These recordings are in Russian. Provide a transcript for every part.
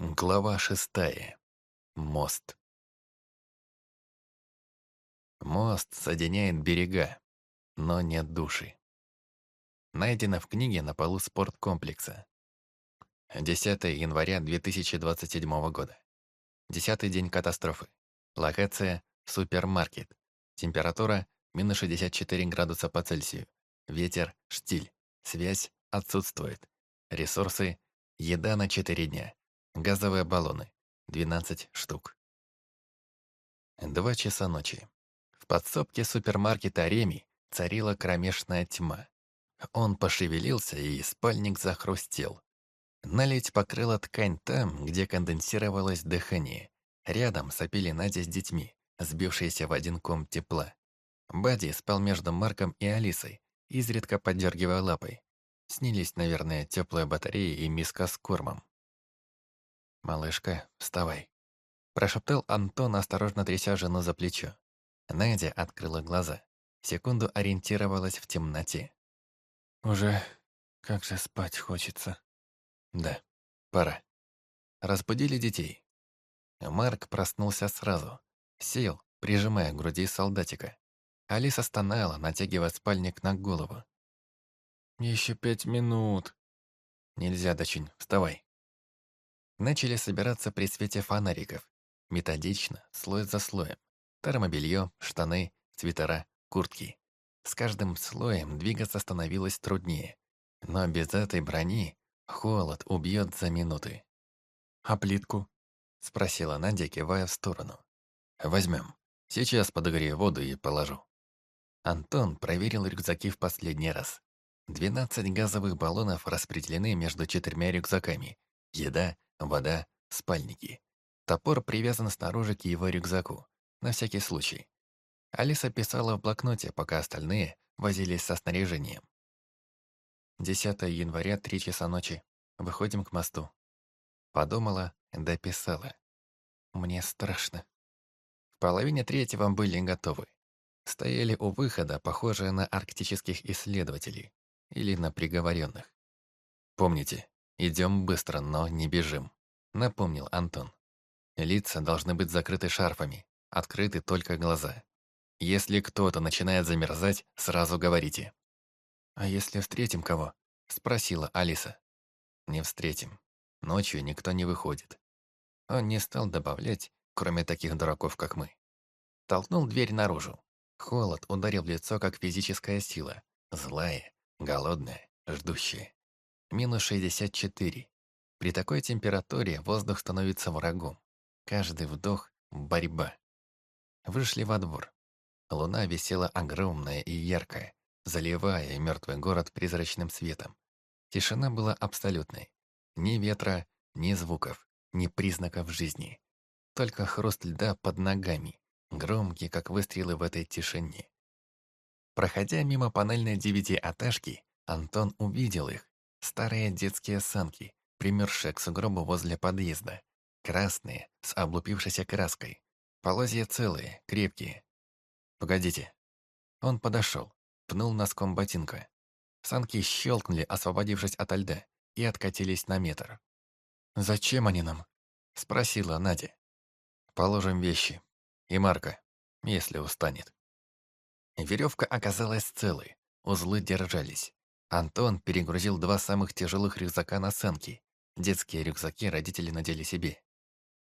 Глава шестая. Мост. Мост соединяет берега, но нет души. Найдено в книге на полу спорткомплекса. 10 января 2027 года. Десятый день катастрофы. Локация – супермаркет. Температура – минус 64 градуса по Цельсию. Ветер – штиль. Связь отсутствует. Ресурсы – еда на 4 дня. Газовые баллоны. 12 штук. Два часа ночи. В подсобке супермаркета «Реми» царила кромешная тьма. Он пошевелился, и спальник захрустел. Наледь покрыла ткань там, где конденсировалось дыхание. Рядом сопели Надя с детьми, сбившиеся в один ком тепла. Бадди спал между Марком и Алисой, изредка поддергивая лапой. Снились, наверное, теплые батареи и миска с кормом. «Малышка, вставай», – прошептал Антон, осторожно тряся жену за плечо. Надя открыла глаза. Секунду ориентировалась в темноте. «Уже как же спать хочется». «Да, пора». Разбудили детей. Марк проснулся сразу. Сел, прижимая к груди солдатика. Алиса стонала, натягивая спальник на голову. «Еще пять минут». «Нельзя, дочень, вставай». Начали собираться при свете фонариков. Методично, слой за слоем. Термобелье, штаны, свитера, куртки. С каждым слоем двигаться становилось труднее. Но без этой брони холод убьет за минуты. «А плитку?» — спросила Надя, кивая в сторону. «Возьмем. Сейчас подогрею воду и положу». Антон проверил рюкзаки в последний раз. Двенадцать газовых баллонов распределены между четырьмя рюкзаками. Еда, вода, спальники. Топор привязан снаружи к его рюкзаку, на всякий случай. Алиса писала в блокноте, пока остальные возились со снаряжением. 10 января, 3 часа ночи. Выходим к мосту. Подумала, дописала. Мне страшно. В половине третьего были готовы. Стояли у выхода, похожие на арктических исследователей или на приговоренных. Помните, «Идем быстро, но не бежим», — напомнил Антон. «Лица должны быть закрыты шарфами, открыты только глаза. Если кто-то начинает замерзать, сразу говорите». «А если встретим кого?» — спросила Алиса. «Не встретим. Ночью никто не выходит». Он не стал добавлять, кроме таких дураков, как мы. Толкнул дверь наружу. Холод ударил в лицо, как физическая сила. Злая, голодная, ждущая. Минус 64. При такой температуре воздух становится врагом. Каждый вдох – борьба. Вышли во двор. Луна висела огромная и яркая, заливая мертвый город призрачным светом. Тишина была абсолютной. Ни ветра, ни звуков, ни признаков жизни. Только хруст льда под ногами, громкий, как выстрелы в этой тишине. Проходя мимо панельной девятиэтажки, Антон увидел их, Старые детские санки, примерзшие к сугробу возле подъезда. Красные, с облупившейся краской. Полозья целые, крепкие. «Погодите». Он подошел, пнул носком ботинка. Санки щелкнули, освободившись от льда, и откатились на метр. «Зачем они нам?» — спросила Надя. «Положим вещи. И Марка, если устанет». Веревка оказалась целой, узлы держались. Антон перегрузил два самых тяжелых рюкзака на санки. Детские рюкзаки родители надели себе.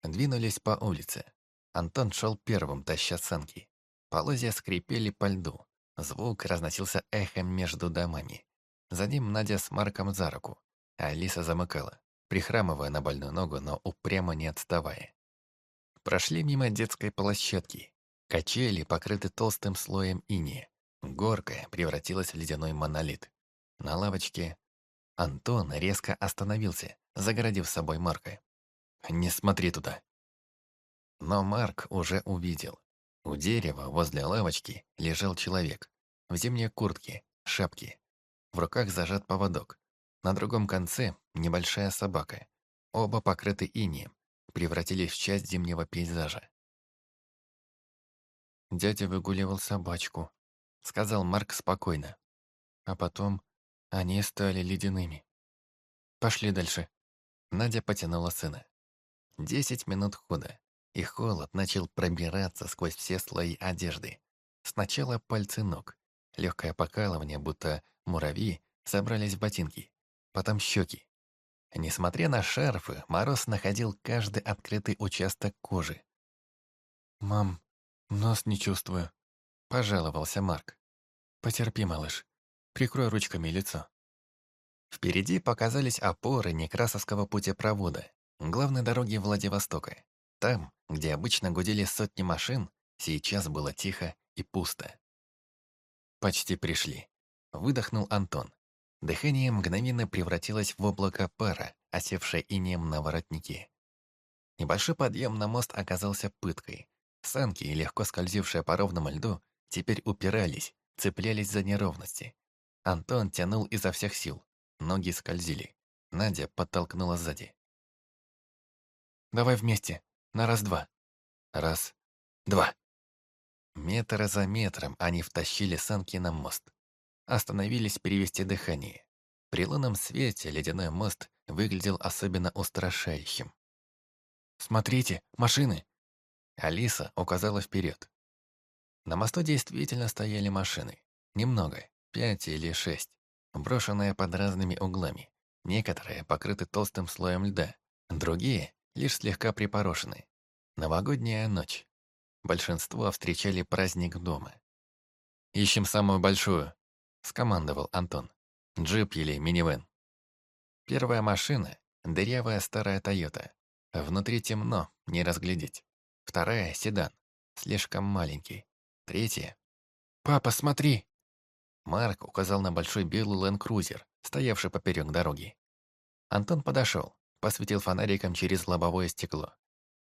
Двинулись по улице. Антон шел первым, таща санки. Полозья скрипели по льду. Звук разносился эхом между домами. За ним Надя с Марком за руку. А Алиса замыкала, прихрамывая на больную ногу, но упрямо не отставая. Прошли мимо детской площадки. Качели покрыты толстым слоем инея. Горка превратилась в ледяной монолит. На лавочке Антон резко остановился, загородив собой Марка. «Не смотри туда!» Но Марк уже увидел. У дерева возле лавочки лежал человек. В зимней куртке, шапке. В руках зажат поводок. На другом конце небольшая собака. Оба покрыты инеем, превратились в часть зимнего пейзажа. «Дядя выгуливал собачку», — сказал Марк спокойно. А потом они стали ледяными. Пошли дальше. Надя потянула сына. Десять минут хода, и холод начал пробираться сквозь все слои одежды. Сначала пальцы ног, легкое покалывание, будто муравьи собрались в ботинки, потом щеки. Несмотря на шарфы, Мороз находил каждый открытый участок кожи. «Мам, нос не чувствую», — пожаловался Марк. «Потерпи, малыш. Прикрой ручками лицо». Впереди показались опоры Некрасовского путепровода, главной дороги Владивостока. Там, где обычно гудели сотни машин, сейчас было тихо и пусто. «Почти пришли», — выдохнул Антон. Дыхание мгновенно превратилось в облако пара, осевшее инеем на воротнике. Небольшой подъем на мост оказался пыткой. Санки, легко скользившие по ровному льду, теперь упирались, цеплялись за неровности. Антон тянул изо всех сил. Ноги скользили. Надя подтолкнула сзади. «Давай вместе. На раз-два». Раз, два. Метр за метром они втащили санки на мост. Остановились перевести дыхание. При лунном свете ледяной мост выглядел особенно устрашающим. «Смотрите, машины!» Алиса указала вперед. На мосту действительно стояли машины. Немного, пять или шесть, брошенные под разными углами. Некоторые покрыты толстым слоем льда, другие лишь слегка припорошены. Новогодняя ночь. Большинство встречали праздник дома. «Ищем самую большую», — скомандовал Антон. «Джип или минивэн». Первая машина — дырявая старая «Тойота». Внутри темно, не разглядеть. Вторая — седан, слишком маленький. Третья... «Папа, смотри!» Марк указал на большой белый ленд-крузер, стоявший поперек дороги. Антон подошел, посветил фонариком через лобовое стекло.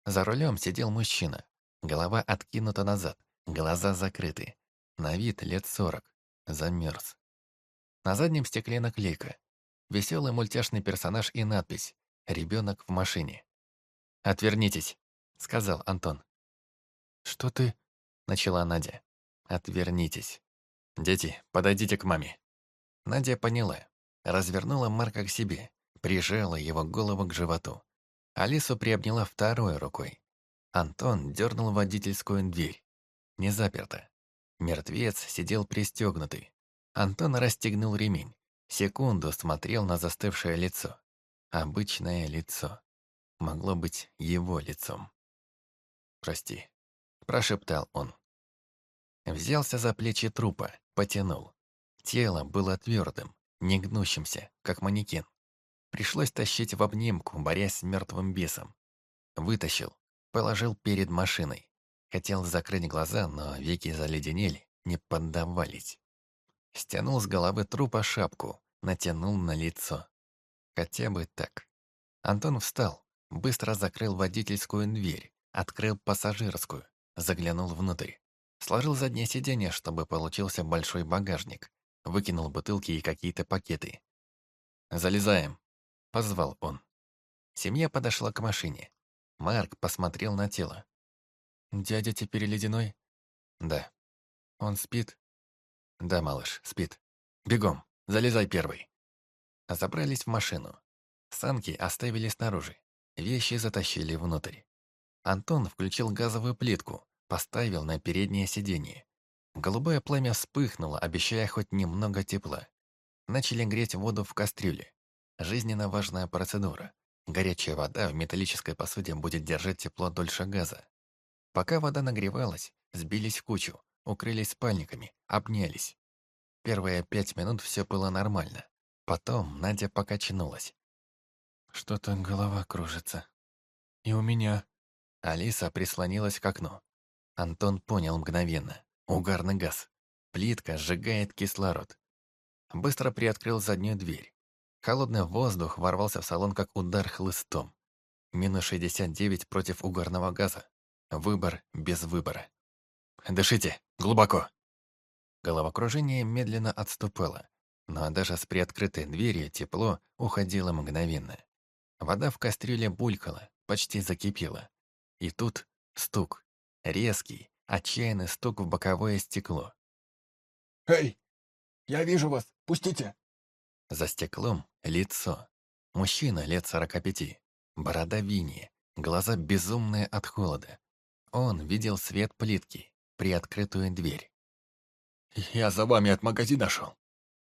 За рулем сидел мужчина. Голова откинута назад, глаза закрыты. На вид лет сорок. Замерз. На заднем стекле наклейка. Веселый мультяшный персонаж и надпись «Ребенок в машине». «Отвернитесь», — сказал Антон. «Что ты?» — начала Надя. «Отвернитесь. Дети, подойдите к маме». Надя поняла. Развернула Марка к себе, прижала его голову к животу. Алису приобняла второй рукой. Антон дернул водительскую дверь. Не заперто. Мертвец сидел пристегнутый. Антон расстегнул ремень. Секунду смотрел на застывшее лицо. Обычное лицо. Могло быть его лицом. «Прости», — прошептал он. Взялся за плечи трупа, потянул. Тело было твердым, не гнущимся, как манекен. Пришлось тащить в обнимку, борясь с мертвым бесом. Вытащил, положил перед машиной. Хотел закрыть глаза, но веки заледенели, не поддавались. Стянул с головы трупа шапку, натянул на лицо. Хотя бы так. Антон встал, быстро закрыл водительскую дверь, открыл пассажирскую, заглянул внутрь. Сложил заднее сиденье, чтобы получился большой багажник. Выкинул бутылки и какие-то пакеты. «Залезаем», — позвал он. Семья подошла к машине. Марк посмотрел на тело. «Дядя теперь ледяной?» «Да». «Он спит?» «Да, малыш, спит. Бегом, залезай первый». Забрались в машину. Санки оставили снаружи. Вещи затащили внутрь. Антон включил газовую плитку, Поставил на переднее сиденье. Голубое пламя вспыхнуло, обещая хоть немного тепла. Начали греть воду в кастрюле. Жизненно важная процедура. Горячая вода в металлической посуде будет держать тепло дольше газа. Пока вода нагревалась, сбились в кучу, укрылись спальниками, обнялись. Первые пять минут все было нормально. Потом Надя покачнулась. Что-то голова кружится. И у меня. Алиса прислонилась к окну. Антон понял мгновенно. Угарный газ. Плитка сжигает кислород. Быстро приоткрыл заднюю дверь. Холодный воздух ворвался в салон, как удар хлыстом. Минус 69 против угарного газа. Выбор без выбора. «Дышите! Глубоко!» Головокружение медленно отступало, но даже с приоткрытой дверью тепло уходило мгновенно. Вода в кастрюле булькала, почти закипела. И тут стук. Резкий, отчаянный стук в боковое стекло. «Эй, я вижу вас, пустите!» За стеклом лицо. Мужчина лет сорока пяти. Борода винья, глаза безумные от холода. Он видел свет плитки, приоткрытую дверь. «Я за вами от магазина шел.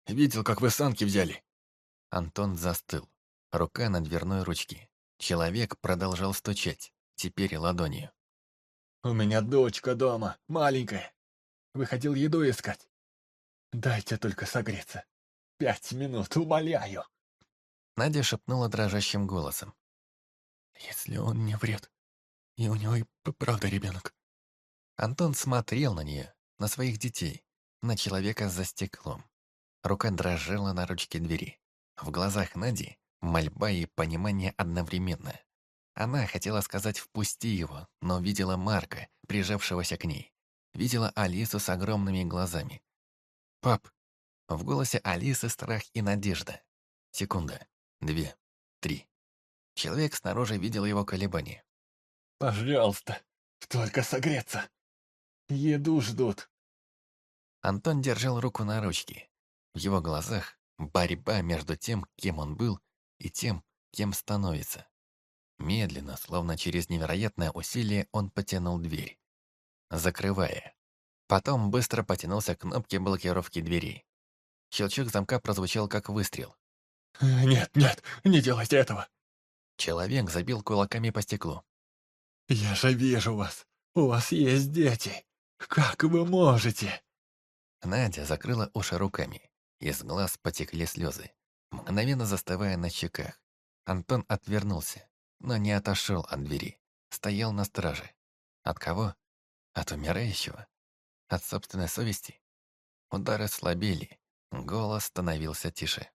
Видел, как вы санки взяли». Антон застыл. Рука на дверной ручке. Человек продолжал стучать, теперь ладонью. «У меня дочка дома, маленькая. Выходил еду искать. Дайте только согреться. Пять минут, умоляю!» Надя шепнула дрожащим голосом. «Если он не врет, и у него и правда ребенок». Антон смотрел на нее, на своих детей, на человека за стеклом. Рука дрожала на ручке двери. В глазах Нади мольба и понимание одновременно. Она хотела сказать «впусти его», но видела Марка, прижавшегося к ней. Видела Алису с огромными глазами. «Пап!» В голосе Алисы страх и надежда. Секунда. Две. Три. Человек снаружи видел его колебания. «Пожалуйста, только согреться. Еду ждут». Антон держал руку на ручке. В его глазах борьба между тем, кем он был, и тем, кем становится. Медленно, словно через невероятное усилие, он потянул дверь, закрывая. Потом быстро потянулся к кнопке блокировки дверей. Щелчок замка прозвучал как выстрел. «Нет, нет, не делайте этого!» Человек забил кулаками по стеклу. «Я же вижу вас! У вас есть дети! Как вы можете?» Надя закрыла уши руками. Из глаз потекли слезы, мгновенно застывая на щеках. Антон отвернулся, но не отошел от двери. Стоял на страже. От кого? От умирающего? От собственной совести? Удары слабели, голос становился тише.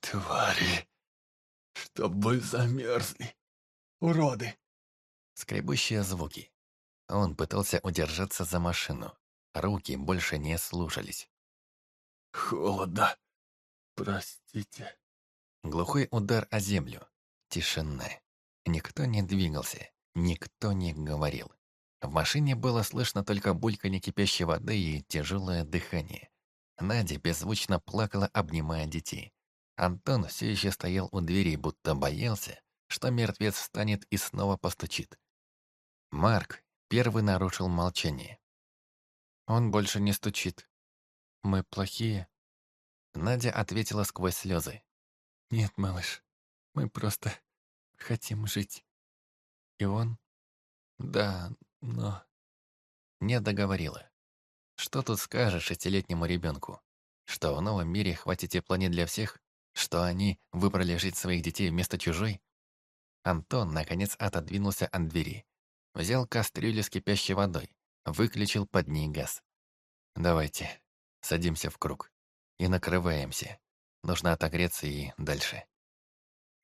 «Твари! Чтоб вы замерзли! Уроды!» Скребущие звуки. Он пытался удержаться за машину. Руки больше не слушались. «Холодно! Простите!» Глухой удар о землю. Тишина. Никто не двигался, никто не говорил. В машине было слышно только бульканье кипящей воды и тяжелое дыхание. Надя беззвучно плакала, обнимая детей. Антон все еще стоял у двери, будто боялся, что мертвец встанет и снова постучит. Марк первый нарушил молчание. «Он больше не стучит. Мы плохие?» Надя ответила сквозь слезы. «Нет, малыш, мы просто хотим жить. И он? Да, но... Не договорила. Что тут скажешь шестилетнему ребенку? Что в новом мире хватит тепла не для всех? Что они выбрали жить своих детей вместо чужой? Антон, наконец, отодвинулся от двери. Взял кастрюлю с кипящей водой, выключил под ней газ. «Давайте, садимся в круг и накрываемся. Нужно отогреться и дальше».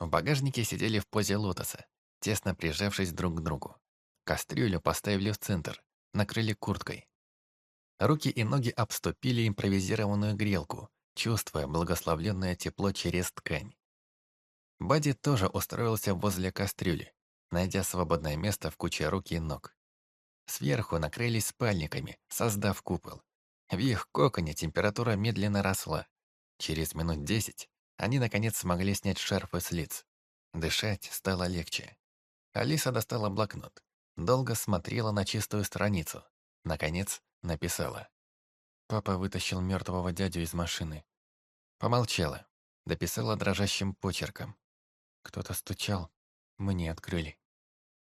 В багажнике сидели в позе лотоса, тесно прижавшись друг к другу. Кастрюлю поставили в центр, накрыли курткой. Руки и ноги обступили импровизированную грелку, чувствуя благословленное тепло через ткань. Бади тоже устроился возле кастрюли, найдя свободное место в куче рук и ног. Сверху накрылись спальниками, создав купол. В их коконе температура медленно росла. Через минут десять они, наконец, смогли снять шарфы с лиц. Дышать стало легче. Алиса достала блокнот. Долго смотрела на чистую страницу. Наконец, написала. Папа вытащил мертвого дядю из машины. Помолчала. Дописала дрожащим почерком. Кто-то стучал. Мы не открыли.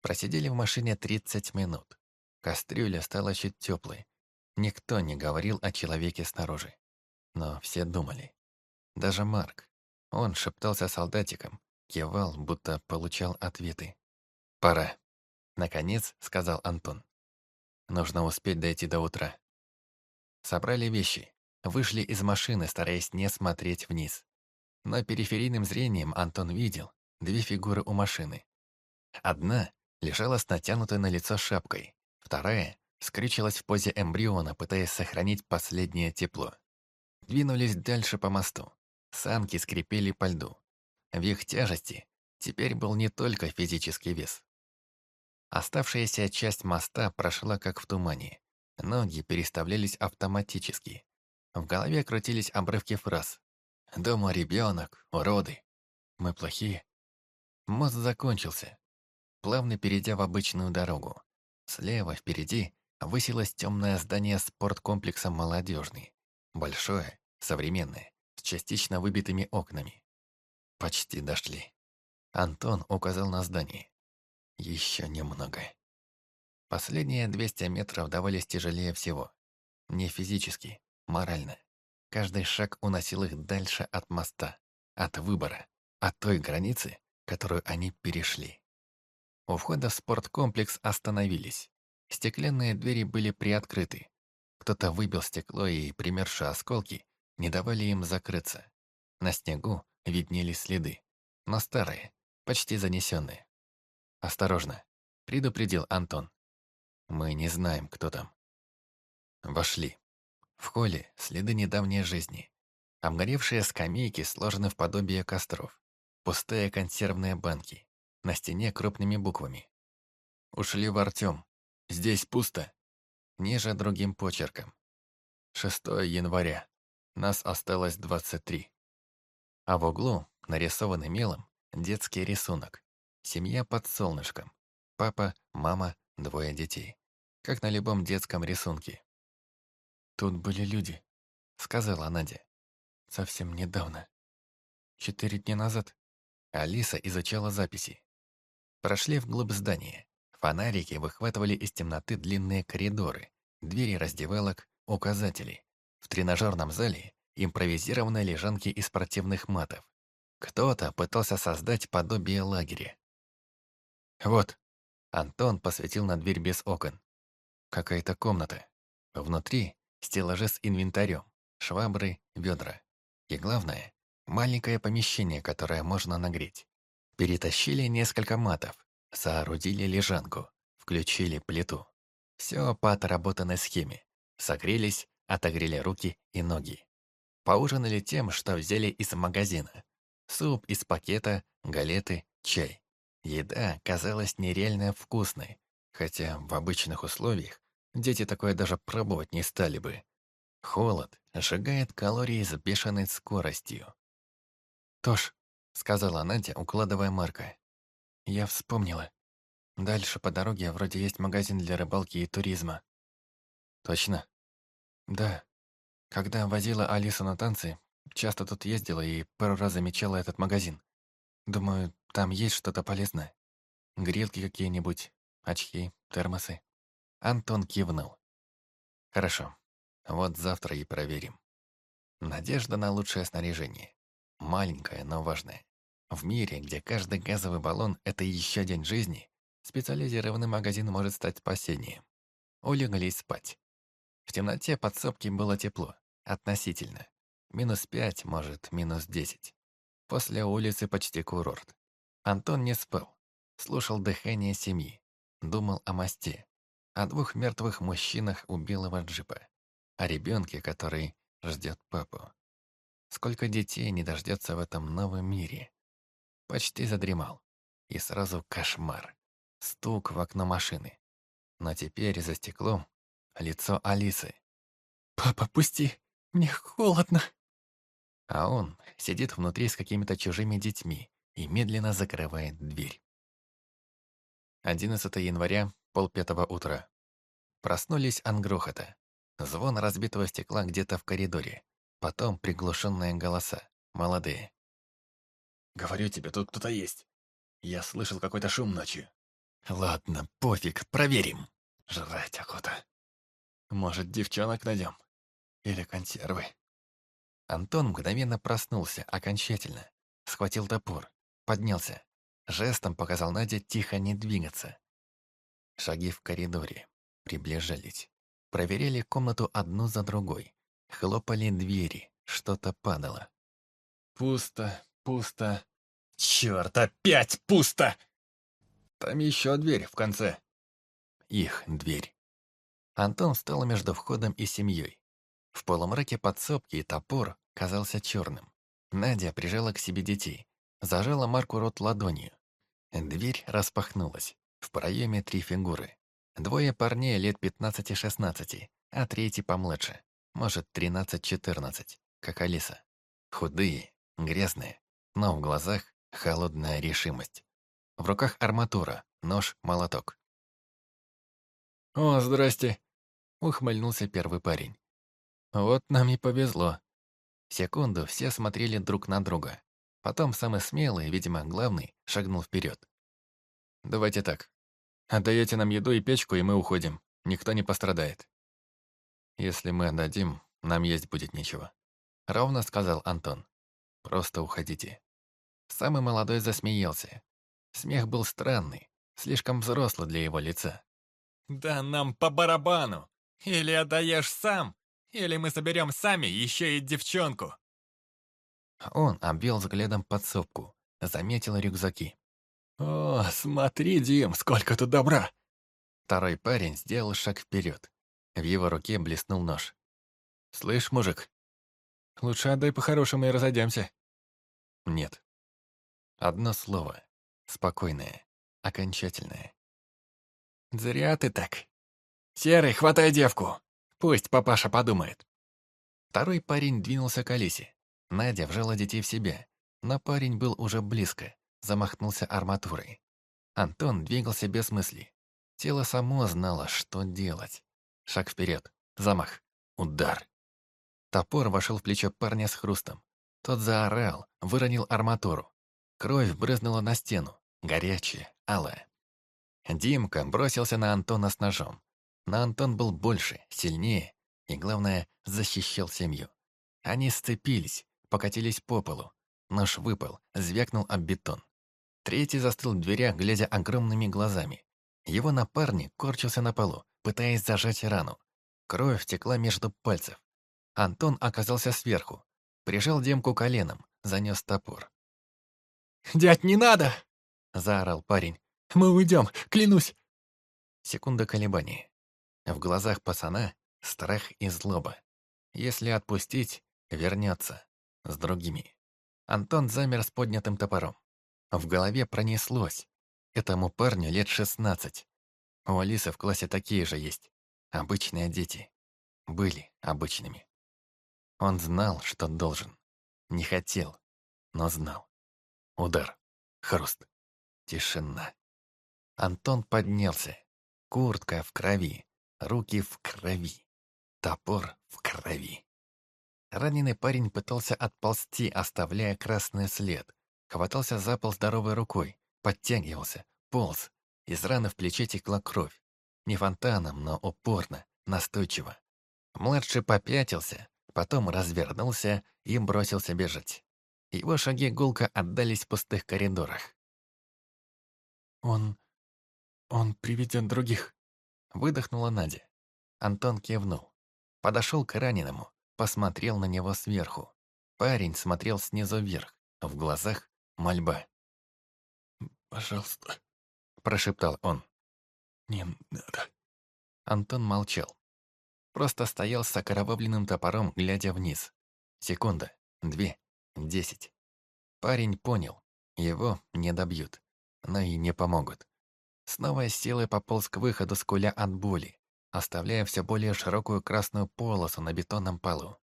Просидели в машине 30 минут. Кастрюля стала чуть теплой. Никто не говорил о человеке снаружи. Но все думали. Даже Марк, он шептался солдатиком, кивал, будто получал ответы. «Пора», — наконец сказал Антон. «Нужно успеть дойти до утра». Собрали вещи, вышли из машины, стараясь не смотреть вниз. Но периферийным зрением Антон видел две фигуры у машины. Одна лежала с натянутой на лицо шапкой, вторая скрючилась в позе эмбриона, пытаясь сохранить последнее тепло. Двинулись дальше по мосту. Санки скрипели по льду. В их тяжести теперь был не только физический вес. Оставшаяся часть моста прошла как в тумане. Ноги переставлялись автоматически. В голове крутились обрывки фраз. «Дома ребенок, уроды. Мы плохие». Мост закончился. плавно перейдя в обычную дорогу. Слева, впереди, высилось темное здание спорткомплекса «Молодежный». Большое, современное, частично выбитыми окнами. Почти дошли. Антон указал на здание. Еще немного. Последние 200 метров давались тяжелее всего. Не физически, морально. Каждый шаг уносил их дальше от моста, от выбора, от той границы, которую они перешли. У входа в спорткомплекс остановились. Стеклянные двери были приоткрыты. Кто-то выбил стекло и, примерши осколки, не давали им закрыться. На снегу виднелись следы, но старые, почти занесенные. «Осторожно», — предупредил Антон. «Мы не знаем, кто там». Вошли. В холле следы недавней жизни. Обгоревшие скамейки сложены в подобие костров. Пустые консервные банки. На стене крупными буквами. «Ушли в Артем. Здесь пусто». Ниже другим почерком. 6 января. Нас осталось 23. А в углу, нарисованный мелом, детский рисунок. Семья под солнышком. Папа, мама, двое детей. Как на любом детском рисунке. «Тут были люди», — сказала Надя. «Совсем недавно. Четыре дня назад». Алиса изучала записи. Прошли вглубь здания. Фонарики выхватывали из темноты длинные коридоры, двери раздевалок, указатели. В тренажерном зале импровизированные лежанки из спортивных матов. Кто-то пытался создать подобие лагеря. «Вот», — Антон посветил на дверь без окон. «Какая-то комната. Внутри стеллажи с инвентарем, швабры, ведра. И главное, маленькое помещение, которое можно нагреть. Перетащили несколько матов, соорудили лежанку, включили плиту. Все по отработанной схеме. Согрелись, отогрели руки и ноги. Поужинали тем, что взяли из магазина. Суп из пакета, галеты, чай. Еда казалась нереально вкусной, хотя в обычных условиях Дети такое даже пробовать не стали бы. Холод сжигает калории с бешеной скоростью. «Тош», — сказала Надя, укладывая Марка. «Я вспомнила. Дальше по дороге вроде есть магазин для рыбалки и туризма». «Точно?» «Да. Когда возила Алису на танцы, часто тут ездила и пару раз замечала этот магазин. Думаю, там есть что-то полезное. Грелки какие-нибудь, очки, термосы». Антон кивнул. «Хорошо. Вот завтра и проверим. Надежда на лучшее снаряжение. Маленькое, но важное. В мире, где каждый газовый баллон – это еще день жизни, специализированный магазин может стать спасением. Улеглись спать. В темноте подсобки было тепло. Относительно. Минус пять, может, минус десять. После улицы почти курорт. Антон не спал. Слушал дыхание семьи. Думал о мосте, о двух мертвых мужчинах у белого джипа, о ребенке, который ждет папу. Сколько детей не дождется в этом новом мире. Почти задремал. И сразу кошмар. Стук в окно машины. Но теперь за стеклом лицо Алисы. «Папа, пусти! Мне холодно!» А он сидит внутри с какими-то чужими детьми и медленно закрывает дверь. 11 января, полпятого утра. Проснулись от грохота. Звон разбитого стекла где-то в коридоре. Потом приглушенные голоса. Молодые. «Говорю тебе, тут кто-то есть. Я слышал какой-то шум ночью». «Ладно, пофиг, проверим». «Жрать охота. Может, девчонок найдем? Или консервы?» Антон мгновенно проснулся, окончательно. Схватил топор, поднялся. Жестом показал Наде тихо не двигаться. Шаги в коридоре. Приближались. Проверяли комнату одну за другой. Хлопали двери. Что-то падало. Пусто, пусто. Черт, опять пусто! Там еще дверь в конце. Их дверь. Антон встал между входом и семьей. В полумраке подсобки топор казался черным. Надя прижала к себе детей. Зажала Марку рот ладонью. Дверь распахнулась. В проеме три фигуры. Двое парней лет 15-16, а третий помладше, может, 13-14, как Алиса. Худые, грязные, но в глазах холодная решимость. В руках арматура, нож, молоток. «О, здрасте!» — ухмыльнулся первый парень. «Вот нам и повезло». Секунду все смотрели друг на друга. Потом самый смелый, видимо, главный, шагнул вперед. «Давайте так. Отдаете нам еду и печку, и мы уходим. Никто не пострадает». «Если мы отдадим, нам есть будет нечего», — ровно сказал Антон. «Просто уходите». Самый молодой засмеялся. Смех был странный, слишком взрослый для его лица. «Да нам по барабану! Или отдаешь сам, или мы соберем сами еще и девчонку!» Он обвел взглядом подсобку, заметил рюкзаки. «О, смотри, Дим, сколько тут добра!» Второй парень сделал шаг вперед. В его руке блеснул нож. «Слышь, мужик, лучше отдай по-хорошему и разойдемся». «Нет». Одно слово. Спокойное. Окончательное. «Зря ты так. Серый, хватай девку. Пусть папаша подумает». Второй парень двинулся к Алисе. Надя вжала детей в себя, но парень был уже близко, замахнулся арматурой. Антон двигался без мысли. Тело само знало, что делать. Шаг вперед, замах, удар. Топор вошел в плечо парня с хрустом. Тот заорал, выронил арматуру. Кровь брызнула на стену, горячая, алая. Димка бросился на Антона с ножом. Но Антон был больше, сильнее и, главное, защищал семью. Они сцепились, покатились по полу. Нож выпал, звякнул об бетон. Третий застыл в дверях, глядя огромными глазами. Его напарник корчился на полу, пытаясь зажать рану. Кровь текла между пальцев. Антон оказался сверху. Прижал Демку коленом, занес топор. «Дядь, не надо!» — заорал парень. «Мы уйдем, клянусь!» Секунда колебаний. В глазах пацана страх и злоба. Если отпустить, вернется. С другими. Антон замер с поднятым топором. В голове пронеслось. Этому парню лет шестнадцать. У Алисы в классе такие же есть. Обычные дети. Были обычными. Он знал, что должен. Не хотел, но знал. Удар. Хруст. Тишина. Антон поднялся. Куртка в крови. Руки в крови. Топор в крови. Раненый парень пытался отползти, оставляя красный след. Хватался за пол здоровой рукой, подтягивался, полз. Из раны в плече текла кровь. Не фонтаном, но упорно, настойчиво. Младший попятился, потом развернулся и бросился бежать. Его шаги гулко отдались в пустых коридорах. «Он... он приведет других», — выдохнула Надя. Антон кивнул. Подошел к раненому, посмотрел на него сверху. Парень смотрел снизу вверх, в глазах мольба. «Пожалуйста», — прошептал он. «Не надо». Антон молчал. Просто стоял с окровавленным топором, глядя вниз. Секунда, две, десять. Парень понял, его не добьют, но и не помогут. Снова с силой пополз к выходу, скуля от боли оставляя все более широкую красную полосу на бетонном полу.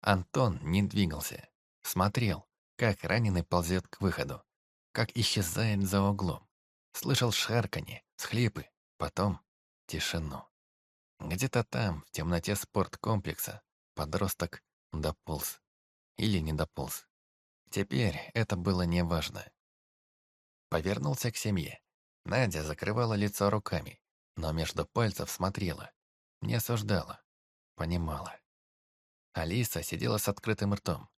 Антон не двигался, смотрел, как раненый ползет к выходу, как исчезает за углом. Слышал шарканье, схлипы, потом тишину. Где-то там, в темноте спорткомплекса, подросток дополз. Или не дополз. Теперь это было неважно. Повернулся к семье. Надя закрывала лицо руками, но между пальцев смотрела, не осуждала, понимала. Алиса сидела с открытым ртом.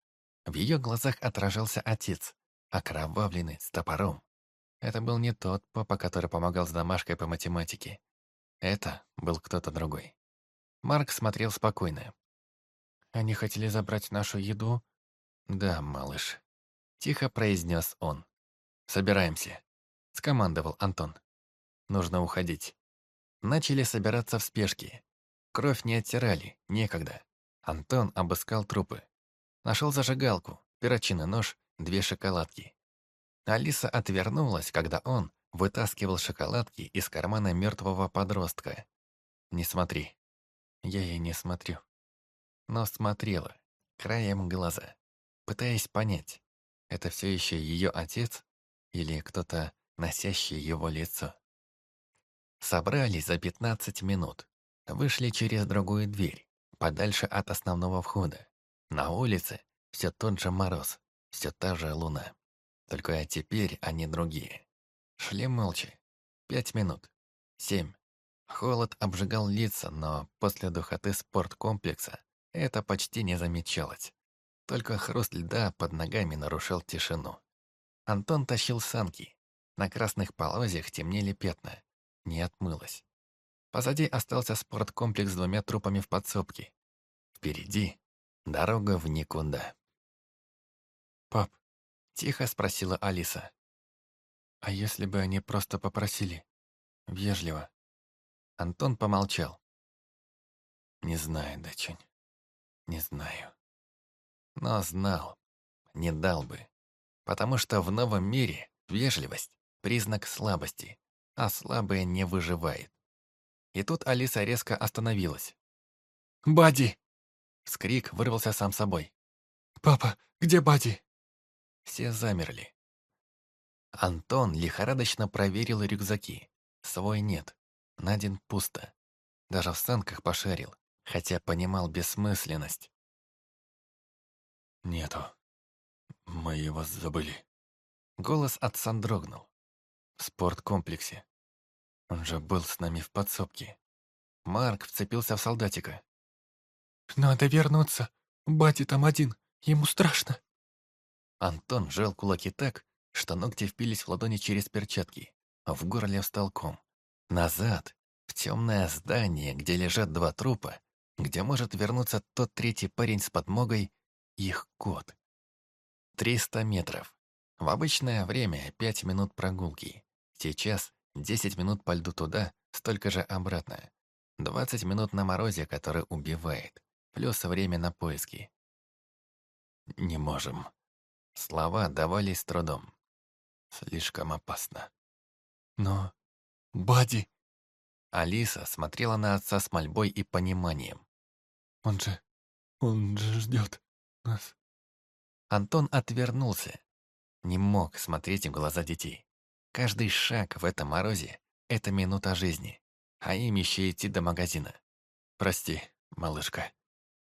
В ее глазах отражался отец, окровавленный, с топором. Это был не тот папа, который помогал с домашкой по математике. Это был кто-то другой. Марк смотрел спокойно. «Они хотели забрать нашу еду?» «Да, малыш», — тихо произнес он. «Собираемся», — скомандовал Антон. «Нужно уходить». Начали собираться в спешке. Кровь не оттирали, некогда. Антон обыскал трупы. Нашел зажигалку, перочинный нож, две шоколадки. Алиса отвернулась, когда он вытаскивал шоколадки из кармана мертвого подростка. «Не смотри». Я ей не смотрю. Но смотрела, краем глаза, пытаясь понять, это все еще ее отец или кто-то носящие его лицо. Собрались за 15 минут. Вышли через другую дверь, подальше от основного входа. На улице все тот же мороз, все та же луна. Только теперь они другие. Шли молча. Пять минут. Семь. Холод обжигал лица, но после духоты спорткомплекса это почти не замечалось. Только хруст льда под ногами нарушал тишину. Антон тащил санки. На красных полозьях темнели пятна. Не отмылось. Позади остался спорткомплекс с двумя трупами в подсобке. Впереди дорога в никуда. «Пап», — тихо спросила Алиса. «А если бы они просто попросили? Вежливо?» Антон помолчал. «Не знаю, дочень, не знаю. Но знал, не дал бы. Потому что в новом мире вежливость — признак слабости, а слабая не выживает. И тут Алиса резко остановилась. «Бади!» Скрик вырвался сам собой. «Папа, где Бади?» Все замерли. Антон лихорадочно проверил рюкзаки. Свой нет. Надин пусто. Даже в санках пошарил, хотя понимал бессмысленность. «Нету. Мы его забыли». Голос отца дрогнул. В спорткомплексе. Он же был с нами в подсобке. Марк вцепился в солдатика. «Надо вернуться. Бати там один. Ему страшно». Антон сжал кулаки так, что ногти впились в ладони через перчатки, а в горле встал ком. Назад, в темное здание, где лежат два трупа, где может вернуться тот третий парень с подмогой, их кот. Триста метров. В обычное время пять минут прогулки. Сейчас десять минут по льду туда, столько же обратно. Двадцать минут на морозе, который убивает. Плюс время на поиски. Не можем. Слова давались с трудом. Слишком опасно. Но... Бади! Алиса смотрела на отца с мольбой и пониманием. Он же... он же ждет нас. Антон отвернулся. Не мог смотреть в глаза детей. Каждый шаг в этом морозе — это минута жизни, а им еще идти до магазина. «Прости, малышка».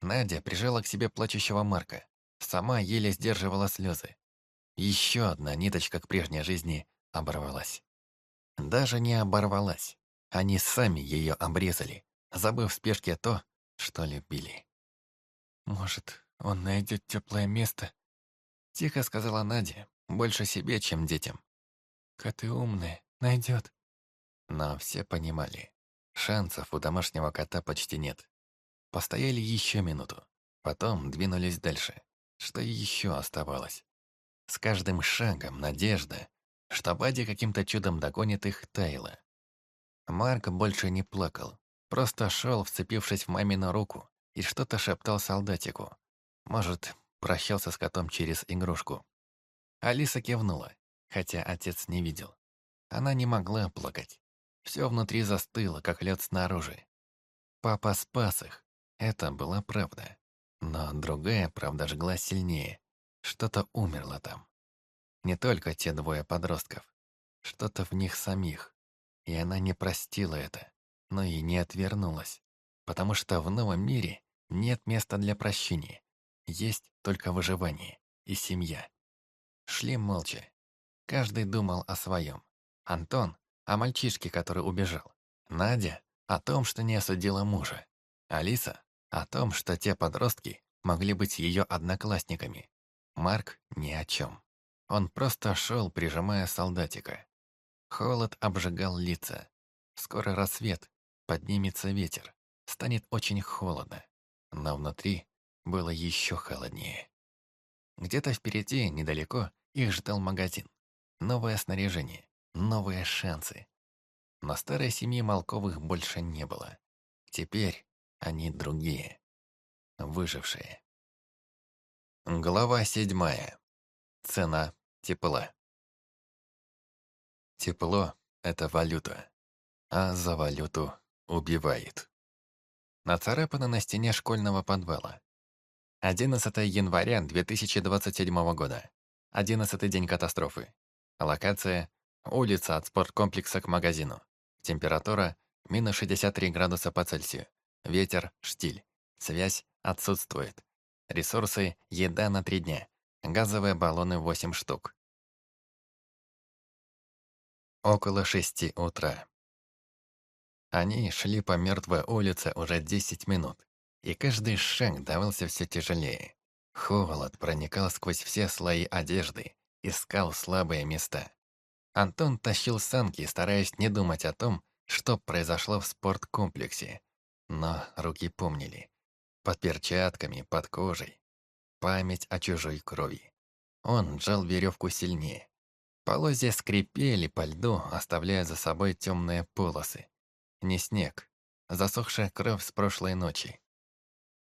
Надя прижала к себе плачущего Марка. Сама еле сдерживала слезы. Еще одна ниточка к прежней жизни оборвалась. Даже не оборвалась. Они сами ее обрезали, забыв в спешке то, что любили. «Может, он найдет теплое место?» Тихо сказала Надя, больше себе, чем детям. «Коты умные, найдет». Но все понимали, шансов у домашнего кота почти нет. Постояли еще минуту, потом двинулись дальше. Что еще оставалось? С каждым шагом надежда, что Бади каким-то чудом догонит их, таяла. Марк больше не плакал, просто шел, вцепившись в мамину руку, и что-то шептал солдатику. Может, прощался с котом через игрушку. Алиса кивнула, хотя отец не видел. Она не могла плакать. Все внутри застыло, как лед снаружи. Папа спас их. Это была правда. Но другая правда жгла сильнее. Что-то умерло там. Не только те двое подростков. Что-то в них самих. И она не простила это, но и не отвернулась. Потому что в новом мире нет места для прощения. Есть только выживание и семья. Шли молча. Каждый думал о своем. Антон — о мальчишке, который убежал. Надя — о том, что не осудила мужа. Алиса — о том, что те подростки могли быть ее одноклассниками. Марк — ни о чем. Он просто шел, прижимая солдатика. Холод обжигал лица. Скоро рассвет, поднимется ветер. Станет очень холодно. Но внутри было еще холоднее. Где-то впереди, недалеко, их ждал магазин. Новое снаряжение, новые шансы. Но старой семьи Малковых больше не было. Теперь они другие. Выжившие. Глава седьмая. Цена тепла. Тепло — это валюта, а за валюту убивает. Нацарапано на стене школьного подвала. 11 января 2027 года. 11 день катастрофы. Локация Улица от спорткомплекса к магазину. Температура – минус 63 градуса по Цельсию. Ветер – штиль. Связь отсутствует. Ресурсы – еда на три дня. Газовые баллоны 8 штук. Около шести утра. Они шли по мертвой улице уже 10 минут, и каждый шаг давался все тяжелее. Холод проникал сквозь все слои одежды, искал слабые места. Антон тащил санки, стараясь не думать о том, что произошло в спорткомплексе. Но руки помнили. Под перчатками, под кожей. Память о чужой крови. Он сжал веревку сильнее. Полозья скрипели по льду, оставляя за собой темные полосы. Не снег, засохшая кровь с прошлой ночи.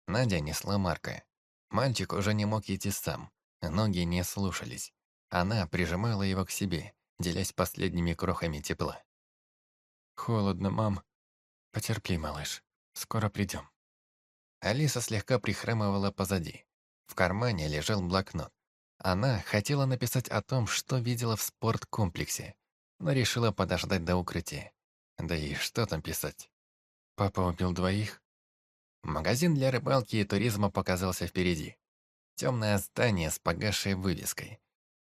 Надя несла Марка. Мальчик уже не мог идти сам, ноги не слушались. Она прижимала его к себе, делясь последними крохами тепла. «Холодно, мам. Потерпи, малыш. Скоро придем». Алиса слегка прихрамывала позади. В кармане лежал блокнот. Она хотела написать о том, что видела в спорткомплексе, но решила подождать до укрытия. Да и что там писать? Папа убил двоих? Магазин для рыбалки и туризма показался впереди. Темное здание с погасшей вывеской.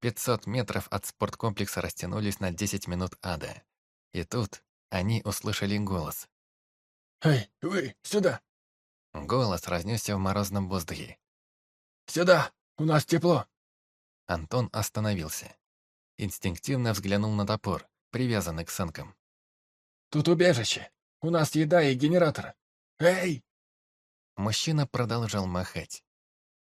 500 метров от спорткомплекса растянулись на 10 минут ада. И тут они услышали голос. «Эй, вы, сюда!» Голос разнесся в морозном воздухе. «Сюда! У нас тепло!» Антон остановился. Инстинктивно взглянул на топор, привязанный к санкам. «Тут убежище! У нас еда и генератор! Эй!» Мужчина продолжал махать.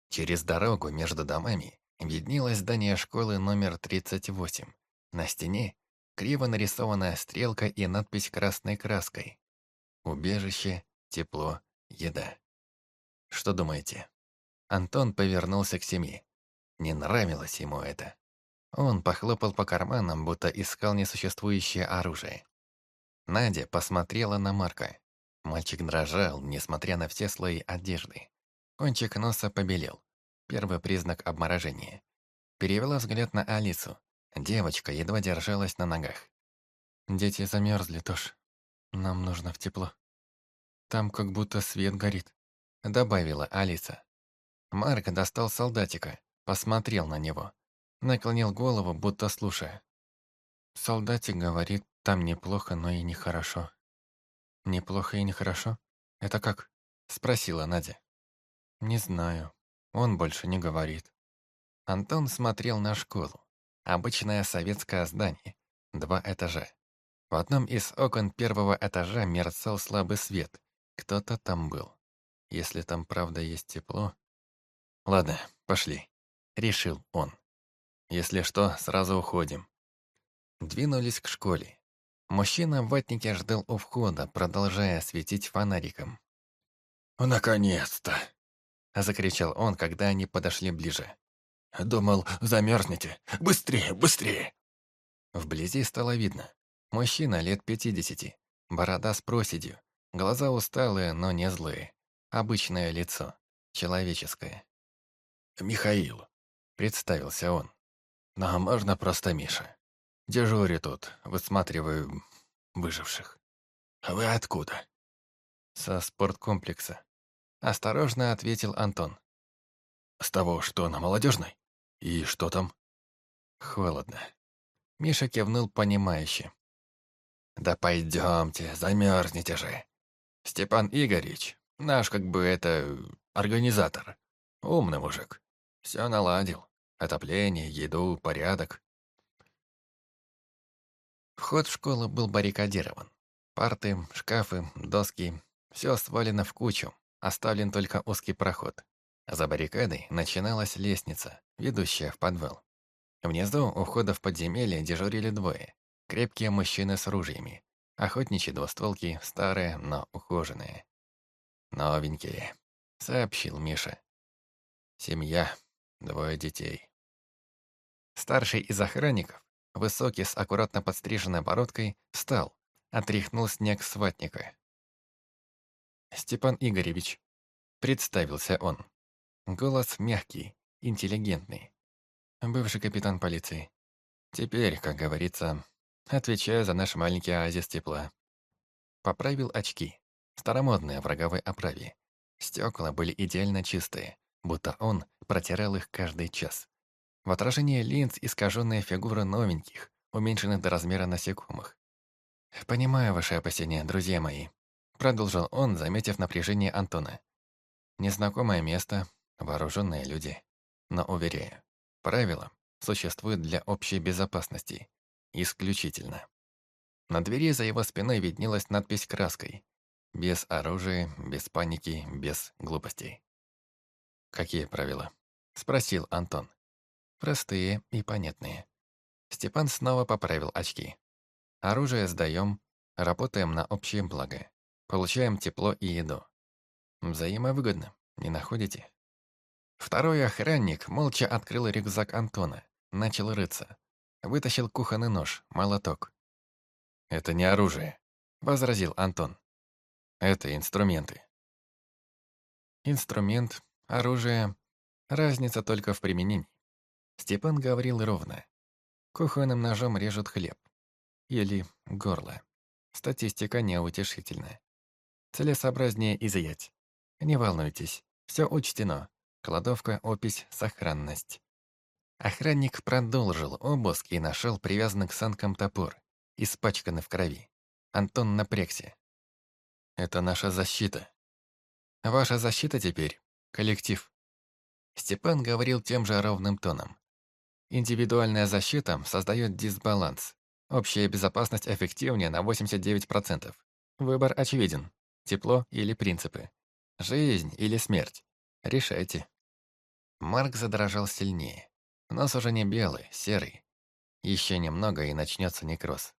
Через дорогу между домами виднелось здание школы номер 38. На стене криво нарисованная стрелка и надпись красной краской. Убежище, тепло, еда. Что думаете? Антон повернулся к семье. Не нравилось ему это. Он похлопал по карманам, будто искал несуществующее оружие. Надя посмотрела на Марка. Мальчик дрожал, несмотря на все слои одежды. Кончик носа побелел. Первый признак обморожения. Перевела взгляд на Алису. Девочка едва держалась на ногах. «Дети замерзли, Тош. Нам нужно в тепло. Там как будто свет горит», — добавила Алиса. Марк достал солдатика, посмотрел на него. Наклонил голову, будто слушая. Солдатик говорит, там неплохо, но и нехорошо. Неплохо и нехорошо? Это как? Спросила Надя. Не знаю. Он больше не говорит. Антон смотрел на школу. Обычное советское здание. Два этажа. В одном из окон первого этажа мерцал слабый свет. Кто-то там был. Если там правда есть тепло... Ладно, пошли. Решил он. Если что, сразу уходим. Двинулись к школе. Мужчина в ватнике ждал у входа, продолжая светить фонариком. «Наконец-то!» — закричал он, когда они подошли ближе. «Думал, замерзнете. Быстрее, быстрее!» Вблизи стало видно. Мужчина лет пятидесяти, борода с проседью, глаза усталые, но не злые. Обычное лицо, человеческое. «Михаил», Представился он. «Но можно просто Миша. Дежурю тут, высматриваю выживших. А вы откуда?» «Со спорткомплекса», — осторожно ответил Антон. «С того, что на молодежной? И что там?» «Холодно». Миша кивнул понимающе. «Да пойдемте, замерзнете же. Степан Игоревич, наш как бы это организатор. Умный мужик. Все наладил. Отопление, еду, порядок. Вход в школу был баррикадирован. Парты, шкафы, доски — все свалено в кучу, оставлен только узкий проход. За баррикадой начиналась лестница, ведущая в подвал. Внизу, у входа в подземелье, дежурили двое. Крепкие мужчины с ружьями. Охотничьи двустволки, старые, но ухоженные. «Новенькие», — сообщил Миша. «Семья, двое детей. Старший из охранников, высокий с аккуратно подстриженной бородкой, встал, отряхнул снег с ватника. «Степан Игоревич», — представился он. Голос мягкий, интеллигентный. Бывший капитан полиции. Теперь, как говорится, Отвечаю за наш маленький оазис тепла. Поправил очки. Старомодные в роговой оправе. Стекла были идеально чистые, будто он протирал их каждый час. В отражении линз искаженная фигура новеньких, уменьшенных до размера насекомых. «Понимаю ваши опасения, друзья мои», — продолжил он, заметив напряжение Антона. «Незнакомое место, вооруженные люди. Но, уверяю, правила существуют для общей безопасности. Исключительно». На двери за его спиной виднелась надпись краской. Без оружия, без паники, без глупостей. «Какие правила?» — спросил Антон. «Простые и понятные». Степан снова поправил очки. Оружие сдаем, работаем на общее благо. Получаем тепло и еду. Взаимовыгодно, не находите? Второй охранник молча открыл рюкзак Антона, начал рыться. Вытащил кухонный нож, молоток. «Это не оружие», — возразил Антон. «Это инструменты». Инструмент, оружие, разница только в применении. Степан говорил ровно. Кухонным ножом режут хлеб, или горло. Статистика неутешительная. Целесообразнее изъять. Не волнуйтесь, все учтено. Кладовка, опись, сохранность. Охранник продолжил обыск и нашел привязанный к санкам топор, испачканный в крови. Антон напрягся. «Это наша защита. Ваша защита теперь — коллектив». Степан говорил тем же ровным тоном. Индивидуальная защита создает дисбаланс, Общая безопасность эффективнее на 89%. Выбор очевиден. Тепло или принципы. Жизнь или смерть. Решайте. Марк задрожал сильнее. Нос уже не белый, серый. Еще немного, и начнется некроз.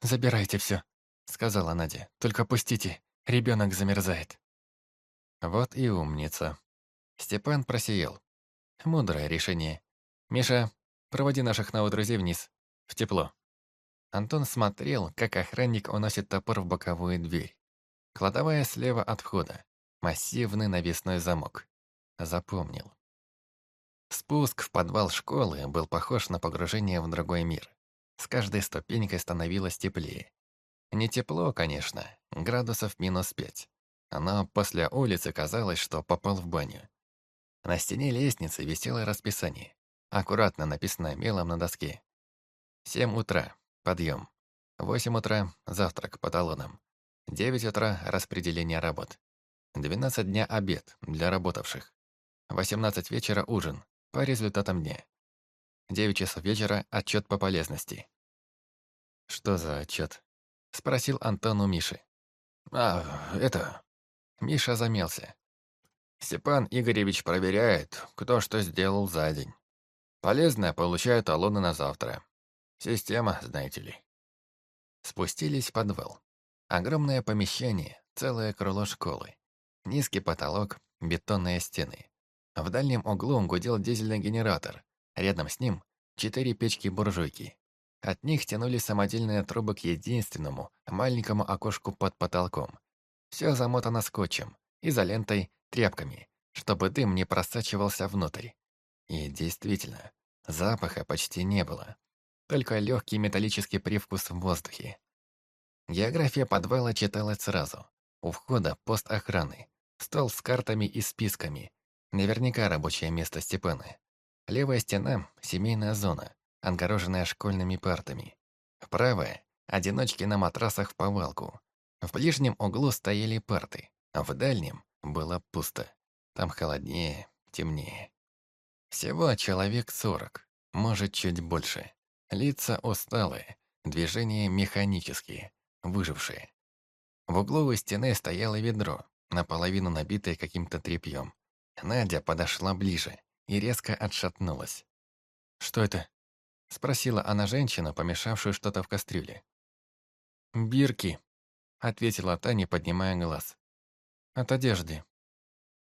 «Забирайте все», — сказала Надя. «Только пустите, ребенок замерзает». Вот и умница. Степан просиял. Мудрое решение. «Миша, проводи наших новых друзей вниз, в тепло». Антон смотрел, как охранник уносит топор в боковую дверь. Кладовая слева от входа. Массивный навесной замок. Запомнил. Спуск в подвал школы был похож на погружение в другой мир. С каждой ступенькой становилось теплее. Не тепло, конечно, градусов минус пять. Но после улицы казалось, что попал в баню. На стене лестницы висело расписание, аккуратно написанное мелом на доске. Семь утра. Подъем. 8 утра – завтрак по талонам. 9 утра – распределение работ. 12 дня – обед для работавших. 18 вечера – ужин по результатам дня. 9 часов вечера – отчет по полезности. «Что за отчет?» – спросил Антон у Миши. «А, это...» Миша замялся. Степан Игоревич проверяет, кто что сделал за день. Полезное получаю талоны на завтра. Система, знаете ли. Спустились в подвал. Огромное помещение, целое крыло школы. Низкий потолок, бетонные стены. В дальнем углу гудел дизельный генератор. Рядом с ним четыре печки-буржуйки. От них тянулись самодельные трубы к единственному, маленькому окошку под потолком. Все замотано скотчем, изолентой, тряпками, чтобы дым не просачивался внутрь. И действительно, запаха почти не было только легкий металлический привкус в воздухе. География подвала читалась сразу. У входа пост охраны, стол с картами и списками. Наверняка рабочее место Степана. Левая стена — семейная зона, отгороженная школьными партами. Правая — одиночки на матрасах в повалку. В ближнем углу стояли парты, а в дальнем было пусто. Там холоднее, темнее. Всего человек сорок, может, чуть больше. Лица усталые, движения механические, выжившие. В углу у стены стояло ведро, наполовину набитое каким-то тряпьем. Надя подошла ближе и резко отшатнулась. «Что это?» — спросила она женщину, помешавшую что-то в кастрюле. «Бирки», — ответила та, не поднимая глаз. «От одежды.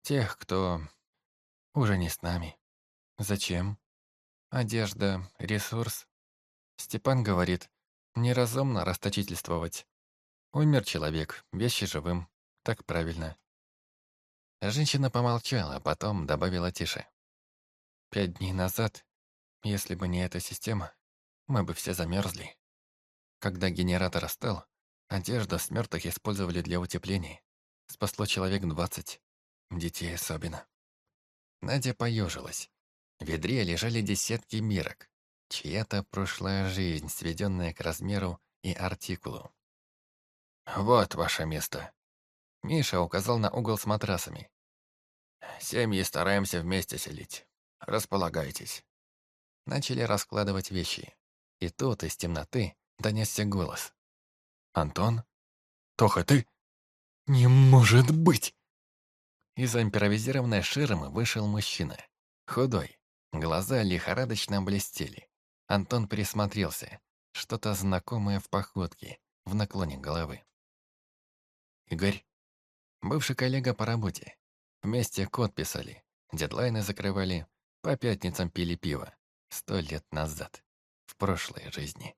Тех, кто уже не с нами. Зачем? Одежда — ресурс, Степан говорит, неразумно расточительствовать. Умер человек, вещи живым. Так правильно. Женщина помолчала, а потом добавила тише. Пять дней назад, если бы не эта система, мы бы все замерзли. Когда генератор стал, одежду смертных использовали для утепления. Спасло человек двадцать, детей особенно. Надя поежилась. В ведре лежали десятки мирок. Чья-то прошлая жизнь, сведенная к размеру и артикулу. «Вот ваше место». Миша указал на угол с матрасами. «Семьи стараемся вместе селить. Располагайтесь». Начали раскладывать вещи. И тут из темноты донесся голос. «Антон? Тоха, ты? Не может быть!» Из импровизированной ширмы вышел мужчина. Худой. Глаза лихорадочно блестели. Антон присмотрелся. Что-то знакомое в походке, в наклоне головы. Игорь. Бывший коллега по работе. Вместе код писали, дедлайны закрывали, по пятницам пили пиво. Сто лет назад. В прошлой жизни.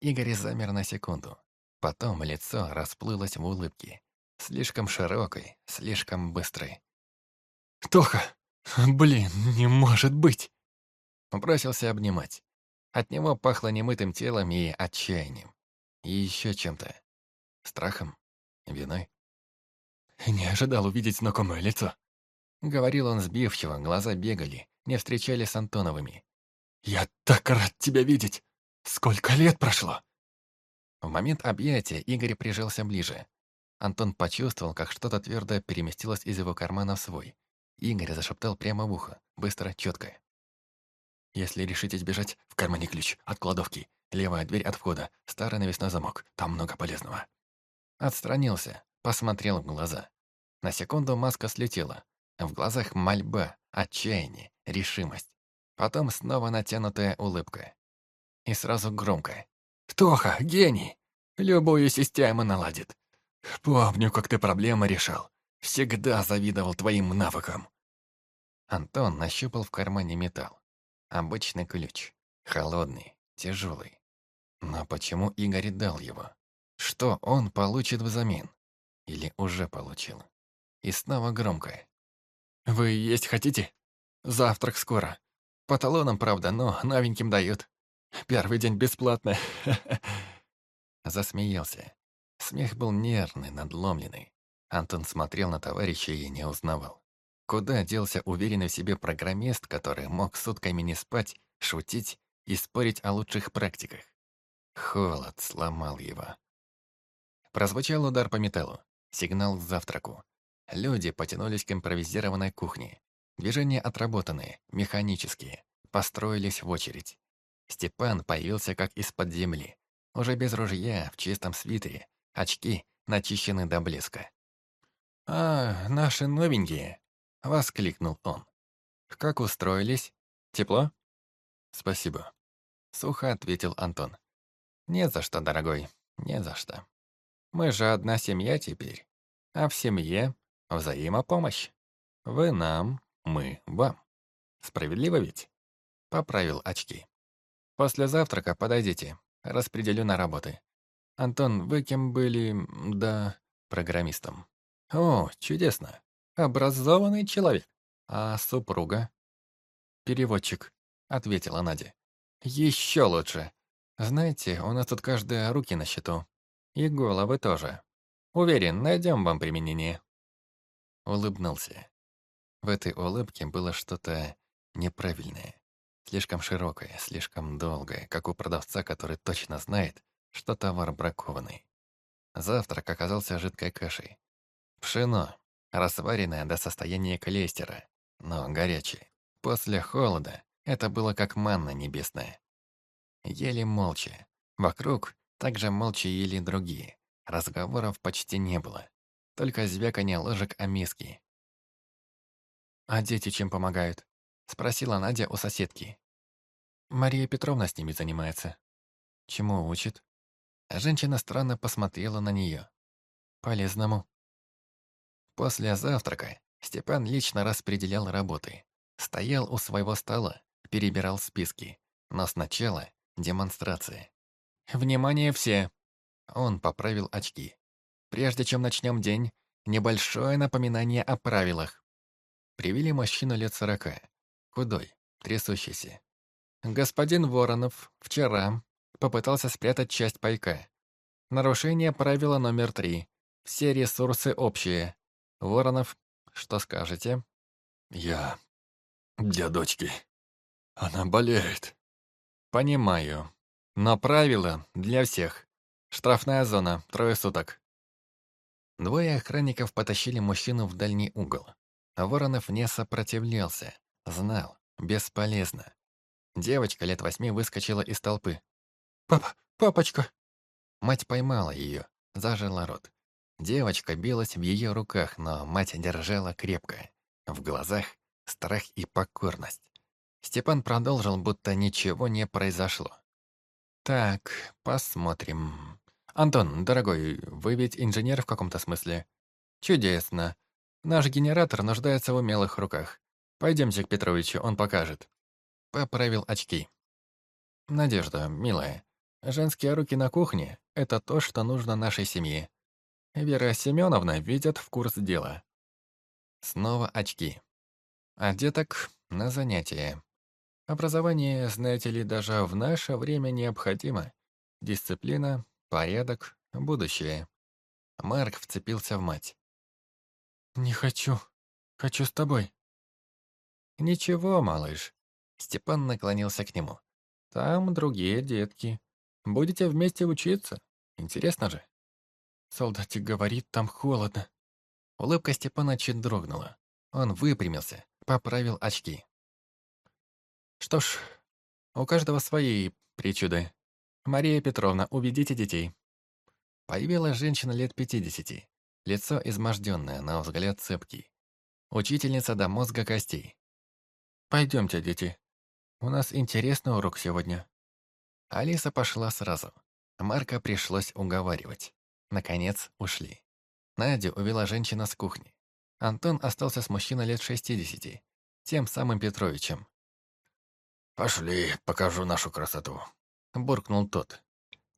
Игорь замер на секунду. Потом лицо расплылось в улыбке. Слишком широкой, слишком быстрой. «Тоха! Блин, не может быть!» Бросился обнимать. От него пахло немытым телом и отчаянием. И еще чем-то. Страхом? Виной? «Не ожидал увидеть знакомое лицо», — говорил он сбивчиво, глаза бегали, не встречали с Антоновыми. «Я так рад тебя видеть! Сколько лет прошло!» В момент объятия Игорь прижался ближе. Антон почувствовал, как что-то твердое переместилось из его кармана в свой. Игорь зашептал прямо в ухо, быстро, четко. «Если решите сбежать, в кармане ключ от кладовки, левая дверь от входа, старый навесной замок, там много полезного». Отстранился, посмотрел в глаза. На секунду маска слетела. В глазах мольба, отчаяние, решимость. Потом снова натянутая улыбка. И сразу громко. «Тоха, гений! Любую систему наладит. Помню, как ты проблемы решал. Всегда завидовал твоим навыкам». Антон нащупал в кармане металл. Обычный ключ. Холодный, тяжелый. Но почему Игорь дал его? Что он получит взамен? Или уже получил? И снова громко. «Вы есть хотите? Завтрак скоро. По талонам, правда, но новеньким дают. Первый день бесплатно». Засмеялся. Смех был нервный, надломленный. Антон смотрел на товарища и не узнавал. Куда делся уверенный в себе программист, который мог сутками не спать, шутить и спорить о лучших практиках? Холод сломал его. Прозвучал удар по металлу. Сигнал к завтраку. Люди потянулись к импровизированной кухне. Движения отработанные, механические. Построились в очередь. Степан появился как из-под земли. Уже без ружья, в чистом свитере. Очки начищены до блеска. «А, наши новенькие!» — воскликнул он. «Как устроились? Тепло?» «Спасибо», — сухо ответил Антон. «Не за что, дорогой, не за что. Мы же одна семья теперь, а в семье взаимопомощь. Вы нам, мы вам. Справедливо ведь?» Поправил очки. «После завтрака подойдите, распределю на работы. Антон, вы кем были, да, программистом?» «О, чудесно. Образованный человек. А супруга?» «Переводчик», — ответила Надя. «Еще лучше. Знаете, у нас тут каждая руки на счету. И головы тоже. Уверен, найдем вам применение». Улыбнулся. В этой улыбке было что-то неправильное. Слишком широкое, слишком долгое, как у продавца, который точно знает, что товар бракованный. Завтрак оказался жидкой кашей. Пшено, рассваренное до состояния клейстера, но горячее. После холода это было как манна небесная. Ели молча. Вокруг также молча ели другие. Разговоров почти не было. Только звяканье ложек о миске. «А дети чем помогают?» — спросила Надя у соседки. «Мария Петровна с ними занимается». «Чему учит?» Женщина странно посмотрела на нее. «Полезному». После завтрака Степан лично распределял работы. Стоял у своего стола, перебирал списки. Но сначала демонстрация. «Внимание все!» Он поправил очки. «Прежде чем начнем день, небольшое напоминание о правилах». Привели мужчину лет сорока. Худой, трясущийся. «Господин Воронов, вчера, попытался спрятать часть пайка. Нарушение правила номер три. Все ресурсы общие. Воронов, что скажете? Я... для дочки. Она болеет. Понимаю. Но правило для всех. Штрафная зона, трое суток. Двое охранников потащили мужчину в дальний угол. Воронов не сопротивлялся. Знал, бесполезно. Девочка лет восьми выскочила из толпы. «Папа, папочка!» Мать поймала ее, зажила рот. Девочка билась в ее руках, но мать держала крепко. В глазах страх и покорность. Степан продолжил, будто ничего не произошло. «Так, посмотрим. Антон, дорогой, вы ведь инженер в каком-то смысле?» «Чудесно. Наш генератор нуждается в умелых руках. Пойдемте к Петровичу, он покажет». Поправил очки. «Надежда, милая, женские руки на кухне — это то, что нужно нашей семье. Вера Семеновна ведет в курс дела». Снова очки. А деток на занятия. Образование, знаете ли, даже в наше время необходимо. Дисциплина, порядок, будущее. Марк вцепился в мать. «Не хочу. Хочу с тобой». «Ничего, малыш. Степан наклонился к нему. «Там другие детки. Будете вместе учиться. Интересно же?» Солдатик говорит, там холодно. Улыбка Степана чуть дрогнула. Он выпрямился, поправил очки. «Что ж, у каждого свои причуды. Мария Петровна, уведите детей». Появилась женщина лет пятидесяти. Лицо изможденное, на взгляд цепкий. Учительница до мозга костей. «Пойдемте, дети. У нас интересный урок сегодня». Алиса пошла сразу. Марка пришлось уговаривать. Наконец ушли. Надя увела женщина с кухни. Антон остался с мужчиной лет шестидесяти, тем самым Петровичем. «Пошли, покажу нашу красоту», — буркнул тот.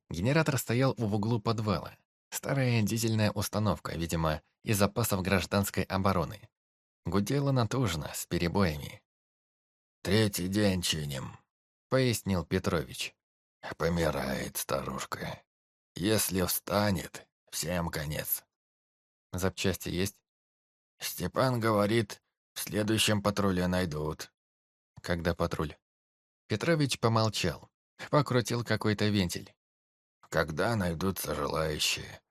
Генератор стоял в углу подвала. Старая дизельная установка, видимо, из запасов гражданской обороны. Гудела натужно, с перебоями. «Третий день чиним», — пояснил Петрович. «Помирает старушка. Если встанет, всем конец». «Запчасти есть?» «Степан говорит, в следующем патруле найдут». «Когда патруль?» Петрович помолчал, покрутил какой-то вентиль. «Когда найдутся желающие.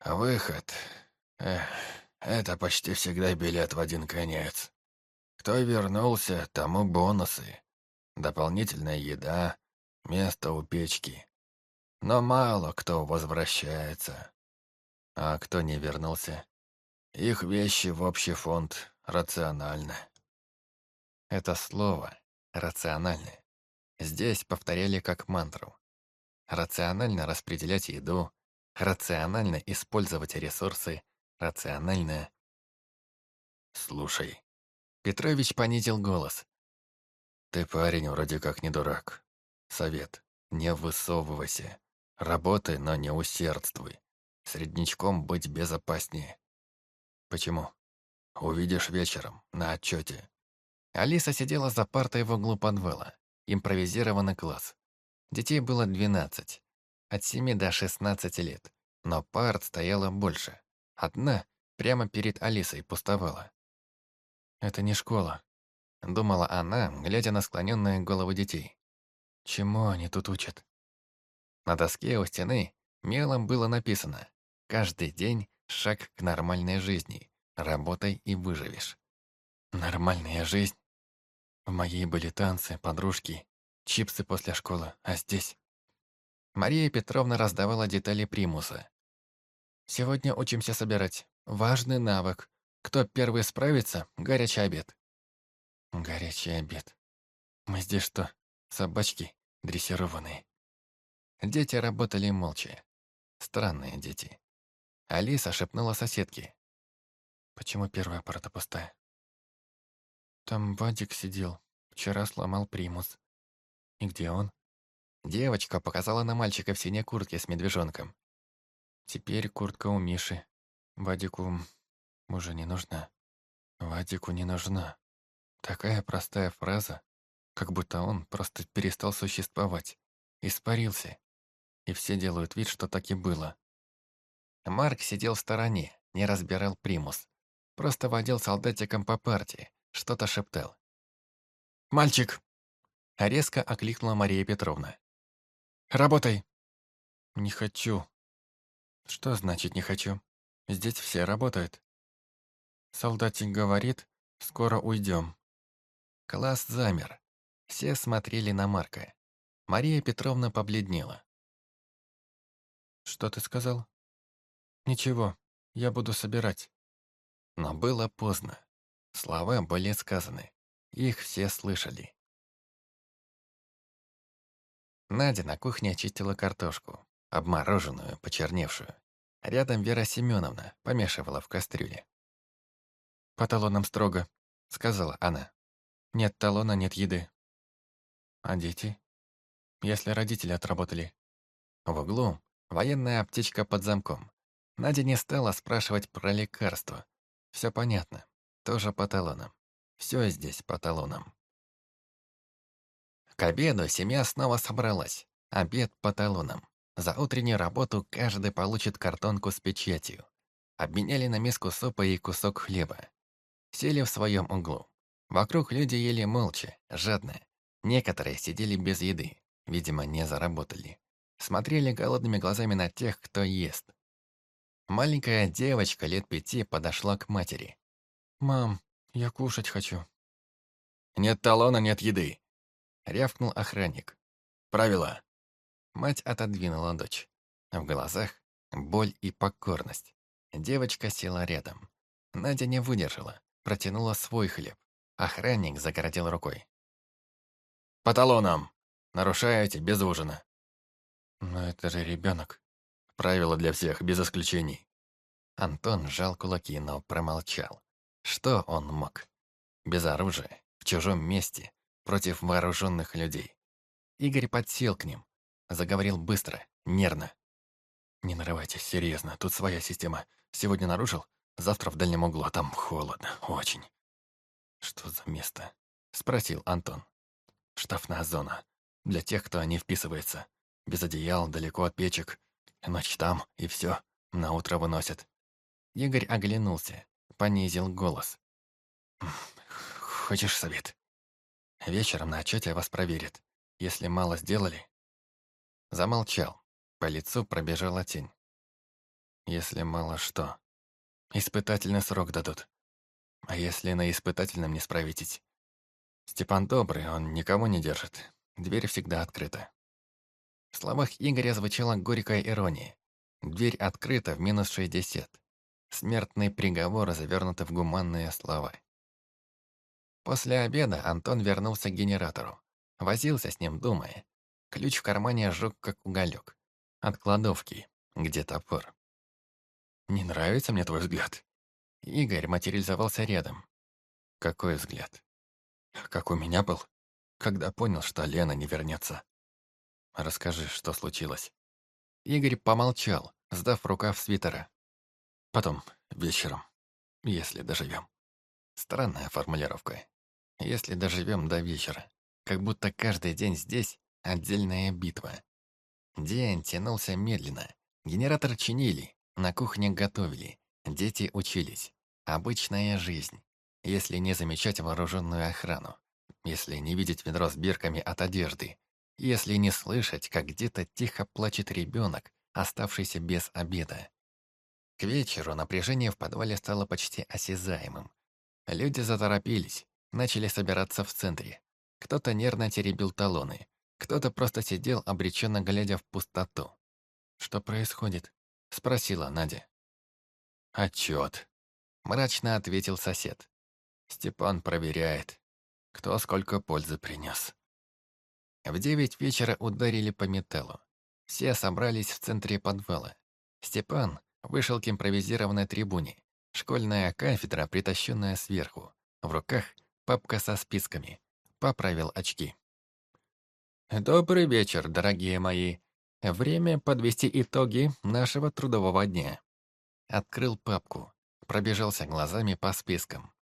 А выход... Эх, это почти всегда билет в один конец». Кто вернулся, тому бонусы. Дополнительная еда, место у печки. Но мало кто возвращается. А кто не вернулся? Их вещи в общий фонд рационально. Это слово «рационально» здесь повторяли как мантру. Рационально распределять еду, рационально использовать ресурсы, рационально... Слушай, Петрович понизил голос. «Ты парень вроде как не дурак. Совет. Не высовывайся. Работай, но не усердствуй. Среднячком быть безопаснее». «Почему?» «Увидишь вечером, на отчете». Алиса сидела за партой в углу подвала. Импровизированный класс. Детей было 12. От 7 до 16 лет. Но парт стояла больше. Одна прямо перед Алисой пустовала. «Это не школа», — думала она, глядя на склоненные головы детей. «Чему они тут учат?» На доске у стены мелом было написано «Каждый день шаг к нормальной жизни. Работай и выживешь». «Нормальная жизнь?» В моей были танцы, подружки, чипсы после школы, а здесь... Мария Петровна раздавала детали примуса. «Сегодня учимся собирать. Важный навык. Кто первый справится, горячий обед. Горячий обед. Мы здесь что, собачки дрессированные? Дети работали молча. Странные дети. Алиса шепнула соседке. Почему первая парта пустая? Там Вадик сидел. Вчера сломал примус. И где он? Девочка показала на мальчика в синей куртке с медвежонком. Теперь куртка у Миши. Вадику уже не нужна. Вадику не нужна. Такая простая фраза, как будто он просто перестал существовать. испарился. И все делают вид, что так и было. Марк сидел в стороне, не разбирал примус. Просто водил солдатиком по партии, что-то шептал. «Мальчик!» — резко окликнула Мария Петровна. «Работай!» «Не хочу». «Что значит «не хочу»? Здесь все работают». Солдатик говорит, скоро уйдем. Класс замер. Все смотрели на Марка. Мария Петровна побледнела. «Что ты сказал?» «Ничего, я буду собирать». Но было поздно. Слова были сказаны. Их все слышали. Надя на кухне очистила картошку, обмороженную, почерневшую. Рядом Вера Семеновна помешивала в кастрюле. «По талонам строго», — сказала она. «Нет талона, нет еды». «А дети?» «Если родители отработали». В углу военная аптечка под замком. Надя не стала спрашивать про лекарства. Все понятно. Тоже по талонам. Все здесь по талонам. К обеду семья снова собралась. Обед по талонам. За утреннюю работу каждый получит картонку с печатью. Обменяли на миску супа и кусок хлеба. Сели в своем углу. Вокруг люди ели молча, жадно. Некоторые сидели без еды, видимо, не заработали. Смотрели голодными глазами на тех, кто ест. Маленькая девочка лет пяти подошла к матери. «Мам, я кушать хочу». «Нет талона, нет еды», — рявкнул охранник. «Правила». Мать отодвинула дочь. В глазах боль и покорность. Девочка села рядом. Надя не выдержала, протянула свой хлеб. Охранник загородил рукой. «По талонам! Нарушаете без ужина!» «Но это же ребенок!» Правило для всех, без исключений. Антон сжал кулаки, но промолчал. Что он мог? Без оружия, в чужом месте, против вооруженных людей. Игорь подсел к ним. Заговорил быстро, нервно. «Не нарывайтесь, серьезно, тут своя система. Сегодня нарушил, завтра в дальнем углу, а там холодно, очень». «Что за место?» — спросил Антон. «Штрафная зона. Для тех, кто не вписывается. Без одеял, далеко от печек. Ночь там, и все. На утро выносят». Игорь оглянулся, понизил голос. «Хочешь совет? Вечером на отчете вас проверят. Если мало сделали...» Замолчал. По лицу пробежала тень. «Если мало что...» «Испытательный срок дадут. А если на испытательном не справитесь? Степан добрый, он никого не держит. Дверь всегда открыта. В словах Игоря звучала горькая ирония. Дверь открыта в минус шестьдесят. Смертный приговор завернутый в гуманные слова. После обеда Антон вернулся к генератору. Возился с ним, думая. Ключ в кармане ожег, как уголек. От кладовки, где топор. «Не нравится мне твой взгляд?» Игорь материализовался рядом. Какой взгляд? Как у меня был, когда понял, что Лена не вернется. Расскажи, что случилось. Игорь помолчал, сдав рукав свитера. Потом, вечером, если доживем. Странная формулировка. Если доживем до вечера. Как будто каждый день здесь отдельная битва. День тянулся медленно. Генератор чинили, на кухне готовили, Дети учились. Обычная жизнь. Если не замечать вооруженную охрану. Если не видеть ведро с бирками от одежды. Если не слышать, как где-то тихо плачет ребенок, оставшийся без обеда. К вечеру напряжение в подвале стало почти осязаемым. Люди заторопились, начали собираться в центре. Кто-то нервно теребил талоны, кто-то просто сидел, обреченно глядя в пустоту. «Что происходит?» — спросила Надя. «Отчет», — мрачно ответил сосед. Степан проверяет, кто сколько пользы принес. В девять вечера ударили по металлу. Все собрались в центре подвала. Степан вышел к импровизированной трибуне. Школьная кафедра, притащенная сверху. В руках папка со списками. Поправил очки. «Добрый вечер, дорогие мои. Время подвести итоги нашего трудового дня. Открыл папку, пробежался глазами по спискам.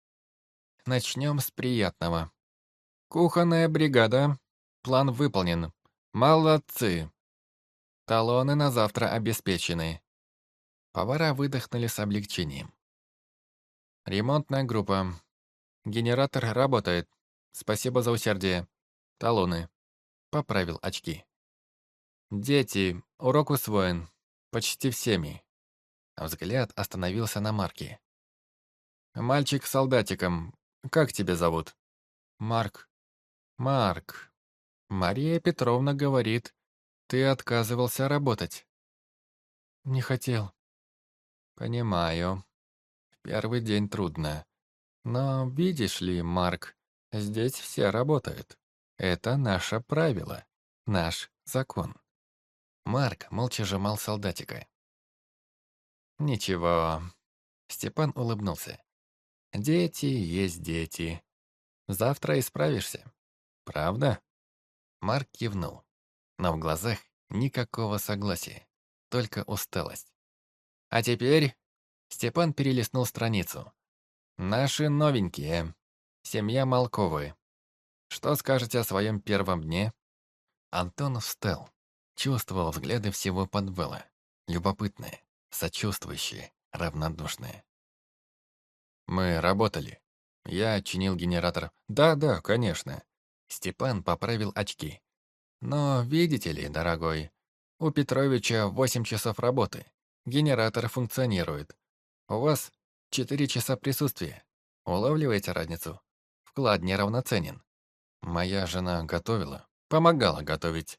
Начнем с приятного. Кухонная бригада. План выполнен. Молодцы. Талоны на завтра обеспечены. Повара выдохнули с облегчением. Ремонтная группа. Генератор работает. Спасибо за усердие. Талоны. Поправил очки. Дети, урок усвоен. Почти всеми. Взгляд остановился на Марке. «Мальчик с солдатиком. Как тебя зовут?» «Марк». «Марк. Мария Петровна говорит, ты отказывался работать». «Не хотел». «Понимаю. В первый день трудно. Но видишь ли, Марк, здесь все работают. Это наше правило, наш закон». Марк молча сжимал солдатика. «Ничего». Степан улыбнулся. «Дети есть дети. Завтра исправишься. Правда?» Марк кивнул. Но в глазах никакого согласия, только усталость. «А теперь...» Степан перелистнул страницу. «Наши новенькие. Семья Малковы. Что скажете о своем первом дне?» Антон встал. Чувствовал взгляды всего подвала. Любопытные, сочувствующие, равнодушные. «Мы работали. Я чинил генератор. Да-да, конечно». Степан поправил очки. «Но видите ли, дорогой, у Петровича восемь часов работы. Генератор функционирует. У вас четыре часа присутствия. Улавливаете разницу? Вклад неравноценен. Моя жена готовила, помогала готовить.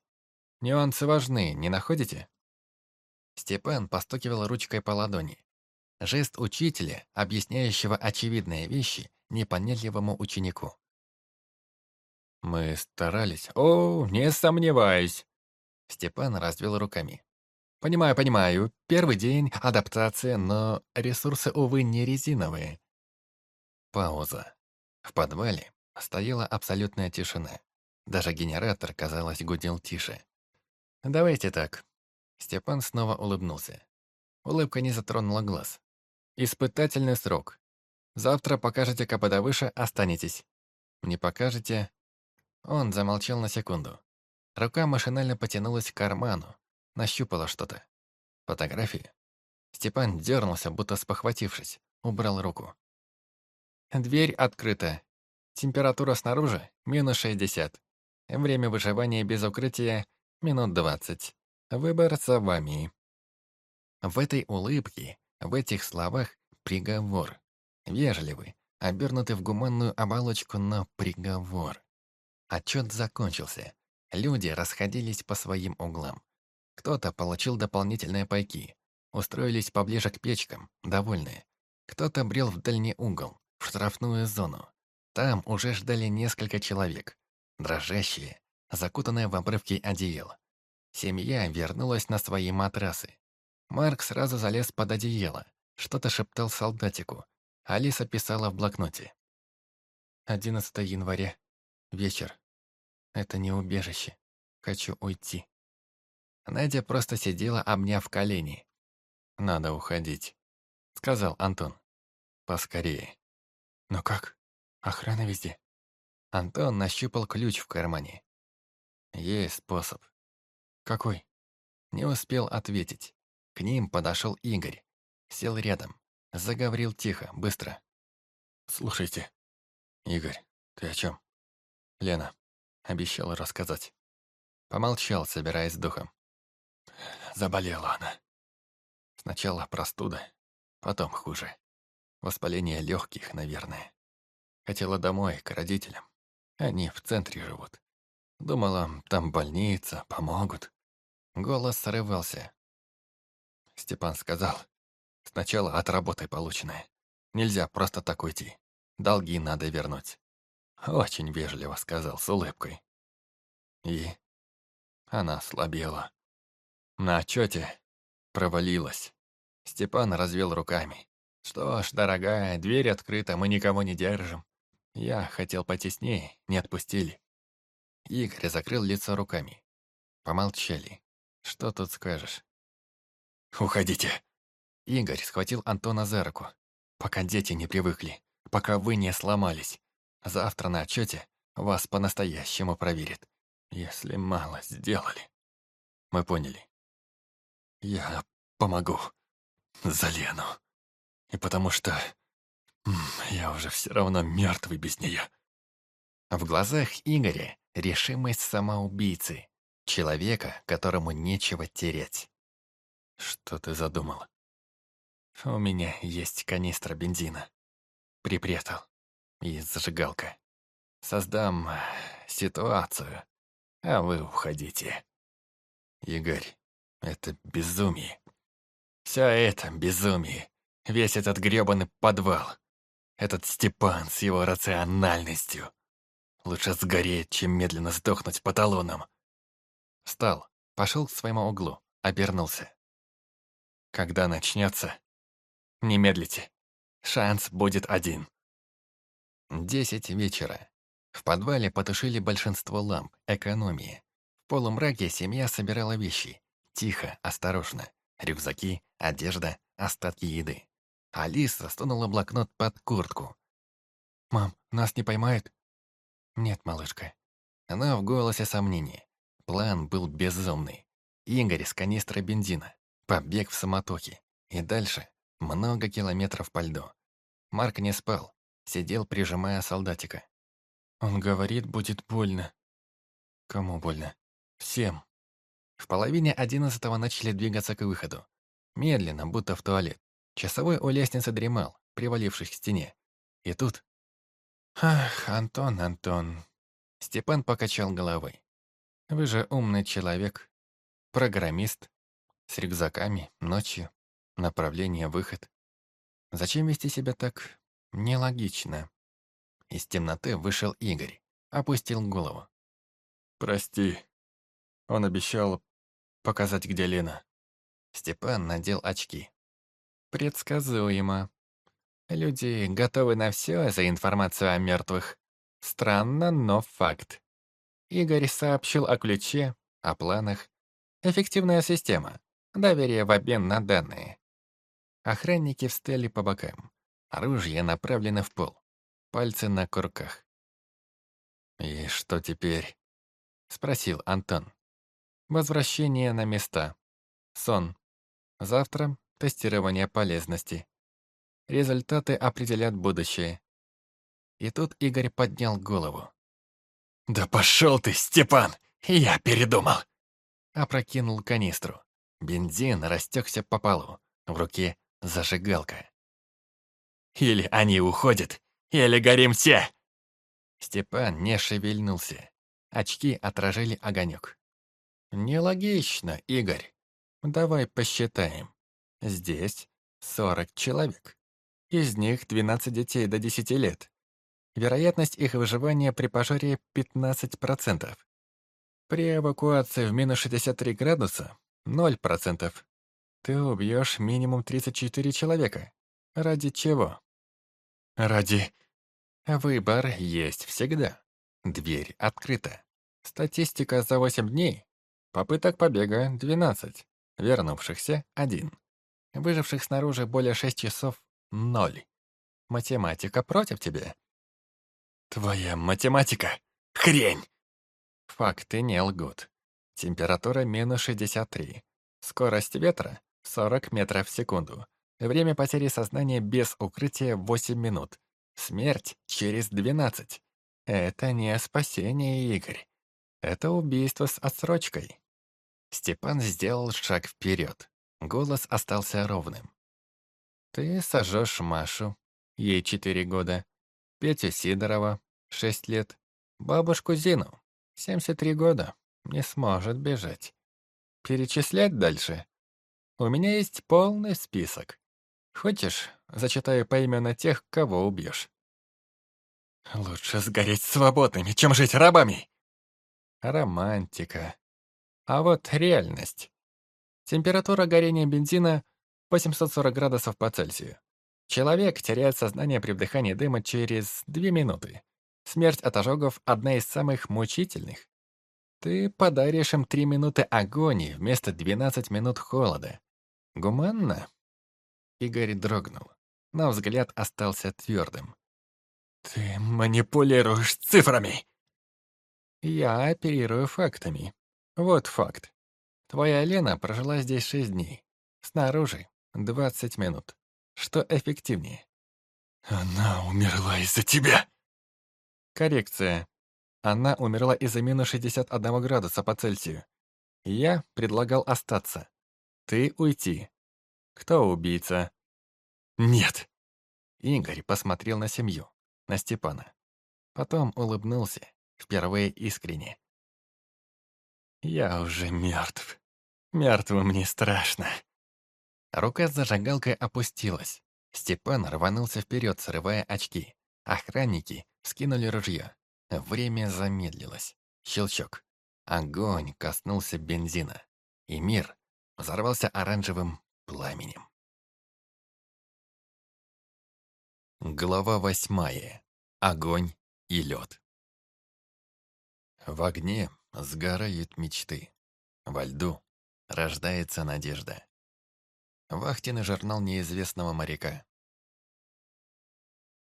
Нюансы важны, не находите?» Степан постукивал ручкой по ладони. Жест учителя, объясняющего очевидные вещи непонятливому ученику. «Мы старались. О, не сомневаюсь!» Степан развел руками. «Понимаю, понимаю. Первый день, адаптация, но ресурсы, увы, не резиновые». Пауза. В подвале стояла абсолютная тишина. Даже генератор, казалось, гудел тише. «Давайте так». Степан снова улыбнулся. Улыбка не затронула глаз. «Испытательный срок. Завтра покажете КПД выше, останетесь. Не покажете...» Он замолчал на секунду. Рука машинально потянулась к карману, нащупала что-то. Фотографии. Степан дернулся, будто спохватившись, убрал руку. Дверь открыта. Температура снаружи — минус 60. Время выживания без укрытия минут двадцать. Выбор за вами. В этой улыбке, в этих словах приговор. Вежливый, обернутый в гуманную оболочку, но приговор. Отчет закончился. Люди расходились по своим углам. Кто-то получил дополнительные пайки, устроились поближе к печкам, довольные. Кто-то брел в дальний угол, в штрафную зону. Там уже ждали несколько человек, дрожащие, закутанная в обрывки одеял. Семья вернулась на свои матрасы. Марк сразу залез под одеяло, что-то шептал солдатику. Алиса писала в блокноте. 11 января. Вечер. Это не убежище. Хочу уйти. Надя просто сидела, обняв колени. «Надо уходить», — сказал Антон. «Поскорее». «Но как? Охрана везде». Антон нащупал ключ в кармане. Есть способ. Какой? Не успел ответить. К ним подошел Игорь. Сел рядом. Заговорил тихо, быстро. «Слушайте, Игорь, ты о чем?» Лена обещала рассказать. Помолчал, собираясь с духом. Заболела она. Сначала простуда, потом хуже. Воспаление легких, наверное. Хотела домой, к родителям. Они в центре живут. Думала, там больница, помогут. Голос срывался. Степан сказал, сначала от работы полученное. Нельзя просто так уйти. Долги надо вернуть. Очень вежливо сказал, с улыбкой. И она слабела. На отчете провалилась. Степан развел руками. «Что ж, дорогая, дверь открыта, мы никого не держим. Я хотел потеснее, не отпустили. Игорь закрыл лицо руками. Помолчали. Что тут скажешь? «Уходите!» Игорь схватил Антона за руку. «Пока дети не привыкли, пока вы не сломались. Завтра на отчете вас по-настоящему проверят. если мало сделали. Мы поняли. Я помогу за Лену. И потому что я уже все равно мертвый без нее. В глазах Игоря решимость самоубийцы, человека, которому нечего терять. Что ты задумал? У меня есть канистра бензина. Припрятал. И зажигалка. Создам ситуацию, а вы уходите. Игорь, это безумие. Все это безумие. Весь этот грёбаный подвал. Этот Степан с его рациональностью. Лучше сгореть, чем медленно сдохнуть по талонам. Встал, пошел к своему углу, обернулся. Когда начнется, не медлите. Шанс будет один. Десять вечера. В подвале потушили большинство ламп, экономии. В полумраке семья собирала вещи. Тихо, осторожно. Рюкзаки, одежда, остатки еды. Алиса сунула блокнот под куртку. «Мам, нас не поймают?» «Нет, малышка». Она в голосе сомнения. План был безумный. Игорь с канистрой бензина. Побег в самотоке. И дальше много километров по льду. Марк не спал. Сидел, прижимая солдатика. Он говорит, будет больно. Кому больно? Всем. В половине одиннадцатого начали двигаться к выходу. Медленно, будто в туалет. Часовой у лестницы дремал, привалившись к стене. И тут «Ах, Антон, Антон!» Степан покачал головой. «Вы же умный человек, программист, с рюкзаками, ночью, направление, выход. Зачем вести себя так нелогично?» Из темноты вышел Игорь, опустил голову. «Прости, он обещал показать, где Лена». Степан надел очки. «Предсказуемо», Люди готовы на все за информацию о мертвых. Странно, но факт. Игорь сообщил о ключе, о планах. Эффективная система. Доверие в обмен на данные. Охранники встали по бокам. Оружие направлено в пол. Пальцы на курках. «И что теперь?» — спросил Антон. «Возвращение на места. Сон. Завтра — тестирование полезности. Результаты определят будущее. И тут Игорь поднял голову. «Да пошел ты, Степан! Я передумал!» Опрокинул канистру. Бензин растекся по полу. В руке зажигалка. «Или они уходят, или горим все!» Степан не шевельнулся. Очки отражали огонек. «Нелогично, Игорь. Давай посчитаем. Здесь сорок человек. Из них 12 детей до 10 лет. Вероятность их выживания при пожаре 15%. При эвакуации в минус 63 градуса — 0%. Ты убьешь минимум 34 человека. Ради чего? Ради... Выбор есть всегда. Дверь открыта. Статистика за 8 дней. Попыток побега — 12. Вернувшихся — 1. Выживших снаружи более 6 часов Ноль. Математика против тебя. Твоя математика — хрень! Факты не лгут. Температура минус 63. Скорость ветра — 40 метров в секунду. Время потери сознания без укрытия — 8 минут. Смерть через 12. Это не спасение, Игорь. Это убийство с отсрочкой. Степан сделал шаг вперед. Голос остался ровным. Ты сожжешь Машу, ей четыре года, Петю Сидорова, шесть лет, бабушку Зину, семьдесят три года, не сможет бежать. Перечислять дальше? У меня есть полный список. Хочешь, зачитаю поименно тех, кого убьешь? Лучше сгореть свободными, чем жить рабами. Романтика. А вот реальность. Температура горения бензина 840 градусов по Цельсию. Человек теряет сознание при вдыхании дыма через 2 минуты. Смерть от ожогов – одна из самых мучительных. Ты подаришь им 3 минуты агонии вместо 12 минут холода. Гуманно? Игорь дрогнул, но взгляд остался твердым. «Ты манипулируешь цифрами!» Я оперирую фактами. Вот факт. Твоя Лена прожила здесь шесть дней. Снаружи — двадцать минут. Что эффективнее? Она умерла из-за тебя. Коррекция. Она умерла из-за минус 61 градуса по Цельсию. Я предлагал остаться. Ты уйти. Кто убийца? Нет. Игорь посмотрел на семью, на Степана. Потом улыбнулся, впервые искренне. Я уже мертв. Мертвым не страшно. Рука с зажигалкой опустилась. Степан рванулся вперед, срывая очки. Охранники скинули ружье. Время замедлилось. Щелчок. Огонь коснулся бензина. И мир взорвался оранжевым пламенем. Глава восьмая. Огонь и лед. В огне сгорают мечты. Во льду рождается надежда. Вахтенный журнал неизвестного моряка.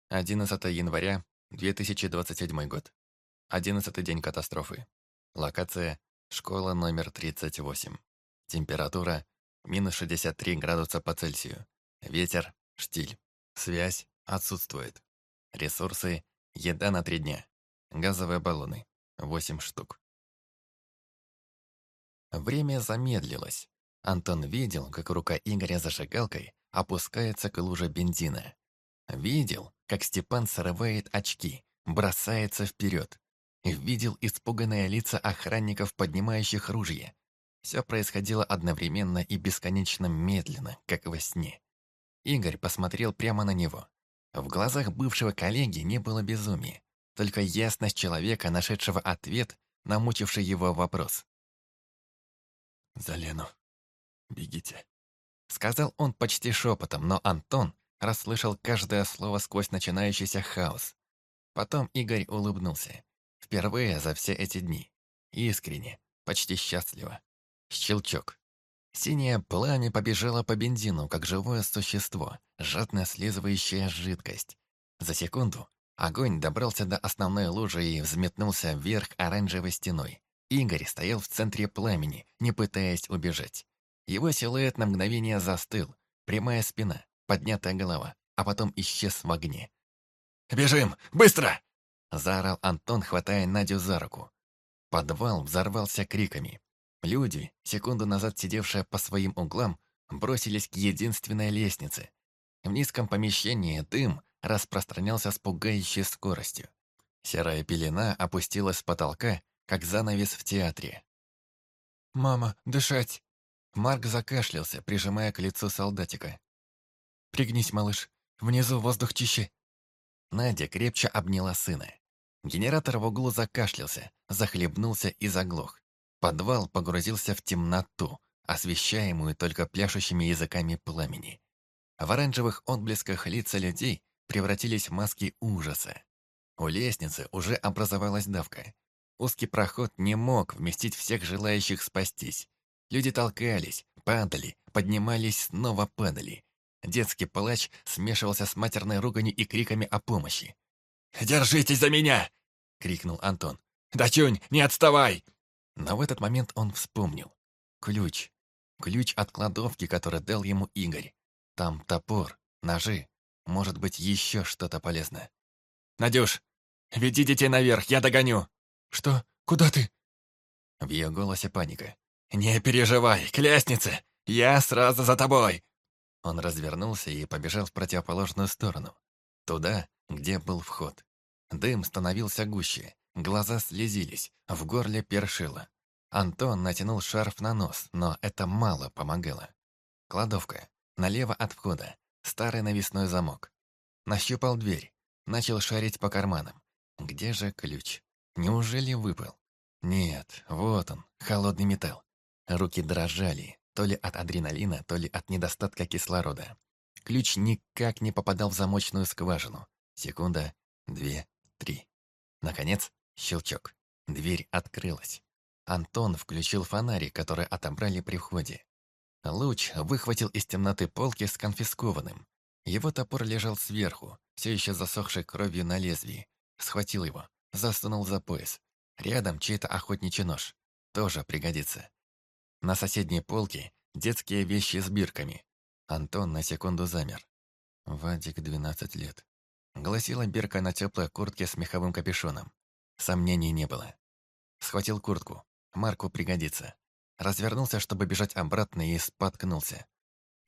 11 января 2027 год. 11 день катастрофы. Локация – школа номер 38. Температура – минус 63 градуса по Цельсию. Ветер – штиль. Связь отсутствует. Ресурсы – еда на три дня. Газовые баллоны – 8 штук. Время замедлилось. Антон видел, как рука Игоря зажигалкой опускается к луже бензина. Видел, как Степан срывает очки, бросается вперед. Видел испуганные лица охранников, поднимающих ружья. Все происходило одновременно и бесконечно медленно, как во сне. Игорь посмотрел прямо на него. В глазах бывшего коллеги не было безумия, только ясность человека, нашедшего ответ на мучивший его вопрос. «За Лену», «Бегите», — сказал он почти шепотом, но Антон расслышал каждое слово сквозь начинающийся хаос. Потом Игорь улыбнулся. Впервые за все эти дни. Искренне, почти счастливо. Щелчок. Синее пламя побежало по бензину, как живое существо, жадно слизывающая жидкость. За секунду огонь добрался до основной лужи и взметнулся вверх оранжевой стеной. Игорь стоял в центре пламени, не пытаясь убежать. Его силуэт на мгновение застыл, прямая спина, поднятая голова, а потом исчез в огне. «Бежим! Быстро!» – заорал Антон, хватая Надю за руку. Подвал взорвался криками. Люди, секунду назад сидевшие по своим углам, бросились к единственной лестнице. В низком помещении дым распространялся с пугающей скоростью. Серая пелена опустилась с потолка, как занавес в театре. «Мама, дышать!» Марк закашлялся, прижимая к лицу солдатика. «Пригнись, малыш. Внизу воздух чище». Надя крепче обняла сына. Генератор в углу закашлялся, захлебнулся и заглох. Подвал погрузился в темноту, освещаемую только пляшущими языками пламени. В оранжевых отблесках лица людей превратились в маски ужаса. У лестницы уже образовалась давка. Узкий проход не мог вместить всех желающих спастись. Люди толкались, падали, поднимались, снова падали. Детский плач смешивался с матерной руганью и криками о помощи. «Держитесь за меня!» — крикнул Антон. «Дачунь, не отставай!» Но в этот момент он вспомнил. Ключ. Ключ от кладовки, который дал ему Игорь. Там топор, ножи, может быть, еще что-то полезное. «Надюш, веди детей наверх, я догоню!» «Что? Куда ты?» В ее голосе паника. «Не переживай, к лестнице! Я сразу за тобой!» Он развернулся и побежал в противоположную сторону. Туда, где был вход. Дым становился гуще, глаза слезились, в горле першило. Антон натянул шарф на нос, но это мало помогало. Кладовка. Налево от входа. Старый навесной замок. Нащупал дверь. Начал шарить по карманам. Где же ключ? Неужели выпал? Нет, вот он, холодный металл. Руки дрожали, то ли от адреналина, то ли от недостатка кислорода. Ключ никак не попадал в замочную скважину. Секунда, две, три. Наконец, щелчок. Дверь открылась. Антон включил фонарик, который отобрали при входе. Луч выхватил из темноты полки с конфискованным. Его топор лежал сверху, все еще засохшей кровью на лезвии. Схватил его, засунул за пояс. Рядом чей-то охотничий нож. Тоже пригодится. На соседней полке детские вещи с бирками. Антон на секунду замер. «Вадик, 12 лет», — гласила бирка на теплой куртке с меховым капюшоном. Сомнений не было. Схватил куртку. Марку пригодится. Развернулся, чтобы бежать обратно, и споткнулся.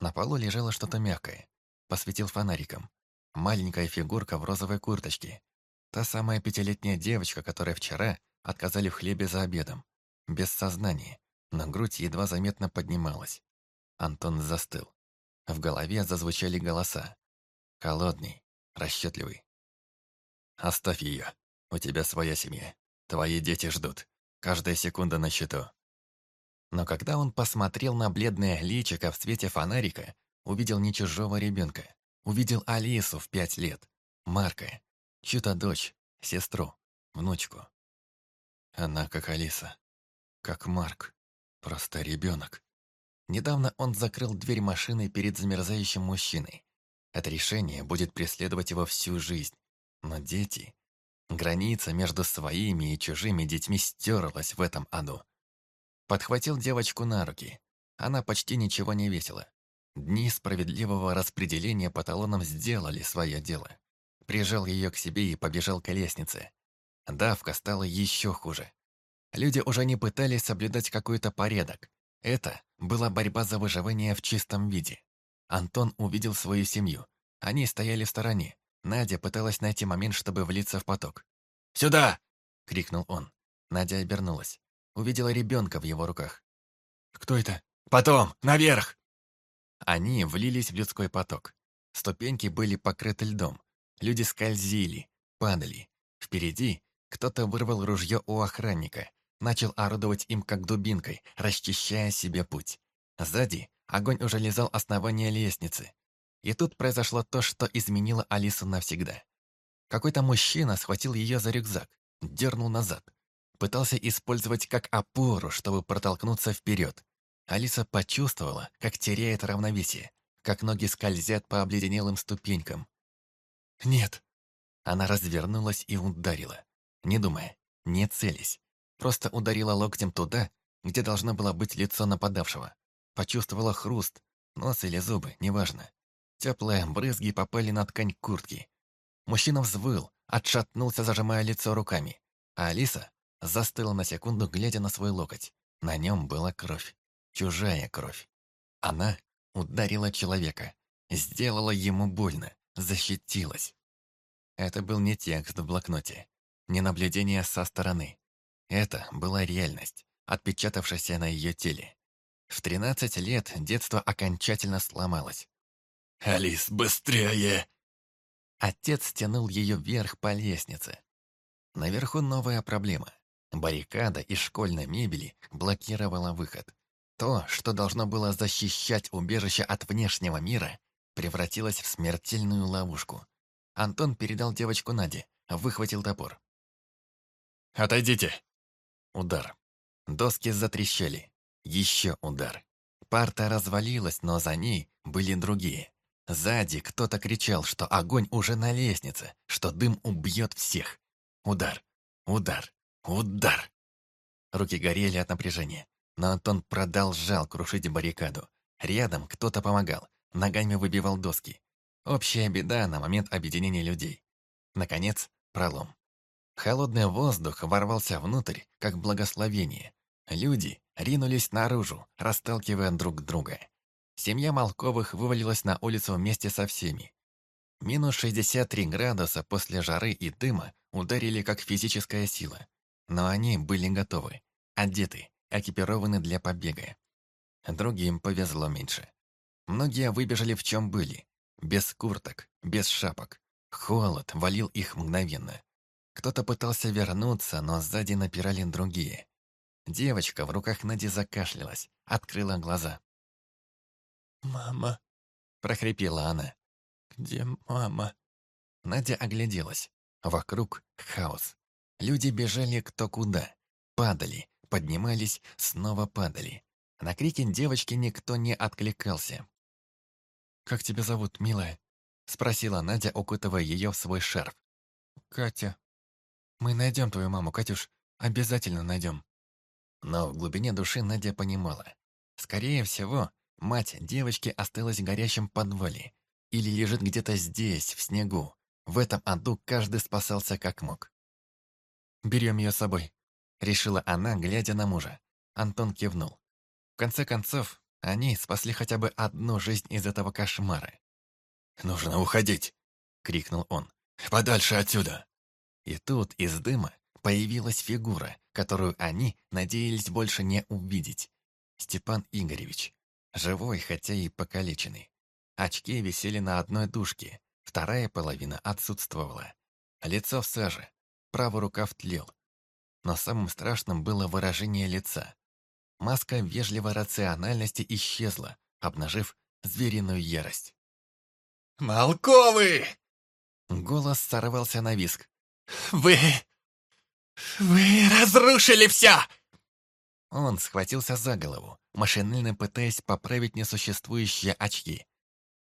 На полу лежало что-то мягкое. Посветил фонариком. Маленькая фигурка в розовой курточке. Та самая пятилетняя девочка, которая вчера отказали в хлебе за обедом. Без сознания, но грудь едва заметно поднималась. Антон застыл. В голове зазвучали голоса. Холодный, расчетливый. «Оставь ее. У тебя своя семья. Твои дети ждут. Каждая секунда на счету». Но когда он посмотрел на бледное личико в свете фонарика, увидел не чужого ребенка. Увидел Алису в пять лет. Марка. Чью-то дочь, сестру, внучку. Она как Алиса. Как Марк. Просто ребенок. Недавно он закрыл дверь машины перед замерзающим мужчиной. Это решение будет преследовать его всю жизнь. Но дети... Граница между своими и чужими детьми стерлась в этом аду. Подхватил девочку на руки. Она почти ничего не весила. Дни справедливого распределения по талонам сделали свое дело. Прижал ее к себе и побежал к лестнице. Давка стала еще хуже. Люди уже не пытались соблюдать какой-то порядок. Это была борьба за выживание в чистом виде. Антон увидел свою семью. Они стояли в стороне. Надя пыталась найти момент, чтобы влиться в поток. «Сюда!» — крикнул он. Надя обернулась. Увидела ребенка в его руках. «Кто это?» «Потом! Наверх!» Они влились в людской поток. Ступеньки были покрыты льдом. Люди скользили, падали. Впереди кто-то вырвал ружье у охранника, начал орудовать им как дубинкой, расчищая себе путь. Сзади огонь уже лизал основание лестницы. И тут произошло то, что изменило Алису навсегда. Какой-то мужчина схватил ее за рюкзак, дернул назад. Пытался использовать как опору, чтобы протолкнуться вперед. Алиса почувствовала, как теряет равновесие, как ноги скользят по обледенелым ступенькам. «Нет!» Она развернулась и ударила, не думая, не целясь. Просто ударила локтем туда, где должно было быть лицо нападавшего. Почувствовала хруст, нос или зубы, неважно. Теплые брызги попали на ткань куртки. Мужчина взвыл, отшатнулся, зажимая лицо руками. А Алиса застыла на секунду, глядя на свой локоть. На нем была кровь. Чужая кровь. Она ударила человека. Сделала ему больно. Защитилась. Это был не текст в блокноте. Не наблюдение со стороны. Это была реальность, отпечатавшаяся на ее теле. В 13 лет детство окончательно сломалось. «Алис, быстрее!» Отец тянул ее вверх по лестнице. Наверху новая проблема. Баррикада из школьной мебели блокировала выход. То, что должно было защищать убежище от внешнего мира, превратилось в смертельную ловушку. Антон передал девочку Наде, выхватил топор. «Отойдите!» Удар. Доски затрещали. Еще удар. Парта развалилась, но за ней были другие. Сзади кто-то кричал, что огонь уже на лестнице, что дым убьет всех. Удар. Удар. Удар. Руки горели от напряжения, но Антон продолжал крушить баррикаду. Рядом кто-то помогал, ногами выбивал доски. Общая беда на момент объединения людей. Наконец, пролом. Холодный воздух ворвался внутрь, как благословение. Люди ринулись наружу, расталкивая друг друга. Семья Малковых вывалилась на улицу вместе со всеми. Минус 63 градуса после жары и дыма ударили как физическая сила. Но они были готовы, одеты, экипированы для побега. Другим повезло меньше. Многие выбежали в чем были. Без курток, без шапок. Холод валил их мгновенно. Кто-то пытался вернуться, но сзади напирали другие. Девочка в руках Нади закашлялась, открыла глаза. «Мама!» – прохрипела она. «Где мама?» Надя огляделась. Вокруг хаос. Люди бежали кто куда. Падали, поднимались, снова падали. На крики девочки никто не откликался. «Как тебя зовут, милая?» – спросила Надя, укутывая ее в свой шарф. «Катя», «Мы найдем твою маму, Катюш. Обязательно найдем. Но в глубине души Надя понимала. Скорее всего, мать девочки осталась в горящем подвале или лежит где-то здесь, в снегу. В этом аду каждый спасался как мог. «Берем ее с собой», — решила она, глядя на мужа. Антон кивнул. В конце концов, они спасли хотя бы одну жизнь из этого кошмара. «Нужно уходить!» — крикнул он. «Подальше отсюда!» И тут из дыма появилась фигура, которую они надеялись больше не увидеть. Степан Игоревич. Живой, хотя и покалеченный. Очки висели на одной дужке, вторая половина отсутствовала. Лицо в саже, правый рукав тлел. Но самым страшным было выражение лица. Маска вежливой рациональности исчезла, обнажив звериную ярость. «Молковы!» Голос сорвался на виск. «Вы... вы разрушили все!» Он схватился за голову, машинально пытаясь поправить несуществующие очки.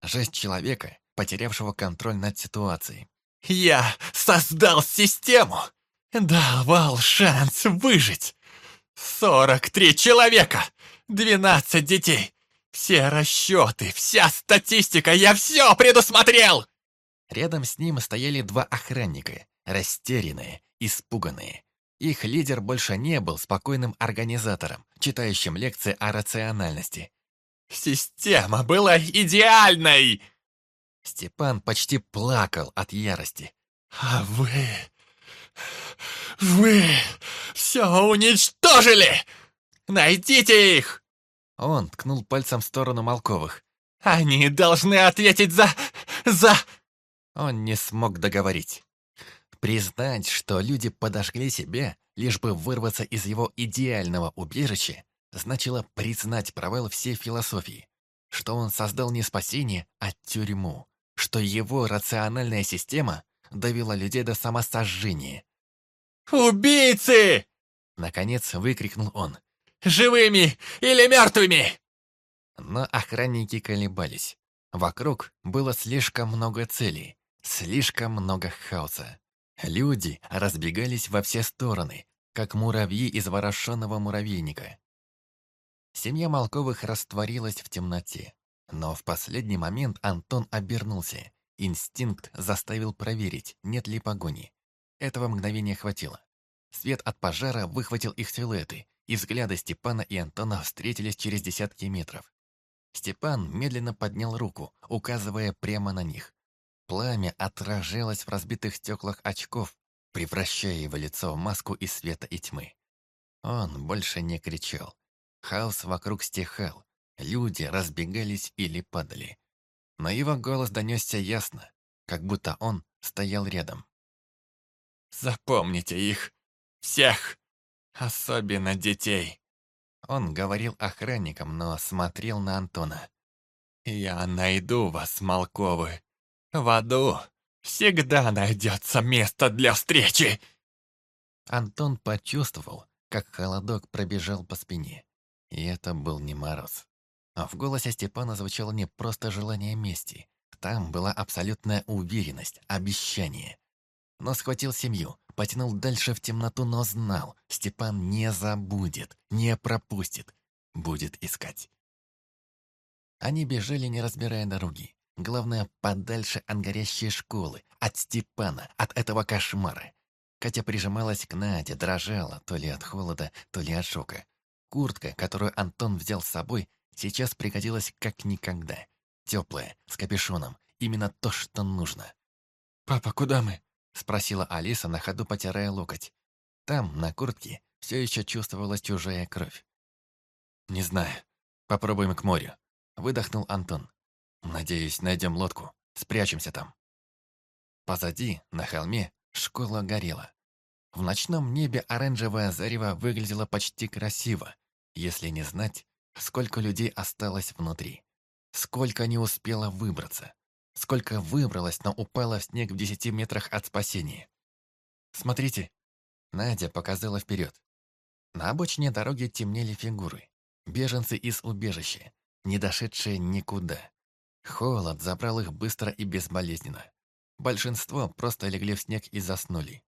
Жесть человека, потерявшего контроль над ситуацией. «Я создал систему! Давал шанс выжить! Сорок три человека! Двенадцать детей! Все расчеты, вся статистика, я все предусмотрел!» Рядом с ним стояли два охранника, растерянные, испуганные. Их лидер больше не был спокойным организатором, читающим лекции о рациональности. «Система была идеальной!» Степан почти плакал от ярости. «А вы... вы все уничтожили! Найдите их!» Он ткнул пальцем в сторону Малковых. «Они должны ответить за... за...» Он не смог договорить. Признать, что люди подожгли себя, лишь бы вырваться из его идеального убежища, значило признать провал всей философии, что он создал не спасение, а тюрьму, что его рациональная система довела людей до самосожжения. «Убийцы!» Наконец выкрикнул он. «Живыми или мертвыми?» Но охранники колебались. Вокруг было слишком много целей, слишком много хаоса. Люди разбегались во все стороны, как муравьи из ворошенного муравейника. Семья Малковых растворилась в темноте. Но в последний момент Антон обернулся. Инстинкт заставил проверить, нет ли погони. Этого мгновения хватило. Свет от пожара выхватил их силуэты, и взгляды Степана и Антона встретились через десятки метров. Степан медленно поднял руку, указывая прямо на них. Пламя отражалось в разбитых стеклах очков, превращая его лицо в маску из света и тьмы. Он больше не кричал. Хаос вокруг стихал. Люди разбегались или падали. Но его голос донесся ясно, как будто он стоял рядом. «Запомните их! Всех! Особенно детей!» Он говорил охранникам, но смотрел на Антона. «Я найду вас, Малковы. В аду всегда найдется место для встречи!» Антон почувствовал, как холодок пробежал по спине. И это был не мороз. А в голосе Степана звучало не просто желание мести. Там была абсолютная уверенность, обещание. Но схватил семью, потянул дальше в темноту, но знал, Степан не забудет, не пропустит, будет искать. Они бежали, не разбирая дороги. Главное, подальше от горящей школы, от Степана, от этого кошмара. Катя прижималась к Наде, дрожала, то ли от холода, то ли от шока. Куртка, которую Антон взял с собой, сейчас пригодилась как никогда. Теплая, с капюшоном. Именно то, что нужно. «Папа, куда мы?» — спросила Алиса, на ходу потирая локоть. Там, на куртке, все еще чувствовалась чужая кровь. «Не знаю. Попробуем к морю», — выдохнул Антон. «Надеюсь, найдем лодку. Спрячемся там». Позади, на холме, школа горела. В ночном небе оранжевое зарево выглядело почти красиво, если не знать, сколько людей осталось внутри. Сколько не успело выбраться. Сколько выбралось, но упало в снег в десяти метрах от спасения. «Смотрите!» Надя показала вперед. На обочине дороги темнели фигуры. Беженцы из убежища, не дошедшие никуда. Холод забрал их быстро и безболезненно. Большинство просто легли в снег и заснули.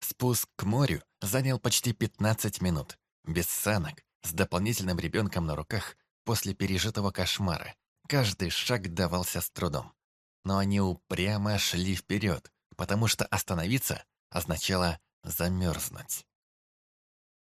Спуск к морю занял почти 15 минут, без санок, с дополнительным ребенком на руках после пережитого кошмара. Каждый шаг давался с трудом. Но они упрямо шли вперед, потому что остановиться означало замерзнуть.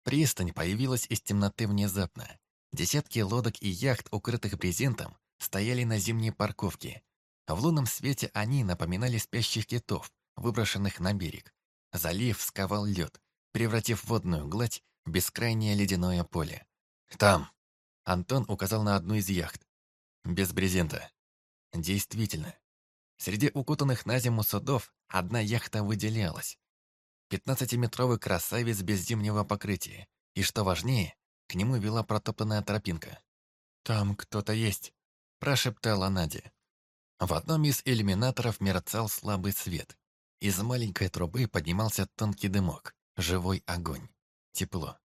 Пристань появилась из темноты внезапно. Десятки лодок и яхт, укрытых брезентом, стояли на зимней парковке. В лунном свете они напоминали спящих китов, выброшенных на берег. Залив сковал лед, превратив водную гладь в бескрайнее ледяное поле. «Там!» Антон указал на одну из яхт. Без брезента. Действительно. Среди укутанных на зиму судов одна яхта выделялась. Пятнадцатиметровый красавец без зимнего покрытия. И что важнее, к нему вела протоптанная тропинка. «Там кто-то есть», – прошептала Надя. В одном из иллюминаторов мерцал слабый свет. Из маленькой трубы поднимался тонкий дымок, живой огонь, тепло.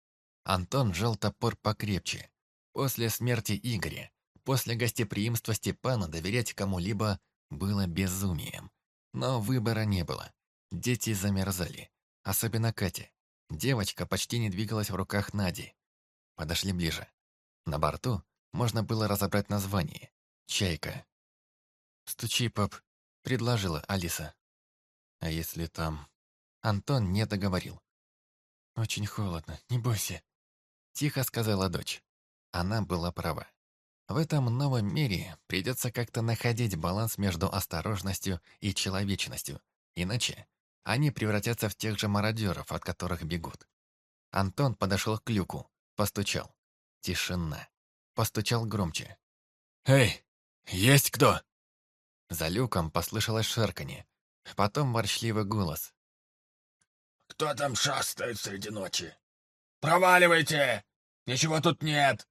Антон жал топор покрепче. После смерти Игоря, после гостеприимства Степана доверять кому-либо было безумием. Но выбора не было. Дети замерзали. Особенно Катя. Девочка почти не двигалась в руках Нади. Подошли ближе. На борту можно было разобрать название. «Чайка». «Стучи, пап», — предложила Алиса. А если там... Антон не договорил. «Очень холодно, не бойся», — тихо сказала дочь. Она была права. В этом новом мире придется как-то находить баланс между осторожностью и человечностью, иначе они превратятся в тех же мародеров, от которых бегут. Антон подошел к люку, постучал. Тишина. Постучал громче. «Эй, есть кто?» За люком послышалось шарканье, Потом ворчливый голос. «Кто там шастает среди ночи? Проваливайте! Ничего тут нет!»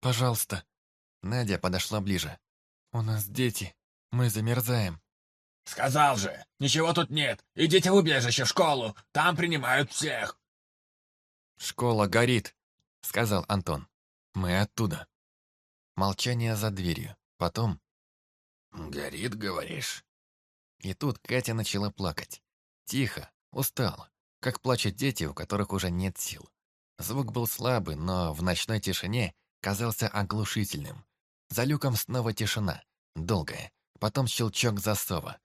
«Пожалуйста». Надя подошла ближе. «У нас дети. Мы замерзаем». «Сказал же, ничего тут нет. Идите в убежище, в школу. Там принимают всех». «Школа горит», — сказал Антон. «Мы оттуда». Молчание за дверью. Потом... «Горит, говоришь?» И тут Катя начала плакать. Тихо, устала, как плачут дети, у которых уже нет сил. Звук был слабый, но в ночной тишине казался оглушительным. За люком снова тишина, долгая, потом щелчок засова.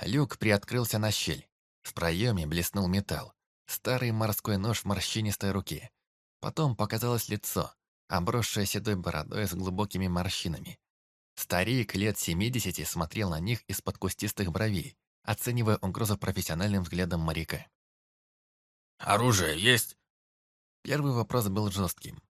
Люк приоткрылся на щель. В проеме блеснул металл. Старый морской нож в морщинистой руке. Потом показалось лицо, обросшее седой бородой с глубокими морщинами. Старик лет 70 смотрел на них из-под кустистых бровей, оценивая угрозу профессиональным взглядом моряка. «Оружие есть?» Первый вопрос был жестким.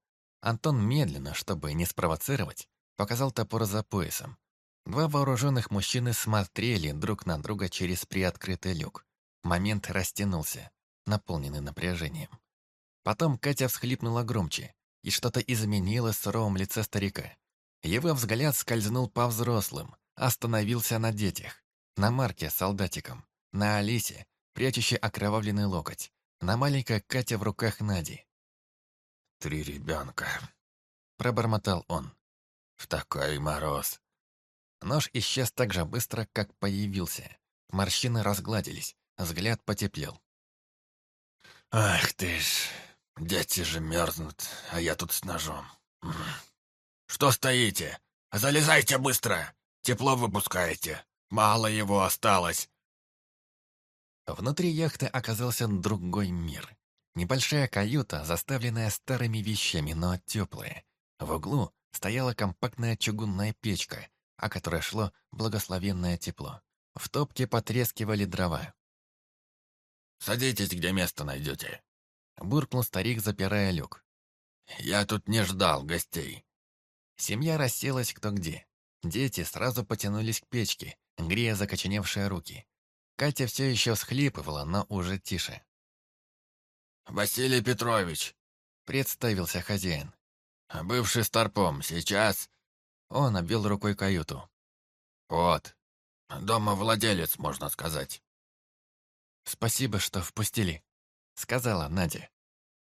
Антон медленно, чтобы не спровоцировать, показал топор за поясом. Два вооруженных мужчины смотрели друг на друга через приоткрытый люк. Момент растянулся, наполненный напряжением. Потом Катя всхлипнула громче, и что-то изменилось в суровом лице старика. Его взгляд скользнул по взрослым, остановился на детях. На Марке с солдатиком, на Алисе, прячущей окровавленный локоть, на маленькой Кате в руках Нади. «Три ребенка», — пробормотал он. «В такой мороз». Нож исчез так же быстро, как появился. Морщины разгладились, взгляд потеплел. «Ах ты ж, дети же мерзнут, а я тут с ножом. «Что стоите? Залезайте быстро! Тепло выпускаете! Мало его осталось!» Внутри яхты оказался другой мир. Небольшая каюта, заставленная старыми вещами, но теплая. В углу стояла компактная чугунная печка, о которой шло благословенное тепло. В топке потрескивали дрова. «Садитесь, где место найдете», — буркнул старик, запирая люк. «Я тут не ждал гостей. Семья расселась кто где. Дети сразу потянулись к печке, грея закоченевшие руки. Катя все еще всхлипывала, но уже тише. «Василий Петрович», — представился хозяин. «Бывший старпом, сейчас...» Он обвел рукой каюту. «Вот, дома владелец, можно сказать». «Спасибо, что впустили», — сказала Надя.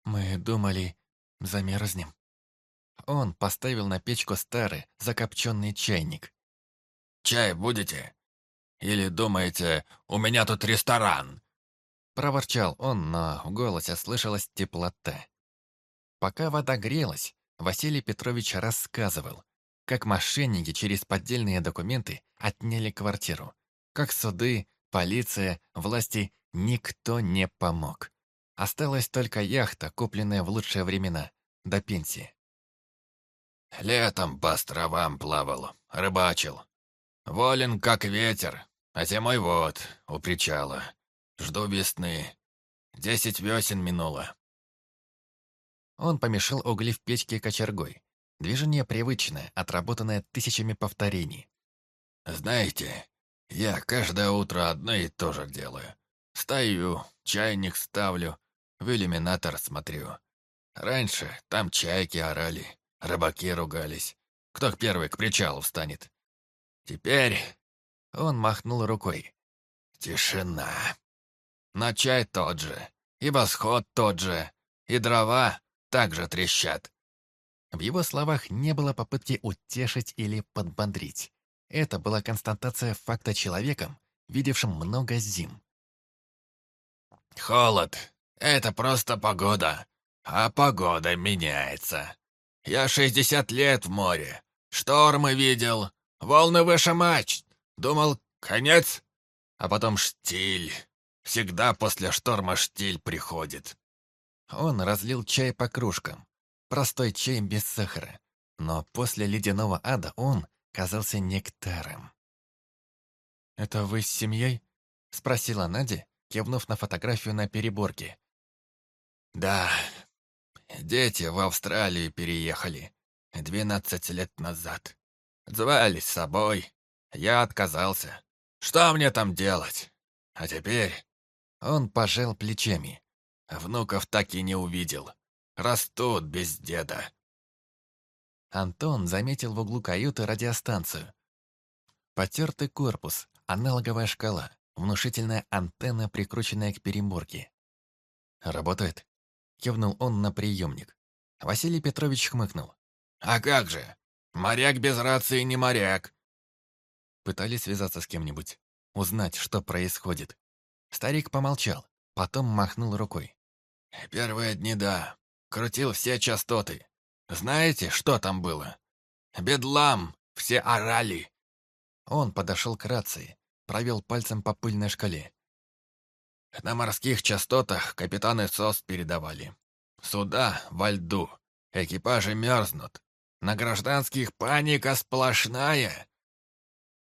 «Мы думали, замерзнем». Он поставил на печку старый, закопченный чайник. «Чай будете? Или думаете, у меня тут ресторан?» Проворчал он, но в голосе слышалась теплота. Пока вода грелась, Василий Петрович рассказывал, как мошенники через поддельные документы отняли квартиру, как суды, полиция, власти никто не помог. Осталась только яхта, купленная в лучшие времена, до пенсии. Летом по островам плавал, рыбачил. Волен, как ветер, а зимой вот, у причала. Жду весны. Десять весен минуло. Он помешал угли в печке кочергой. Движение привычное, отработанное тысячами повторений. Знаете, я каждое утро одно и то же делаю. Стою, чайник ставлю, в иллюминатор смотрю. Раньше там чайки орали, рыбаки ругались. Кто первый к причалу встанет? Теперь он махнул рукой. Тишина. На чай тот же, и восход тот же, и дрова также трещат. В его словах не было попытки утешить или подбодрить. Это была констатация факта человеком, видевшим много зим. «Холод — это просто погода, а погода меняется. Я шестьдесят лет в море, штормы видел, волны выше мачт. Думал, конец, а потом штиль. Всегда после шторма штиль приходит». Он разлил чай по кружкам. Простой чай без сахара. Но после ледяного ада он казался нектаром. «Это вы с семьей?» — спросила Надя, кивнув на фотографию на переборке. «Да, дети в Австралию переехали. Двенадцать лет назад. Звали с собой. Я отказался. Что мне там делать? А теперь...» Он пожал плечами. Внуков так и не увидел. Растут без деда. Антон заметил в углу каюты радиостанцию. Потертый корпус, аналоговая шкала, внушительная антенна, прикрученная к переборке. «Работает?» — кивнул он на приемник. Василий Петрович хмыкнул. «А как же? Моряк без рации не моряк!» Пытались связаться с кем-нибудь, узнать, что происходит. Старик помолчал, потом махнул рукой. «Первые дни, да. Крутил все частоты. Знаете, что там было? Бедлам! Все орали!» Он подошел к рации, провел пальцем по пыльной шкале. На морских частотах капитаны СОС передавали. Суда во льду, экипажи мерзнут. На гражданских паника сплошная.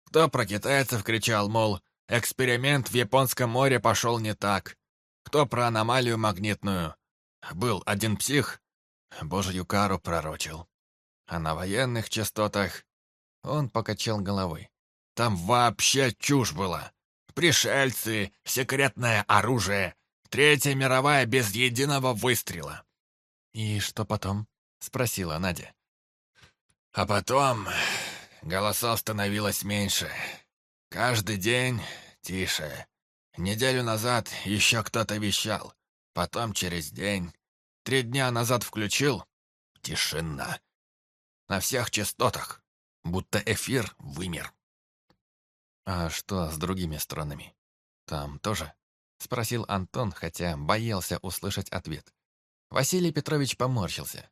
Кто про китайцев кричал, мол, эксперимент в Японском море пошел не так. Кто про аномалию магнитную? Был один псих, божью кару пророчил. А на военных частотах он покачал головой. Там вообще чушь была. Пришельцы, секретное оружие, Третья мировая без единого выстрела. «И что потом?» — спросила Надя. А потом голосов становилось меньше. Каждый день тише. Неделю назад еще кто-то вещал. Потом через день. Три дня назад включил. Тишина. На всех частотах. Будто эфир вымер. «А что с другими странами? Там тоже?» — спросил Антон, хотя боялся услышать ответ. Василий Петрович поморщился.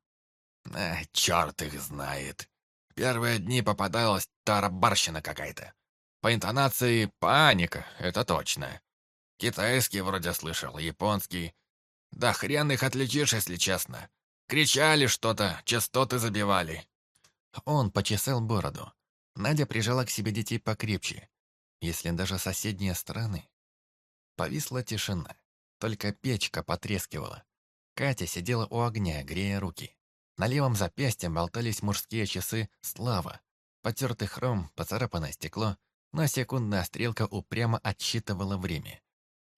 «А, черт их знает. Первые дни попадалась тарабарщина какая-то. По интонации паника, это точно. Китайский вроде слышал, японский. Да хрен их отличишь, если честно. Кричали что-то, частоты забивали. Он почесал бороду. Надя прижала к себе детей покрепче. Если даже соседние страны. Повисла тишина. Только печка потрескивала. Катя сидела у огня, грея руки. На левом запястье болтались мужские часы «Слава». Потертый хром, поцарапанное стекло, но секундная стрелка упрямо отсчитывала время.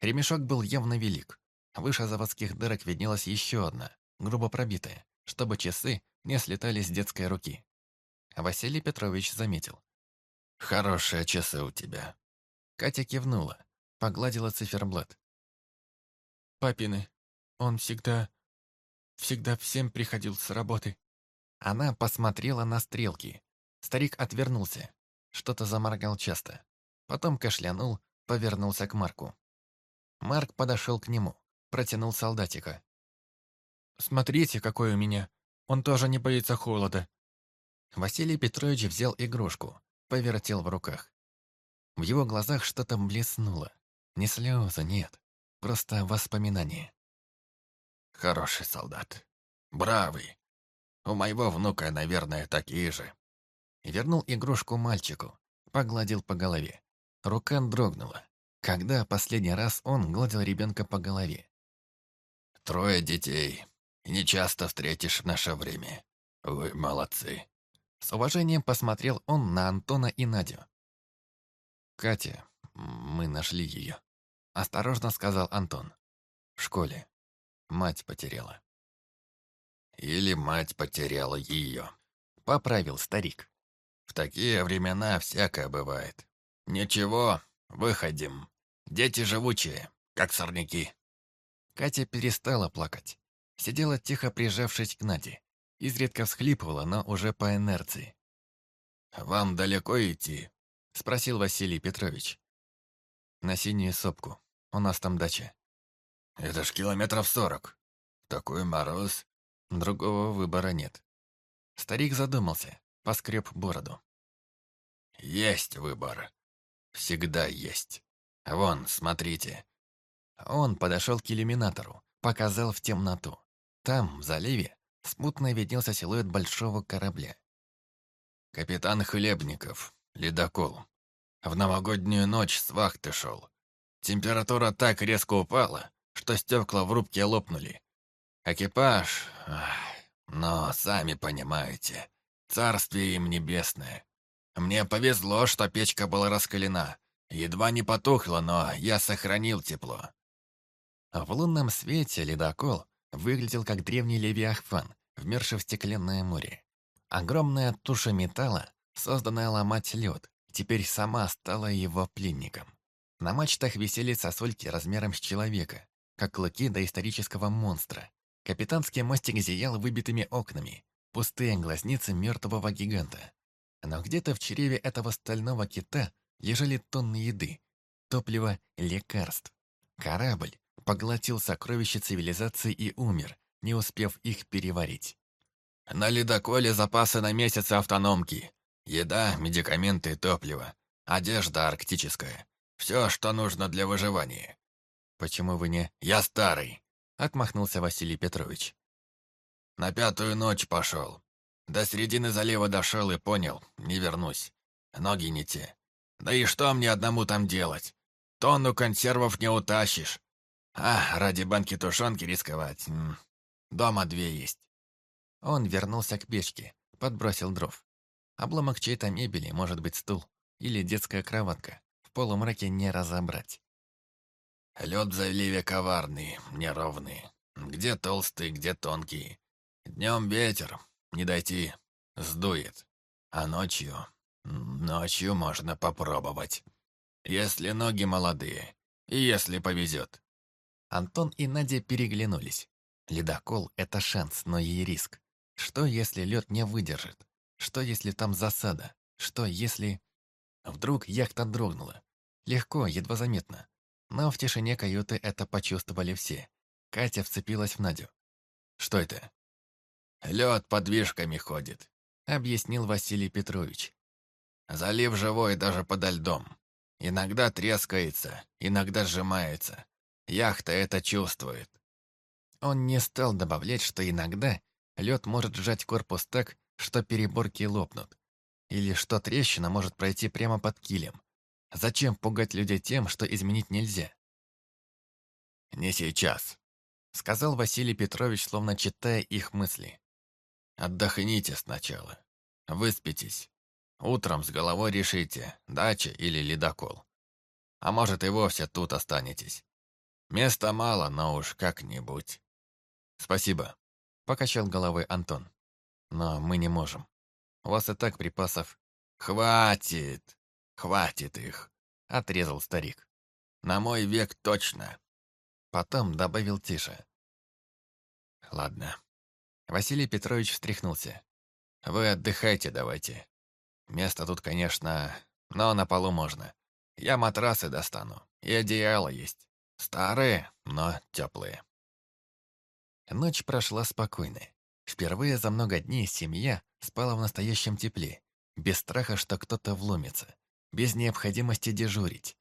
Ремешок был явно велик. Выше заводских дырок виднелась еще одна, грубо пробитая, чтобы часы не слетали с детской руки. Василий Петрович заметил. «Хорошие часы у тебя». Катя кивнула, погладила циферблат. «Папины. Он всегда... всегда всем приходил с работы». Она посмотрела на стрелки. Старик отвернулся. Что-то заморгал часто. Потом кашлянул, повернулся к Марку. Марк подошел к нему, протянул солдатика. «Смотрите, какой у меня. Он тоже не боится холода». Василий Петрович взял игрушку, повертел в руках. В его глазах что-то блеснуло. Не слезы, нет. Просто воспоминания. Хороший солдат. Бравый. У моего внука, наверное, такие же. Вернул игрушку мальчику, погладил по голове. Рука дрогнула. Когда последний раз он гладил ребенка по голове? Трое детей. Не часто встретишь в наше время. Вы молодцы. С уважением посмотрел он на Антона и Надю. «Катя, мы нашли ее», — осторожно сказал Антон. «В школе. Мать потеряла». «Или мать потеряла ее», — поправил старик. «В такие времена всякое бывает. Ничего, выходим. Дети живучие, как сорняки». Катя перестала плакать. Сидела тихо прижавшись к Наде. Изредка всхлипывала, но уже по инерции. «Вам далеко идти?» — спросил Василий Петрович. «На синюю сопку. У нас там дача». «Это ж километров сорок. Такой мороз». Другого выбора нет. Старик задумался, поскреб бороду. «Есть выбор. Всегда есть. Вон, смотрите». Он подошел к иллюминатору, показал в темноту. Там, в заливе, смутно виднелся силуэт большого корабля. «Капитан Хлебников, Ледокол. В новогоднюю ночь с вахты шел. Температура так резко упала, что стекла в рубке лопнули. Экипаж... Ах, но, сами понимаете, царствие им небесное. Мне повезло, что печка была раскалена. Едва не потухла, но я сохранил тепло. В лунном свете ледокол выглядел как древний левиафан, вмерший в стеклянное море. Огромная туша металла созданная ломать лед, теперь сама стала его пленником. На мачтах висели сосульки размером с человека, как клыки доисторического монстра. Капитанский мостик зиял выбитыми окнами, пустые глазницы мертвого гиганта. Но где-то в чреве этого стального кита лежали тонны еды, топлива, лекарств. Корабль поглотил сокровища цивилизации и умер, не успев их переварить. «На ледоколе запасы на месяц автономки. Еда, медикаменты, топливо, одежда арктическая. Все, что нужно для выживания. Почему вы не... Я старый, отмахнулся Василий Петрович. На пятую ночь пошел. До середины залива дошел и понял, не вернусь. Ноги не те. Да и что мне одному там делать? Тонну консервов не утащишь. А, ради банки тушенки рисковать. Дома две есть. Он вернулся к печке, подбросил дров. Обломок чьей-то мебели, может быть стул или детская кроватка. В полумраке не разобрать. Лед в заливе коварный, неровный. Где толстый, где тонкий. Днем ветер, не дойти, сдует. А ночью... Ночью можно попробовать. Если ноги молодые, и если повезет. Антон и Надя переглянулись. Ледокол — это шанс, но и риск. Что, если лед не выдержит? Что, если там засада? Что, если... Вдруг яхта дрогнула. Легко, едва заметно. Но в тишине каюты это почувствовали все. Катя вцепилась в Надю. «Что это?» «Лед подвижками ходит», — объяснил Василий Петрович. «Залив живой даже подо льдом. Иногда трескается, иногда сжимается. Яхта это чувствует». Он не стал добавлять, что иногда лед может сжать корпус так, что переборки лопнут. Или что трещина может пройти прямо под килем. Зачем пугать людей тем, что изменить нельзя? «Не сейчас», — сказал Василий Петрович, словно читая их мысли. «Отдохните сначала. Выспитесь. Утром с головой решите, дача или ледокол. А может и вовсе тут останетесь. Места мало, но уж как-нибудь». «Спасибо», — покачал головой Антон. Но мы не можем. У вас и так припасов... Хватит! Хватит их! Отрезал старик. На мой век точно. Потом добавил тише. Ладно. Василий Петрович встряхнулся. Вы отдыхайте давайте. Место тут, конечно, но на полу можно. Я матрасы достану, и одеяло есть. Старые, но теплые. Ночь прошла спокойно. Впервые за много дней семья спала в настоящем тепле, без страха, что кто-то вломится, без необходимости дежурить.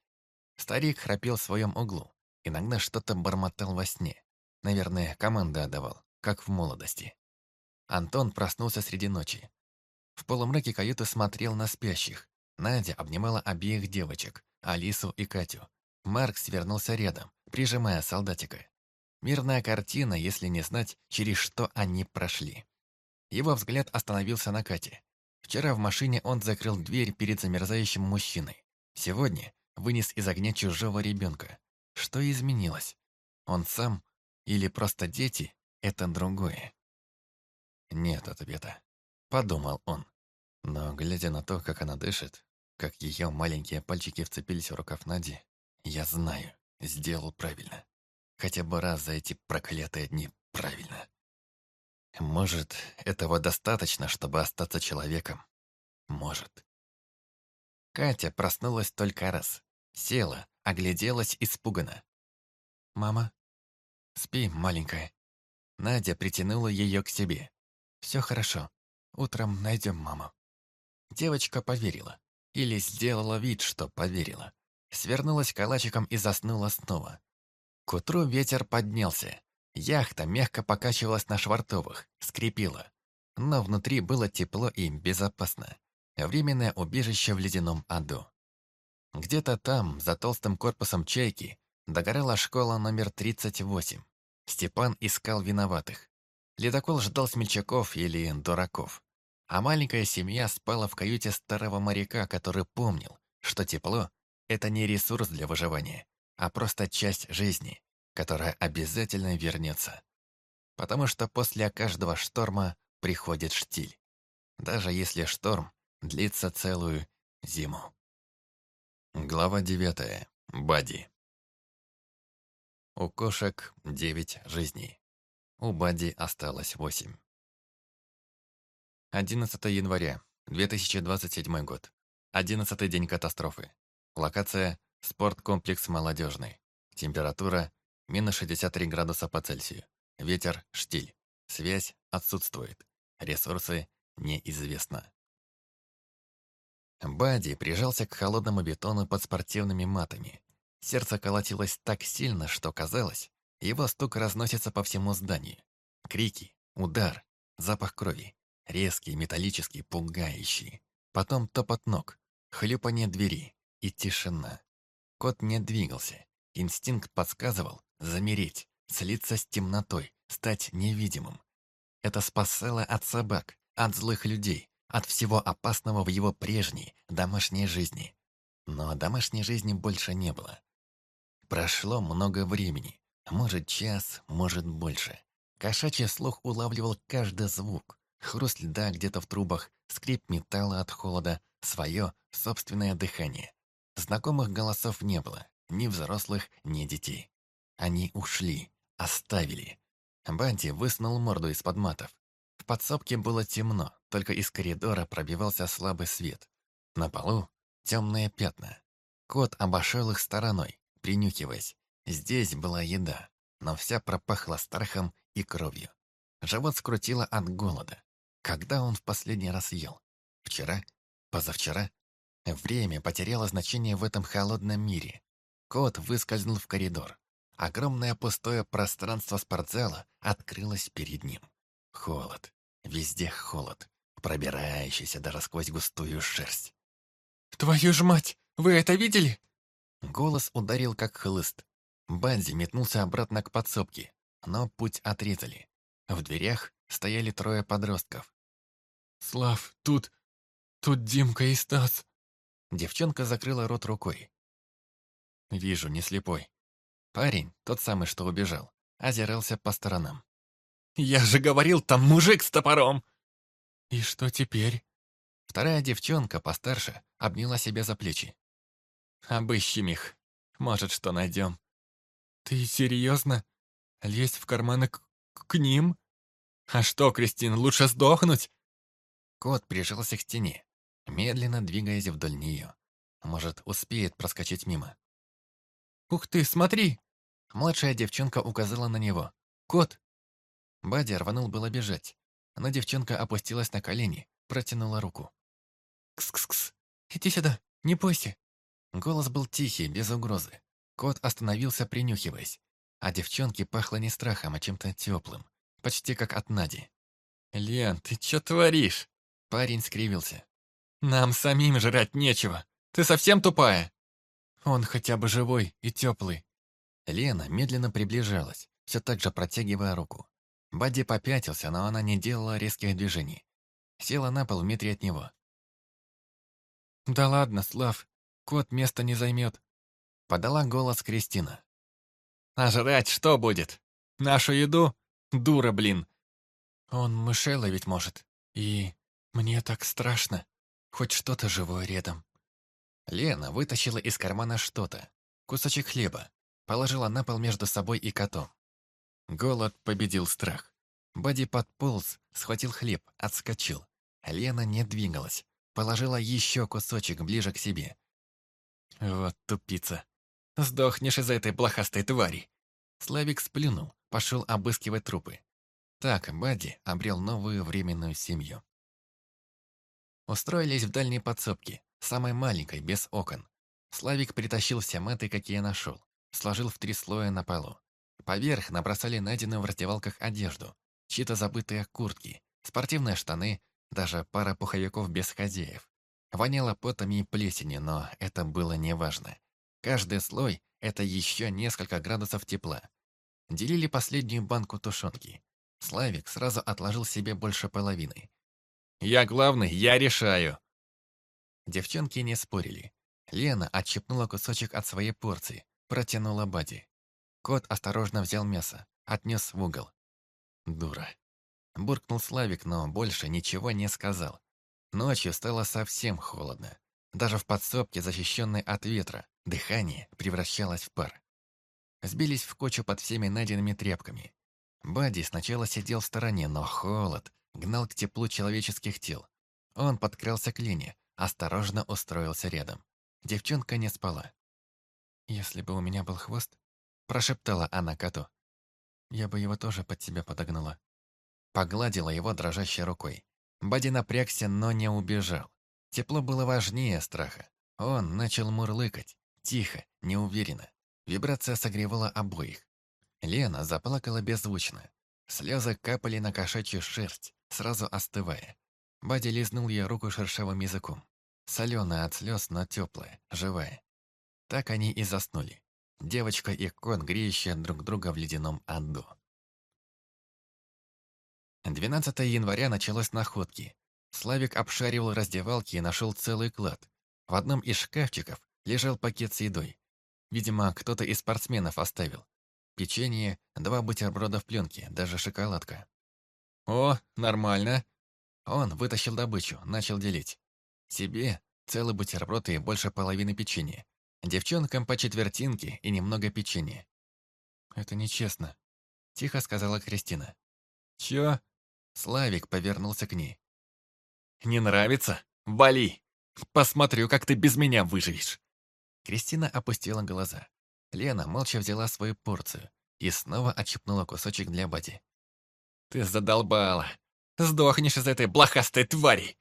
Старик храпел в своем углу, иногда что-то бормотал во сне. Наверное, команды отдавал, как в молодости. Антон проснулся среди ночи. В полумраке каюты смотрел на спящих. Надя обнимала обеих девочек, Алису и Катю. Марк свернулся рядом, прижимая солдатика. Мирная картина, если не знать, через что они прошли. Его взгляд остановился на Кате. Вчера в машине он закрыл дверь перед замерзающим мужчиной. Сегодня вынес из огня чужого ребенка. Что изменилось? Он сам или просто дети — это другое? Нет ответа, подумал он. Но, глядя на то, как она дышит, как ее маленькие пальчики вцепились в рукав Нади, я знаю, сделал правильно. Хотя бы раз за эти проклятые дни правильно. Может, этого достаточно, чтобы остаться человеком? Может. Катя проснулась только раз. Села, огляделась испуганно. «Мама?» «Спи, маленькая». Надя притянула ее к себе. «Все хорошо. Утром найдем маму». Девочка поверила. Или сделала вид, что поверила. Свернулась калачиком и заснула снова. К утру ветер поднялся. Яхта мягко покачивалась на швартовых, скрипела. Но внутри было тепло и безопасно. Временное убежище в ледяном аду. Где-то там, за толстым корпусом чайки, догорела школа номер 38. Степан искал виноватых. Ледокол ждал смельчаков или дураков. А маленькая семья спала в каюте старого моряка, который помнил, что тепло — это не ресурс для выживания, а просто часть жизни, которая обязательно вернется. Потому что после каждого шторма приходит штиль. Даже если шторм длится целую зиму. Глава девятая. Бади. У кошек девять жизней. У Бади осталось восемь. 11 января, 2027 год. 11 день катастрофы. Локация – спорткомплекс «Молодежный». Температура – минус 63 градуса по Цельсию. Ветер – штиль. Связь отсутствует. Ресурсы – неизвестно. Бади прижался к холодному бетону под спортивными матами. Сердце колотилось так сильно, что казалось, его стук разносится по всему зданию. Крики, удар, запах крови. Резкий, металлический, пугающий. Потом топот ног, хлюпанье двери и тишина. Кот не двигался. Инстинкт подсказывал замереть, слиться с темнотой, стать невидимым. Это спасало от собак, от злых людей, от всего опасного в его прежней, домашней жизни. Но домашней жизни больше не было. Прошло много времени, может час, может больше. Кошачий слух улавливал каждый звук. Хруст льда где-то в трубах, скрип металла от холода, свое собственное дыхание. Знакомых голосов не было, ни взрослых, ни детей. Они ушли, оставили. Банти высунул морду из-под матов. В подсобке было темно, только из коридора пробивался слабый свет. На полу темные пятна. Кот обошел их стороной, принюхиваясь. Здесь была еда, но вся пропахла страхом и кровью. Живот скрутило от голода. Когда он в последний раз ел? Вчера? Позавчера? Время потеряло значение в этом холодном мире. Кот выскользнул в коридор. Огромное пустое пространство спортзала открылось перед ним. Холод. Везде холод, пробирающийся даже сквозь густую шерсть. «Твою ж мать! Вы это видели?» Голос ударил как хлыст. Бадзи метнулся обратно к подсобке, но путь отрезали. В дверях стояли трое подростков. «Слав, тут... тут Димка и Стас». Девчонка закрыла рот рукой. «Вижу, не слепой». Парень, тот самый, что убежал, озирался по сторонам. «Я же говорил, там мужик с топором!» «И что теперь?» Вторая девчонка, постарше, обняла себя за плечи. «Обыщем их. Может, что найдем». «Ты серьезно? Лезть в карманы к, к ним? А что, Кристин, лучше сдохнуть?» Кот прижался к стене, медленно двигаясь вдоль нее. Может, успеет проскочить мимо. «Ух ты, смотри! Младшая девчонка указала на него. «Кот!» Бадди рванул было бежать, но девчонка опустилась на колени, протянула руку. «Кс-кс-кс! Иди сюда, не бойся!» Голос был тихий, без угрозы. Кот остановился, принюхиваясь. А девчонке пахло не страхом, а чем-то теплым. Почти как от Нади. «Лен, ты что творишь?» Парень скривился. «Нам самим жрать нечего. Ты совсем тупая?» «Он хотя бы живой и теплый». Лена медленно приближалась, все так же протягивая руку. Бадди попятился, но она не делала резких движений. Села на пол в метре от него. «Да ладно, Слав, кот места не займет», — подала голос Кристина. «А жрать что будет? Нашу еду? Дура, блин!» «Он мышей ловить может, и мне так страшно. Хоть что-то живое рядом». Лена вытащила из кармана что-то. Кусочек хлеба. Положила на пол между собой и котом. Голод победил страх. Бади подполз, схватил хлеб, отскочил. Лена не двигалась. Положила еще кусочек ближе к себе. Вот тупица. Сдохнешь из-за этой блохастой твари. Славик сплюнул, пошел обыскивать трупы. Так Бадди обрел новую временную семью. Устроились в дальней подсобке, самой маленькой, без окон. Славик притащил все мэты, какие нашел, сложил в три слоя на полу. Поверх набросали найденную в раздевалках одежду, чьи-то забытые куртки, спортивные штаны, даже пара пуховиков без хозяев. Воняло потами и плесенью, но это было неважно. Каждый слой — это еще несколько градусов тепла. Делили последнюю банку тушенки. Славик сразу отложил себе больше половины. «Я главный, я решаю!» Девчонки не спорили. Лена отщипнула кусочек от своей порции, протянула Бади. Кот осторожно взял мясо, отнес в угол. «Дура!» Буркнул Славик, но больше ничего не сказал. Ночью стало совсем холодно. Даже в подсобке, защищенной от ветра, дыхание превращалось в пар. Сбились в кучу под всеми найденными тряпками. Бадди сначала сидел в стороне, но холод гнал к теплу человеческих тел. Он подкрался к Лене, осторожно устроился рядом. Девчонка не спала. «Если бы у меня был хвост», — прошептала она коту, «я бы его тоже под себя подогнала». Погладила его дрожащей рукой. Бадди напрягся, но не убежал. Тепло было важнее страха. Он начал мурлыкать, тихо, неуверенно. Вибрация согревала обоих. Лена заплакала беззвучно. Слезы капали на кошачью шерсть, сразу остывая. Бадди лизнул ей руку шершавым языком. Соленая от слез, но теплая, живая. Так они и заснули. Девочка и кот, греющие друг друга в ледяном аду. 12 января началось находки. Славик обшаривал раздевалки и нашел целый клад. В одном из шкафчиков лежал пакет с едой. Видимо, кто-то из спортсменов оставил. Печенье, два бутерброда в пленке, даже шоколадка. «О, нормально!» Он вытащил добычу, начал делить. Себе целый бутерброд и больше половины печенья. Девчонкам по четвертинке и немного печенья. «Это нечестно», — тихо сказала Кристина. «Чё?» Славик повернулся к ней. «Не нравится? Вали! Посмотрю, как ты без меня выживешь!» Кристина опустила глаза. Лена молча взяла свою порцию и снова отщипнула кусочек для Бади. «Ты задолбала! Сдохнешь из этой блохастой твари!»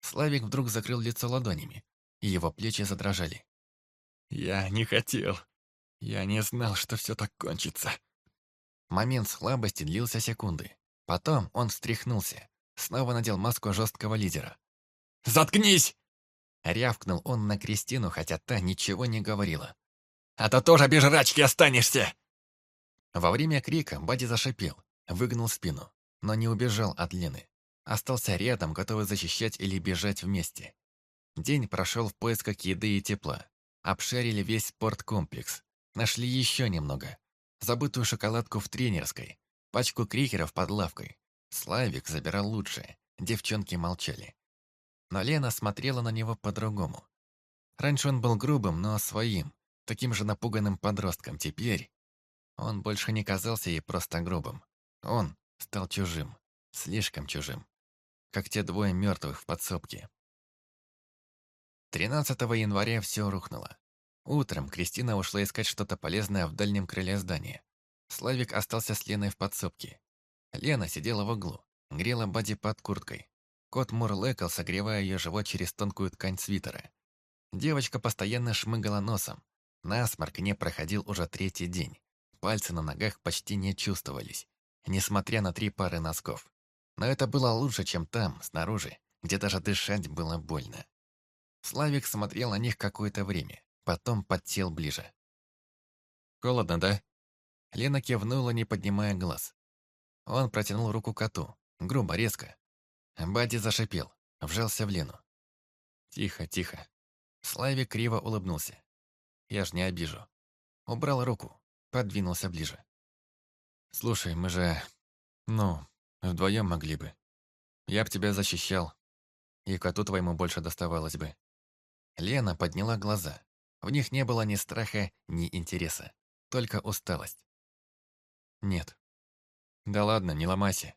Славик вдруг закрыл лицо ладонями, и его плечи задрожали. «Я не хотел. Я не знал, что все так кончится». Момент слабости длился секунды. Потом он встряхнулся, снова надел маску жесткого лидера. «Заткнись!» Рявкнул он на Кристину, хотя та ничего не говорила. «А то тоже без жрачки останешься!» Во время крика Бади зашипел, выгнул спину, но не убежал от Лены. Остался рядом, готовый защищать или бежать вместе. День прошел в поисках еды и тепла. Обшарили весь спорткомплекс. Нашли еще немного. Забытую шоколадку в тренерской, пачку крикеров под лавкой. Славик забирал лучшее, девчонки молчали. Но Лена смотрела на него по-другому. Раньше он был грубым, но своим, таким же напуганным подростком. Теперь он больше не казался ей просто грубым. Он стал чужим, слишком чужим, как те двое мертвых в подсобке. 13 января все рухнуло. Утром Кристина ушла искать что-то полезное в дальнем крыле здания. Славик остался с Леной в подсобке. Лена сидела в углу, грела Бади под курткой. Кот мурлыкал, согревая ее живот через тонкую ткань свитера. Девочка постоянно шмыгала носом. Насморк не проходил уже третий день. Пальцы на ногах почти не чувствовались, несмотря на три пары носков. Но это было лучше, чем там, снаружи, где даже дышать было больно. Славик смотрел на них какое-то время, потом подсел ближе. «Холодно, да?» Лена кивнула, не поднимая глаз. Он протянул руку коту, грубо, резко. Бади зашипел, вжался в Лену. «Тихо, тихо». Славик криво улыбнулся. «Я ж не обижу». Убрал руку, подвинулся ближе. «Слушай, мы же... Ну, вдвоем могли бы. Я б тебя защищал, и коту твоему больше доставалось бы». Лена подняла глаза. В них не было ни страха, ни интереса, только усталость. «Нет». «Да ладно, не ломайся».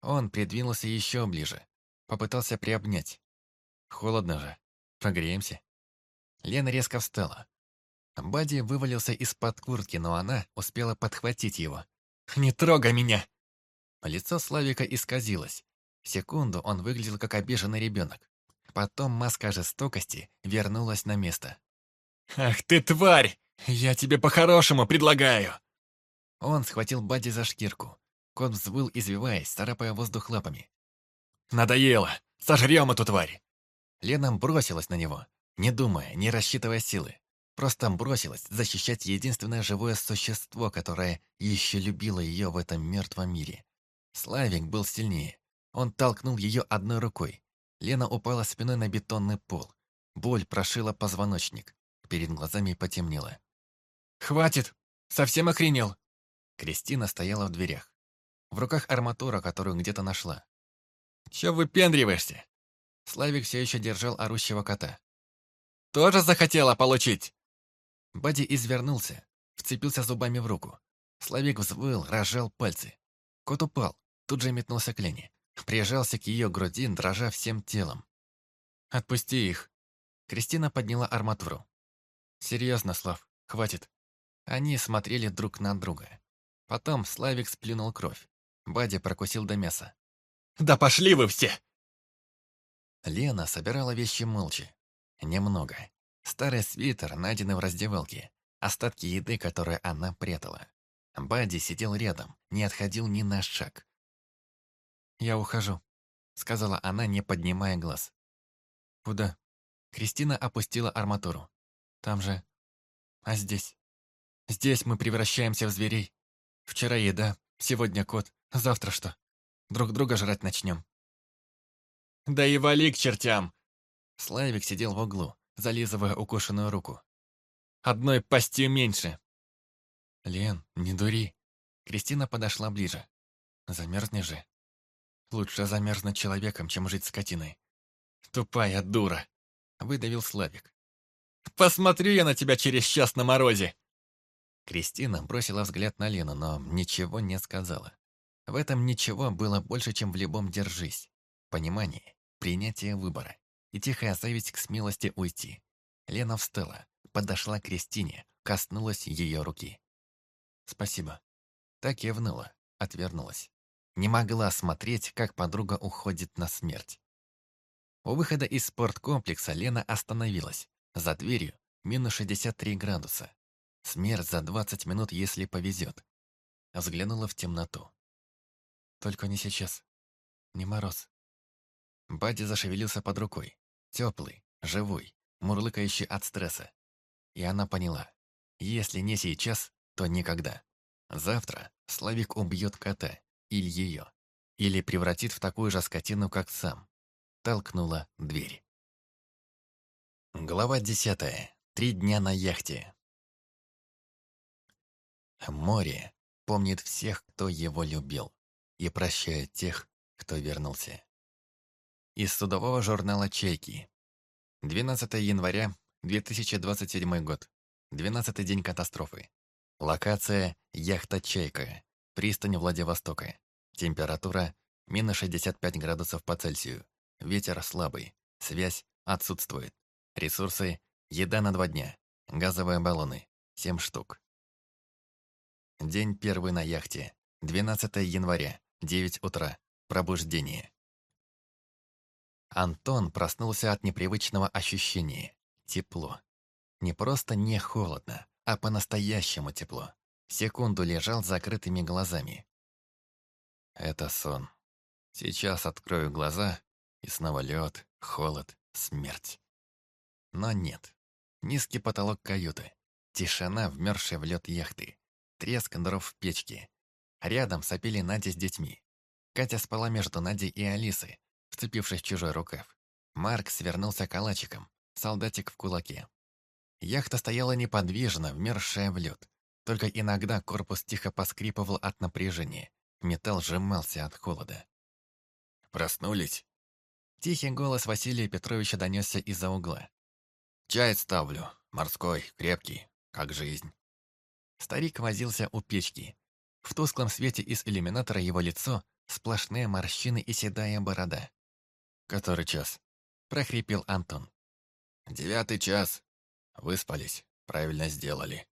Он придвинулся еще ближе, попытался приобнять. «Холодно же. Погреемся». Лена резко встала. Бади вывалился из-под куртки, но она успела подхватить его. «Не трогай меня!» Лицо Славика исказилось. Секунду он выглядел как обиженный ребенок. Потом маска жестокости вернулась на место. «Ах ты тварь! Я тебе по-хорошему предлагаю!» Он схватил Бадди за шкирку. Кот взвыл, извиваясь, царапая воздух лапами. «Надоело! Сожрем эту тварь!» Лена бросилась на него, не думая, не рассчитывая силы. Просто бросилась защищать единственное живое существо, которое еще любило ее в этом мертвом мире. Славик был сильнее. Он толкнул ее одной рукой. Лена упала спиной на бетонный пол. Боль прошила позвоночник. Перед глазами потемнело. «Хватит! Совсем охренел!» Кристина стояла в дверях. В руках арматура, которую где-то нашла. «Чё выпендриваешься?» Славик все еще держал орущего кота. «Тоже захотела получить?» Бади извернулся, вцепился зубами в руку. Славик взвыл, разжал пальцы. Кот упал, тут же метнулся к Лене. Прижался к ее груди, дрожа всем телом. «Отпусти их!» Кристина подняла арматуру. «Серьезно, Слав, хватит». Они смотрели друг на друга. Потом Славик сплюнул кровь. Бади прокусил до мяса. «Да пошли вы все!» Лена собирала вещи молча. Немного. Старый свитер, найденный в раздевалке. Остатки еды, которые она прятала. Бади сидел рядом, не отходил ни на шаг. «Я ухожу», — сказала она, не поднимая глаз. «Куда?» Кристина опустила арматуру. «Там же... А здесь? Здесь мы превращаемся в зверей. Вчера еда, сегодня кот, завтра что? Друг друга жрать начнем». «Да и вали к чертям!» Славик сидел в углу, зализывая укушенную руку. «Одной пастью меньше!» «Лен, не дури!» Кристина подошла ближе. «Замерзни же!» «Лучше замерзнуть человеком, чем жить скотиной!» «Тупая дура!» Выдавил Славик. «Посмотрю я на тебя через час на морозе!» Кристина бросила взгляд на Лену, но ничего не сказала. В этом ничего было больше, чем в любом «держись». Понимание, принятие выбора и тихая зависть к смелости уйти. Лена встала, подошла к Кристине, коснулась ее руки. «Спасибо». Так кивнула, отвернулась. Не могла смотреть, как подруга уходит на смерть. У выхода из спорткомплекса Лена остановилась. За дверью минус 63 градуса. Смерть за 20 минут, если повезет. Взглянула в темноту. Только не сейчас. Не мороз. Бади зашевелился под рукой. Теплый, живой, мурлыкающий от стресса. И она поняла. Если не сейчас, то никогда. Завтра Славик убьет кота. Или ее. Или превратит в такую же скотину, как сам. Толкнула дверь. Глава десятая. Три дня на яхте. Море помнит всех, кто его любил, и прощает тех, кто вернулся. Из судового журнала «Чайки». 12 января 2027 год. 12 день катастрофы. Локация «Яхта Чайка». Пристань Владивостока. Температура минус 65 градусов по Цельсию. Ветер слабый. Связь отсутствует. Ресурсы – еда на два дня. Газовые баллоны. 7 штук. День первый на яхте. 12 января. 9 утра. Пробуждение. Антон проснулся от непривычного ощущения. Тепло. Не просто не холодно, а по-настоящему тепло. Секунду лежал с закрытыми глазами. Это сон. Сейчас открою глаза, и снова лед, холод, смерть. Но нет. Низкий потолок каюты. Тишина, вмерзшая в лед яхты. Треск дров в печке. Рядом сопели Надя с детьми. Катя спала между Надей и Алисой, вцепившись в чужой рукав. Марк свернулся калачиком, солдатик в кулаке. Яхта стояла неподвижно, вмерзшая в лед. Только иногда корпус тихо поскрипывал от напряжения. Металл сжимался от холода. «Проснулись?» Тихий голос Василия Петровича донесся из-за угла. «Чай ставлю. Морской, крепкий, как жизнь». Старик возился у печки. В тусклом свете из иллюминатора его лицо сплошные морщины и седая борода. «Который час?» – прохрипел Антон. «Девятый час. Выспались. Правильно сделали».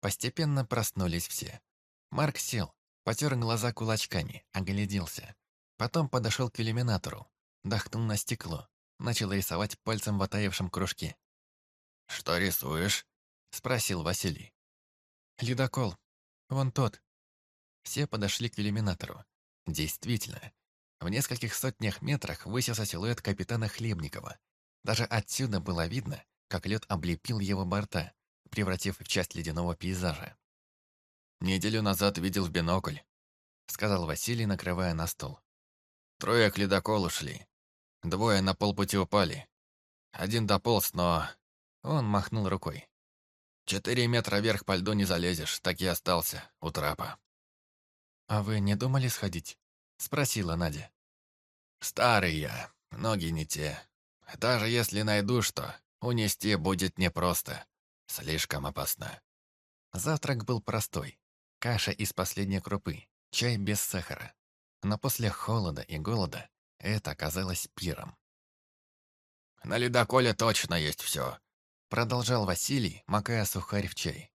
Постепенно проснулись все. Марк сел, потер глаза кулачками, огляделся. Потом подошел к иллюминатору, дохнул на стекло, начал рисовать пальцем в отаявшем кружке. «Что рисуешь?» – спросил Василий. «Ледокол. Вон тот». Все подошли к иллюминатору. Действительно, в нескольких сотнях метрах высился силуэт капитана Хлебникова. Даже отсюда было видно, как лед облепил его борта, превратив в часть ледяного пейзажа. «Неделю назад видел в бинокль», — сказал Василий, накрывая на стол. «Трое к ледоколу шли. Двое на полпути упали. Один дополз, но...» Он махнул рукой. «Четыре метра вверх по льду не залезешь, так и остался, у трапа». «А вы не думали сходить?» — спросила Надя. «Старый я, ноги не те. Даже если найду что, унести будет непросто. Слишком опасно». Завтрак был простой. Каша из последней крупы, чай без сахара. Но после холода и голода это оказалось пиром. «На ледоколе точно есть все», — продолжал Василий, макая сухарь в чай.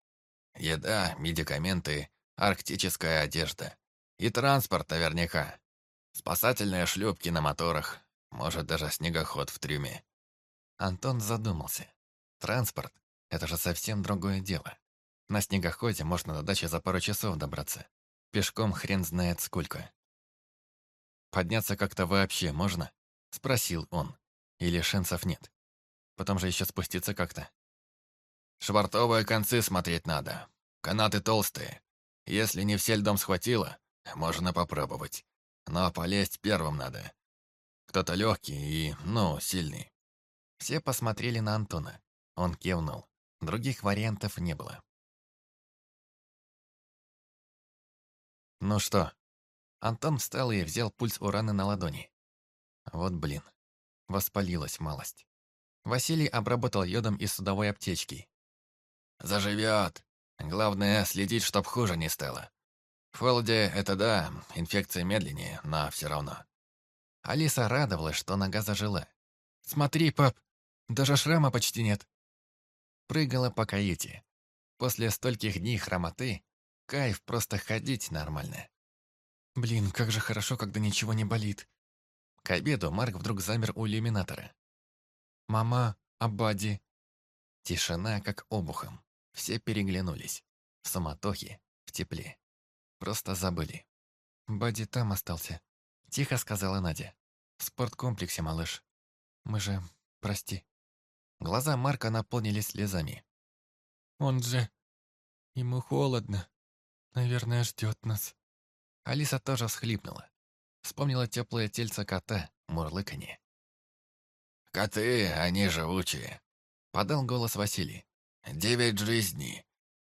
«Еда, медикаменты, арктическая одежда. И транспорт наверняка. Спасательные шлюпки на моторах, может, даже снегоход в трюме». Антон задумался. Транспорт — это же совсем другое дело. На снегоходе можно до дачи за пару часов добраться. Пешком хрен знает сколько. «Подняться как-то вообще можно?» — спросил он. «Или шансов нет? Потом же еще спуститься как-то». «Швартовые концы смотреть надо. Канаты толстые. Если не все льдом схватило, можно попробовать. Но полезть первым надо. Кто-то легкий и, ну, сильный». Все посмотрели на Антона. Он кивнул. Других вариантов не было. «Ну что?» Антон встал и взял пульс у раны на ладони. Вот блин. Воспалилась малость. Василий обработал йодом из судовой аптечки. «Заживет. Главное, следить, чтоб хуже не стало. В это да, инфекция медленнее, но все равно». Алиса радовалась, что нога зажила. «Смотри, пап, даже шрама почти нет». Прыгала по каюте. После стольких дней хромоты Кайф просто ходить нормально. Блин, как же хорошо, когда ничего не болит. К обеду Марк вдруг замер у иллюминатора. «Мама, Абади». Тишина, как обухом. Все переглянулись. В суматохе, в тепле. Просто забыли. «Бади там остался», — тихо сказала Надя. «В спорткомплексе, малыш. Мы же... Прости». Глаза Марка наполнились слезами. «Он же... Ему холодно», Наверное, ждет нас». Алиса тоже всхлипнула. Вспомнила теплое тельце кота, мурлыканье. «Коты, они живучие», — подал голос Василий. «Девять жизней.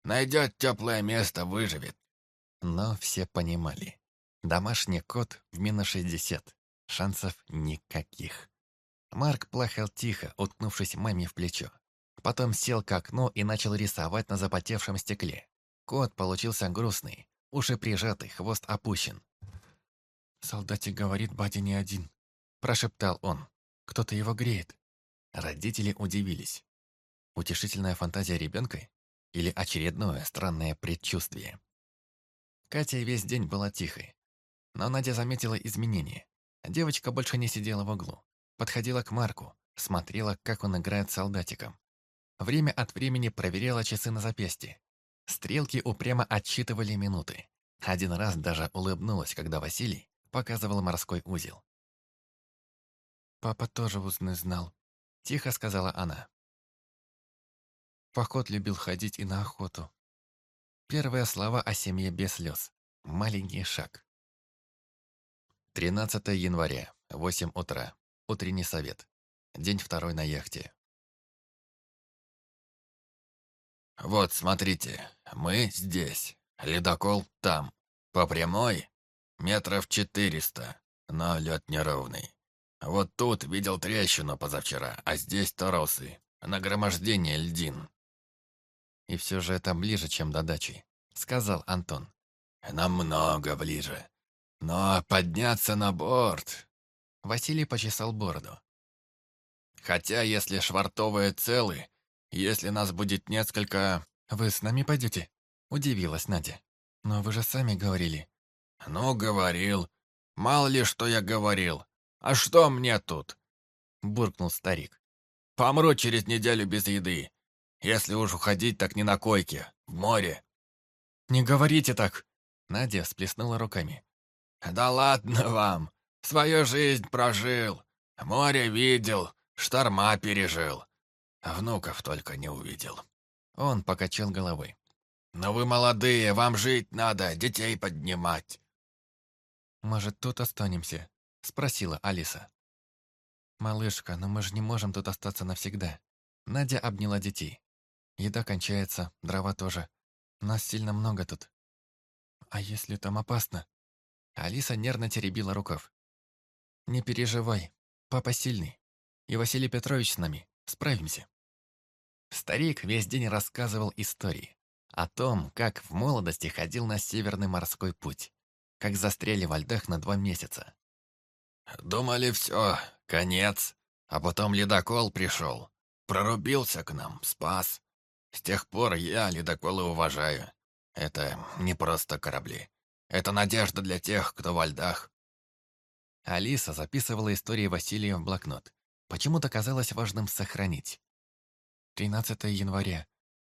Найдет теплое место, выживет». Но все понимали. Домашний кот в минус шестьдесят. Шансов никаких. Марк плакал тихо, уткнувшись маме в плечо. Потом сел к окну и начал рисовать на запотевшем стекле. Кот получился грустный, уши прижаты, хвост опущен. «Солдатик говорит, Бади не один», – прошептал он. «Кто-то его греет». Родители удивились. Утешительная фантазия ребенка? Или очередное странное предчувствие? Катя весь день была тихой. Но Надя заметила изменения. Девочка больше не сидела в углу. Подходила к Марку, смотрела, как он играет с солдатиком. Время от времени проверяла часы на запястье. Стрелки упрямо отсчитывали минуты. Один раз даже улыбнулась, когда Василий показывал морской узел. «Папа тоже узны знал», — тихо сказала она. Поход любил ходить и на охоту. Первые слова о семье без слез. Маленький шаг. 13 января, 8 утра. Утренний совет. День второй на яхте. «Вот, смотрите, мы здесь, ледокол там. По прямой метров четыреста, но лед неровный. Вот тут видел трещину позавчера, а здесь торосы, нагромождение льдин». «И все же это ближе, чем до дачи», — сказал Антон. «Намного ближе. Но подняться на борт...» Василий почесал бороду. «Хотя, если швартовые целы, если нас будет несколько...» «Вы с нами пойдете?» — удивилась Надя. «Но вы же сами говорили». «Ну, говорил. Мало ли, что я говорил. А что мне тут?» — буркнул старик. «Помру через неделю без еды. Если уж уходить, так не на койке, в море». «Не говорите так!» Надя всплеснула руками. «Да ладно вам! Свою жизнь прожил, море видел, шторма пережил. Внуков только не увидел». Он покачал головой. «Но вы молодые, вам жить надо, детей поднимать». «Может, тут останемся?» — спросила Алиса. «Малышка, но мы же не можем тут остаться навсегда». Надя обняла детей. «Еда кончается, дрова тоже. Нас сильно много тут». «А если там опасно?» Алиса нервно теребила рукав. «Не переживай, папа сильный. И Василий Петрович с нами. Справимся». Старик весь день рассказывал истории о том, как в молодости ходил на Северный морской путь, как застряли во льдах на два месяца. «Думали, все, конец, а потом ледокол пришел, прорубился к нам, спас. С тех пор я ледоколы уважаю. Это не просто корабли. Это надежда для тех, кто во льдах». Алиса записывала истории Василия в блокнот. Почему-то казалось важным сохранить. 13 января.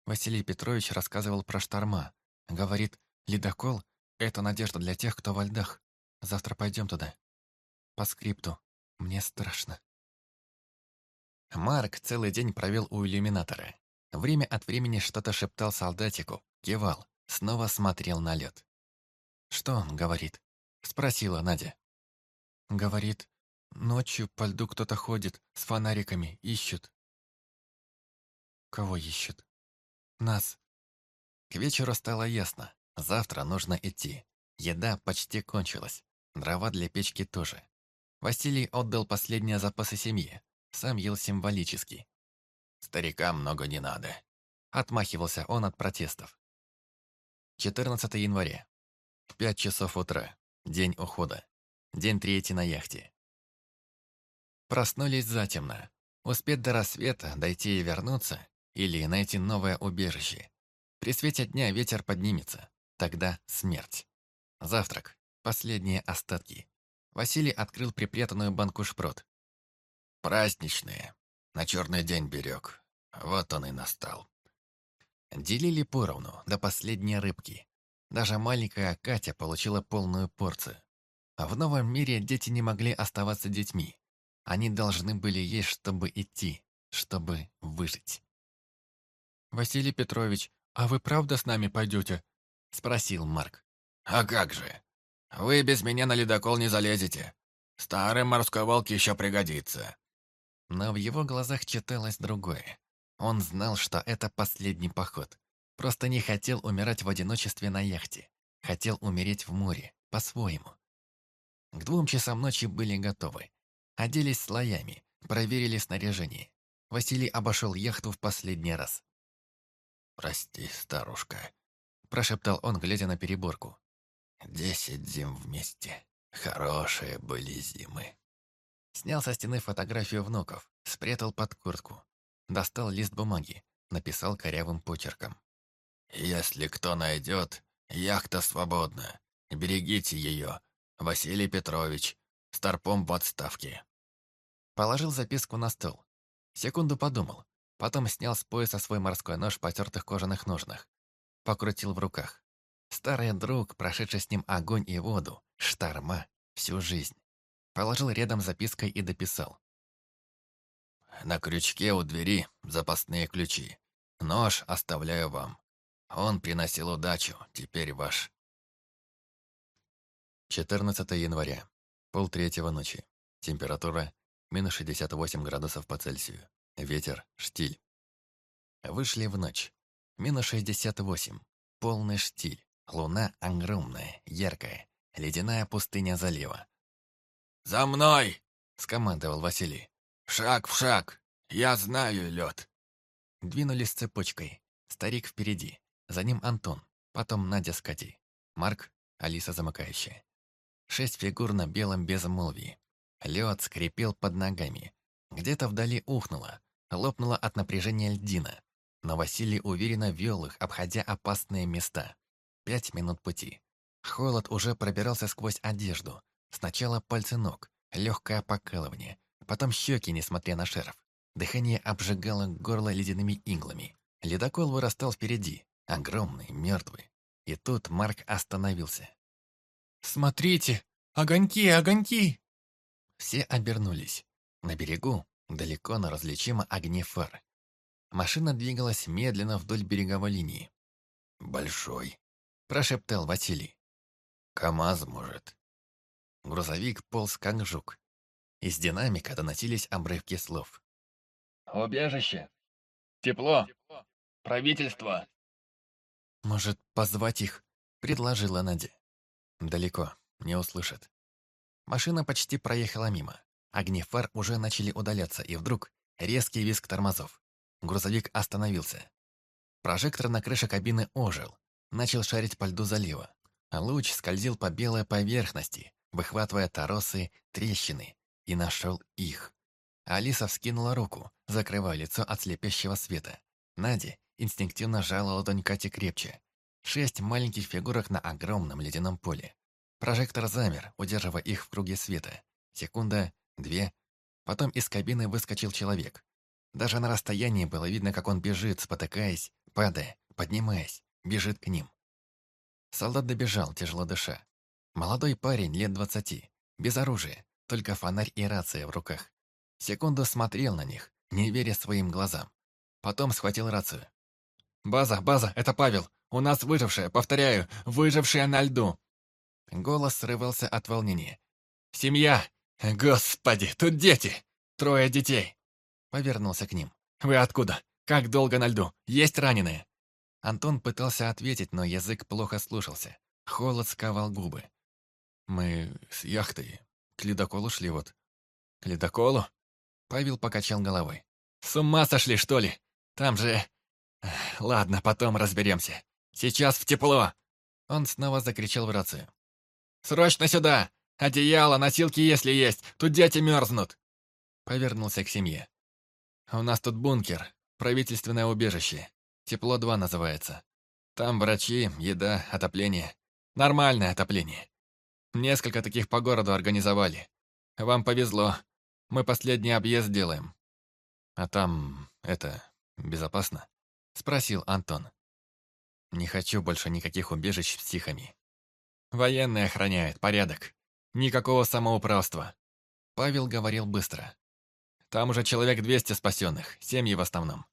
Василий Петрович рассказывал про шторма. Говорит, ледокол — это надежда для тех, кто во льдах. Завтра пойдем туда. По скрипту. Мне страшно. Марк целый день провел у иллюминатора. Время от времени что-то шептал солдатику, кивал, снова смотрел на лед. «Что он говорит?» — спросила Надя. «Говорит, ночью по льду кто-то ходит, с фонариками, ищут. Кого ищут? Нас. К вечеру стало ясно. Завтра нужно идти. Еда почти кончилась. Дрова для печки тоже. Василий отдал последние запасы семье. Сам ел символически. Старикам много не надо. Отмахивался он от протестов. 14 января. Пять часов утра. День ухода. День третий на яхте. Проснулись затемно. Успеть до рассвета, дойти и вернуться или найти новое убежище. При свете дня ветер поднимется. Тогда смерть. Завтрак. Последние остатки. Василий открыл припрятанную банку шпрот. Праздничные. На черный день берег. Вот он и настал. Делили поровну, до последней рыбки. Даже маленькая Катя получила полную порцию. А в новом мире дети не могли оставаться детьми. Они должны были есть, чтобы идти, чтобы выжить. «Василий Петрович, а вы правда с нами пойдете?» — спросил Марк. «А как же? Вы без меня на ледокол не залезете. Старый морской волк еще пригодится». Но в его глазах читалось другое. Он знал, что это последний поход. Просто не хотел умирать в одиночестве на яхте. Хотел умереть в море, по-своему. К двум часам ночи были готовы. Оделись слоями, проверили снаряжение. Василий обошел яхту в последний раз. «Прости, старушка», — прошептал он, глядя на переборку. «Десять зим вместе. Хорошие были зимы». Снял со стены фотографию внуков, спрятал под куртку. Достал лист бумаги, написал корявым почерком. «Если кто найдет, яхта свободна. Берегите ее. Василий Петрович, старпом в отставке». Положил записку на стол. Секунду подумал. Потом снял с пояса свой морской нож в потертых кожаных ножнах. Покрутил в руках. Старый друг, прошедший с ним огонь и воду, шторма, всю жизнь. Положил рядом запиской и дописал. «На крючке у двери запасные ключи. Нож оставляю вам. Он приносил удачу, теперь ваш». 14 января. Полтретьего ночи. Температура минус 68 градусов по Цельсию. Ветер – штиль. Вышли в ночь. Минус 68. Полный штиль. Луна огромная, яркая. Ледяная пустыня залива. «За мной!» – скомандовал Василий. «Шаг в шаг! Я знаю лед!» Двинулись цепочкой. Старик впереди. За ним Антон. Потом Надя с Катей. Марк, Алиса замыкающая. Шесть фигур на белом безмолвии. Лед скрипел под ногами. Где-то вдали ухнуло. Лопнула от напряжения льдина. Но Василий уверенно вел их, обходя опасные места. Пять минут пути. Холод уже пробирался сквозь одежду. Сначала пальцы ног, легкое покалывание, потом щеки, несмотря на шерф. Дыхание обжигало горло ледяными иглами. Ледокол вырастал впереди, огромный, мертвый. И тут Марк остановился. «Смотрите! Огоньки, огоньки!» Все обернулись. На берегу, далеко, но различимо огни фар. Машина двигалась медленно вдоль береговой линии. «Большой», – прошептал Василий. «КамАЗ, может». Грузовик полз как жук. Из динамика доносились обрывки слов. «Убежище! Тепло! Правительство!» «Может, позвать их?» – предложила Надя. «Далеко, не услышат». Машина почти проехала мимо. Огни фар уже начали удаляться, и вдруг резкий визг тормозов. Грузовик остановился. Прожектор на крыше кабины ожил, начал шарить по льду залива. Луч скользил по белой поверхности, выхватывая торосы, трещины, и нашел их. Алиса вскинула руку, закрывая лицо от слепящего света. Надя инстинктивно жала ладонь Кати крепче. Шесть маленьких фигурок на огромном ледяном поле. Прожектор замер, удерживая их в круге света. Секунда, две. Потом из кабины выскочил человек. Даже на расстоянии было видно, как он бежит, спотыкаясь, падая, поднимаясь, бежит к ним. Солдат добежал, тяжело дыша. Молодой парень, лет двадцати, без оружия, только фонарь и рация в руках. Секунду смотрел на них, не веря своим глазам. Потом схватил рацию. «База, база, это Павел. У нас выжившая, повторяю, выжившая на льду». Голос срывался от волнения. «Семья! Господи, тут дети! Трое детей!» Повернулся к ним. «Вы откуда? Как долго на льду? Есть раненые?» Антон пытался ответить, но язык плохо слушался. Холод сковал губы. «Мы с яхтой к ледоколу шли вот». «К ледоколу?» Павел покачал головой. «С ума сошли, что ли? Там же... Ладно, потом разберемся. Сейчас в тепло!» Он снова закричал в рацию. «Срочно сюда! Одеяло, носилки, если есть! Тут дети мерзнут!» Повернулся к семье. «У нас тут бункер, правительственное убежище. Тепло-2 называется. Там врачи, еда, отопление. Нормальное отопление. Несколько таких по городу организовали. Вам повезло. Мы последний объезд делаем. А там, это, безопасно? Спросил Антон. Не хочу больше никаких убежищ с психами. Военные охраняют, порядок. Никакого самоуправства. Павел говорил быстро. Там уже человек 200 спасенных, семьи в основном.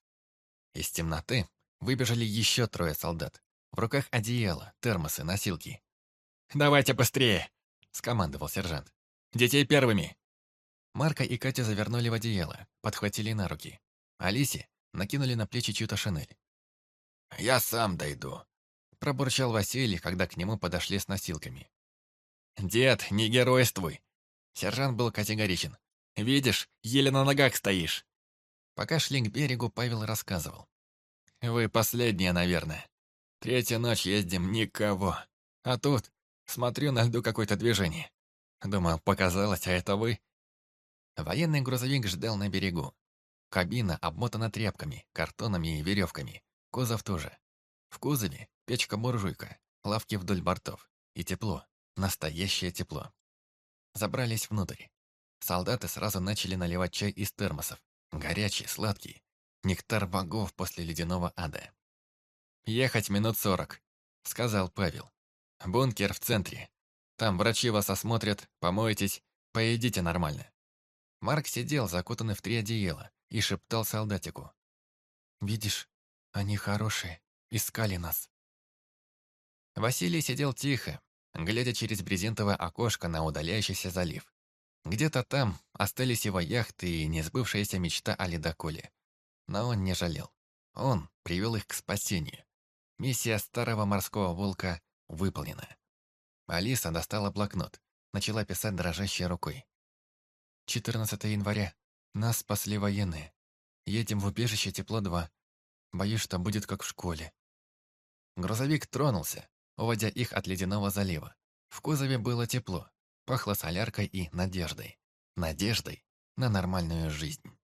Из темноты выбежали еще трое солдат. В руках одеяло, термосы, носилки. «Давайте быстрее!» — скомандовал сержант. «Детей первыми!» Марка и Катя завернули в одеяло, подхватили на руки. Алисе накинули на плечи чью-то шинель. «Я сам дойду», — пробурчал Василий, когда к нему подошли с носилками. «Дед, не геройствуй!» Сержант был категоричен. «Видишь, еле на ногах стоишь!» Пока шли к берегу, Павел рассказывал. «Вы последняя, наверное. Третья ночь ездим, никого. А тут, смотрю, на льду какое-то движение. Думаю, показалось, а это вы?» Военный грузовик ждал на берегу. Кабина обмотана тряпками, картонами и веревками. Кузов тоже. В кузове печка-буржуйка, лавки вдоль бортов. И тепло. Настоящее тепло. Забрались внутрь. Солдаты сразу начали наливать чай из термосов. Горячий, сладкий. Нектар богов после ледяного ада. «Ехать минут сорок», — сказал Павел. «Бункер в центре. Там врачи вас осмотрят, помоетесь, поедите нормально». Марк сидел, закутанный в три одеяла, и шептал солдатику. «Видишь, они хорошие, искали нас». Василий сидел тихо, глядя через брезентовое окошко на удаляющийся залив. Где-то там остались его яхты и несбывшаяся мечта о ледоколе. Но он не жалел. Он привел их к спасению. Миссия старого морского волка выполнена. Алиса достала блокнот, начала писать дрожащей рукой. 14 января. Нас спасли военные. Едем в убежище Тепло-2. Боюсь, что будет как в школе. Грузовик тронулся, уводя их от ледяного залива. В кузове было тепло, пахло соляркой и надеждой. Надеждой на нормальную жизнь.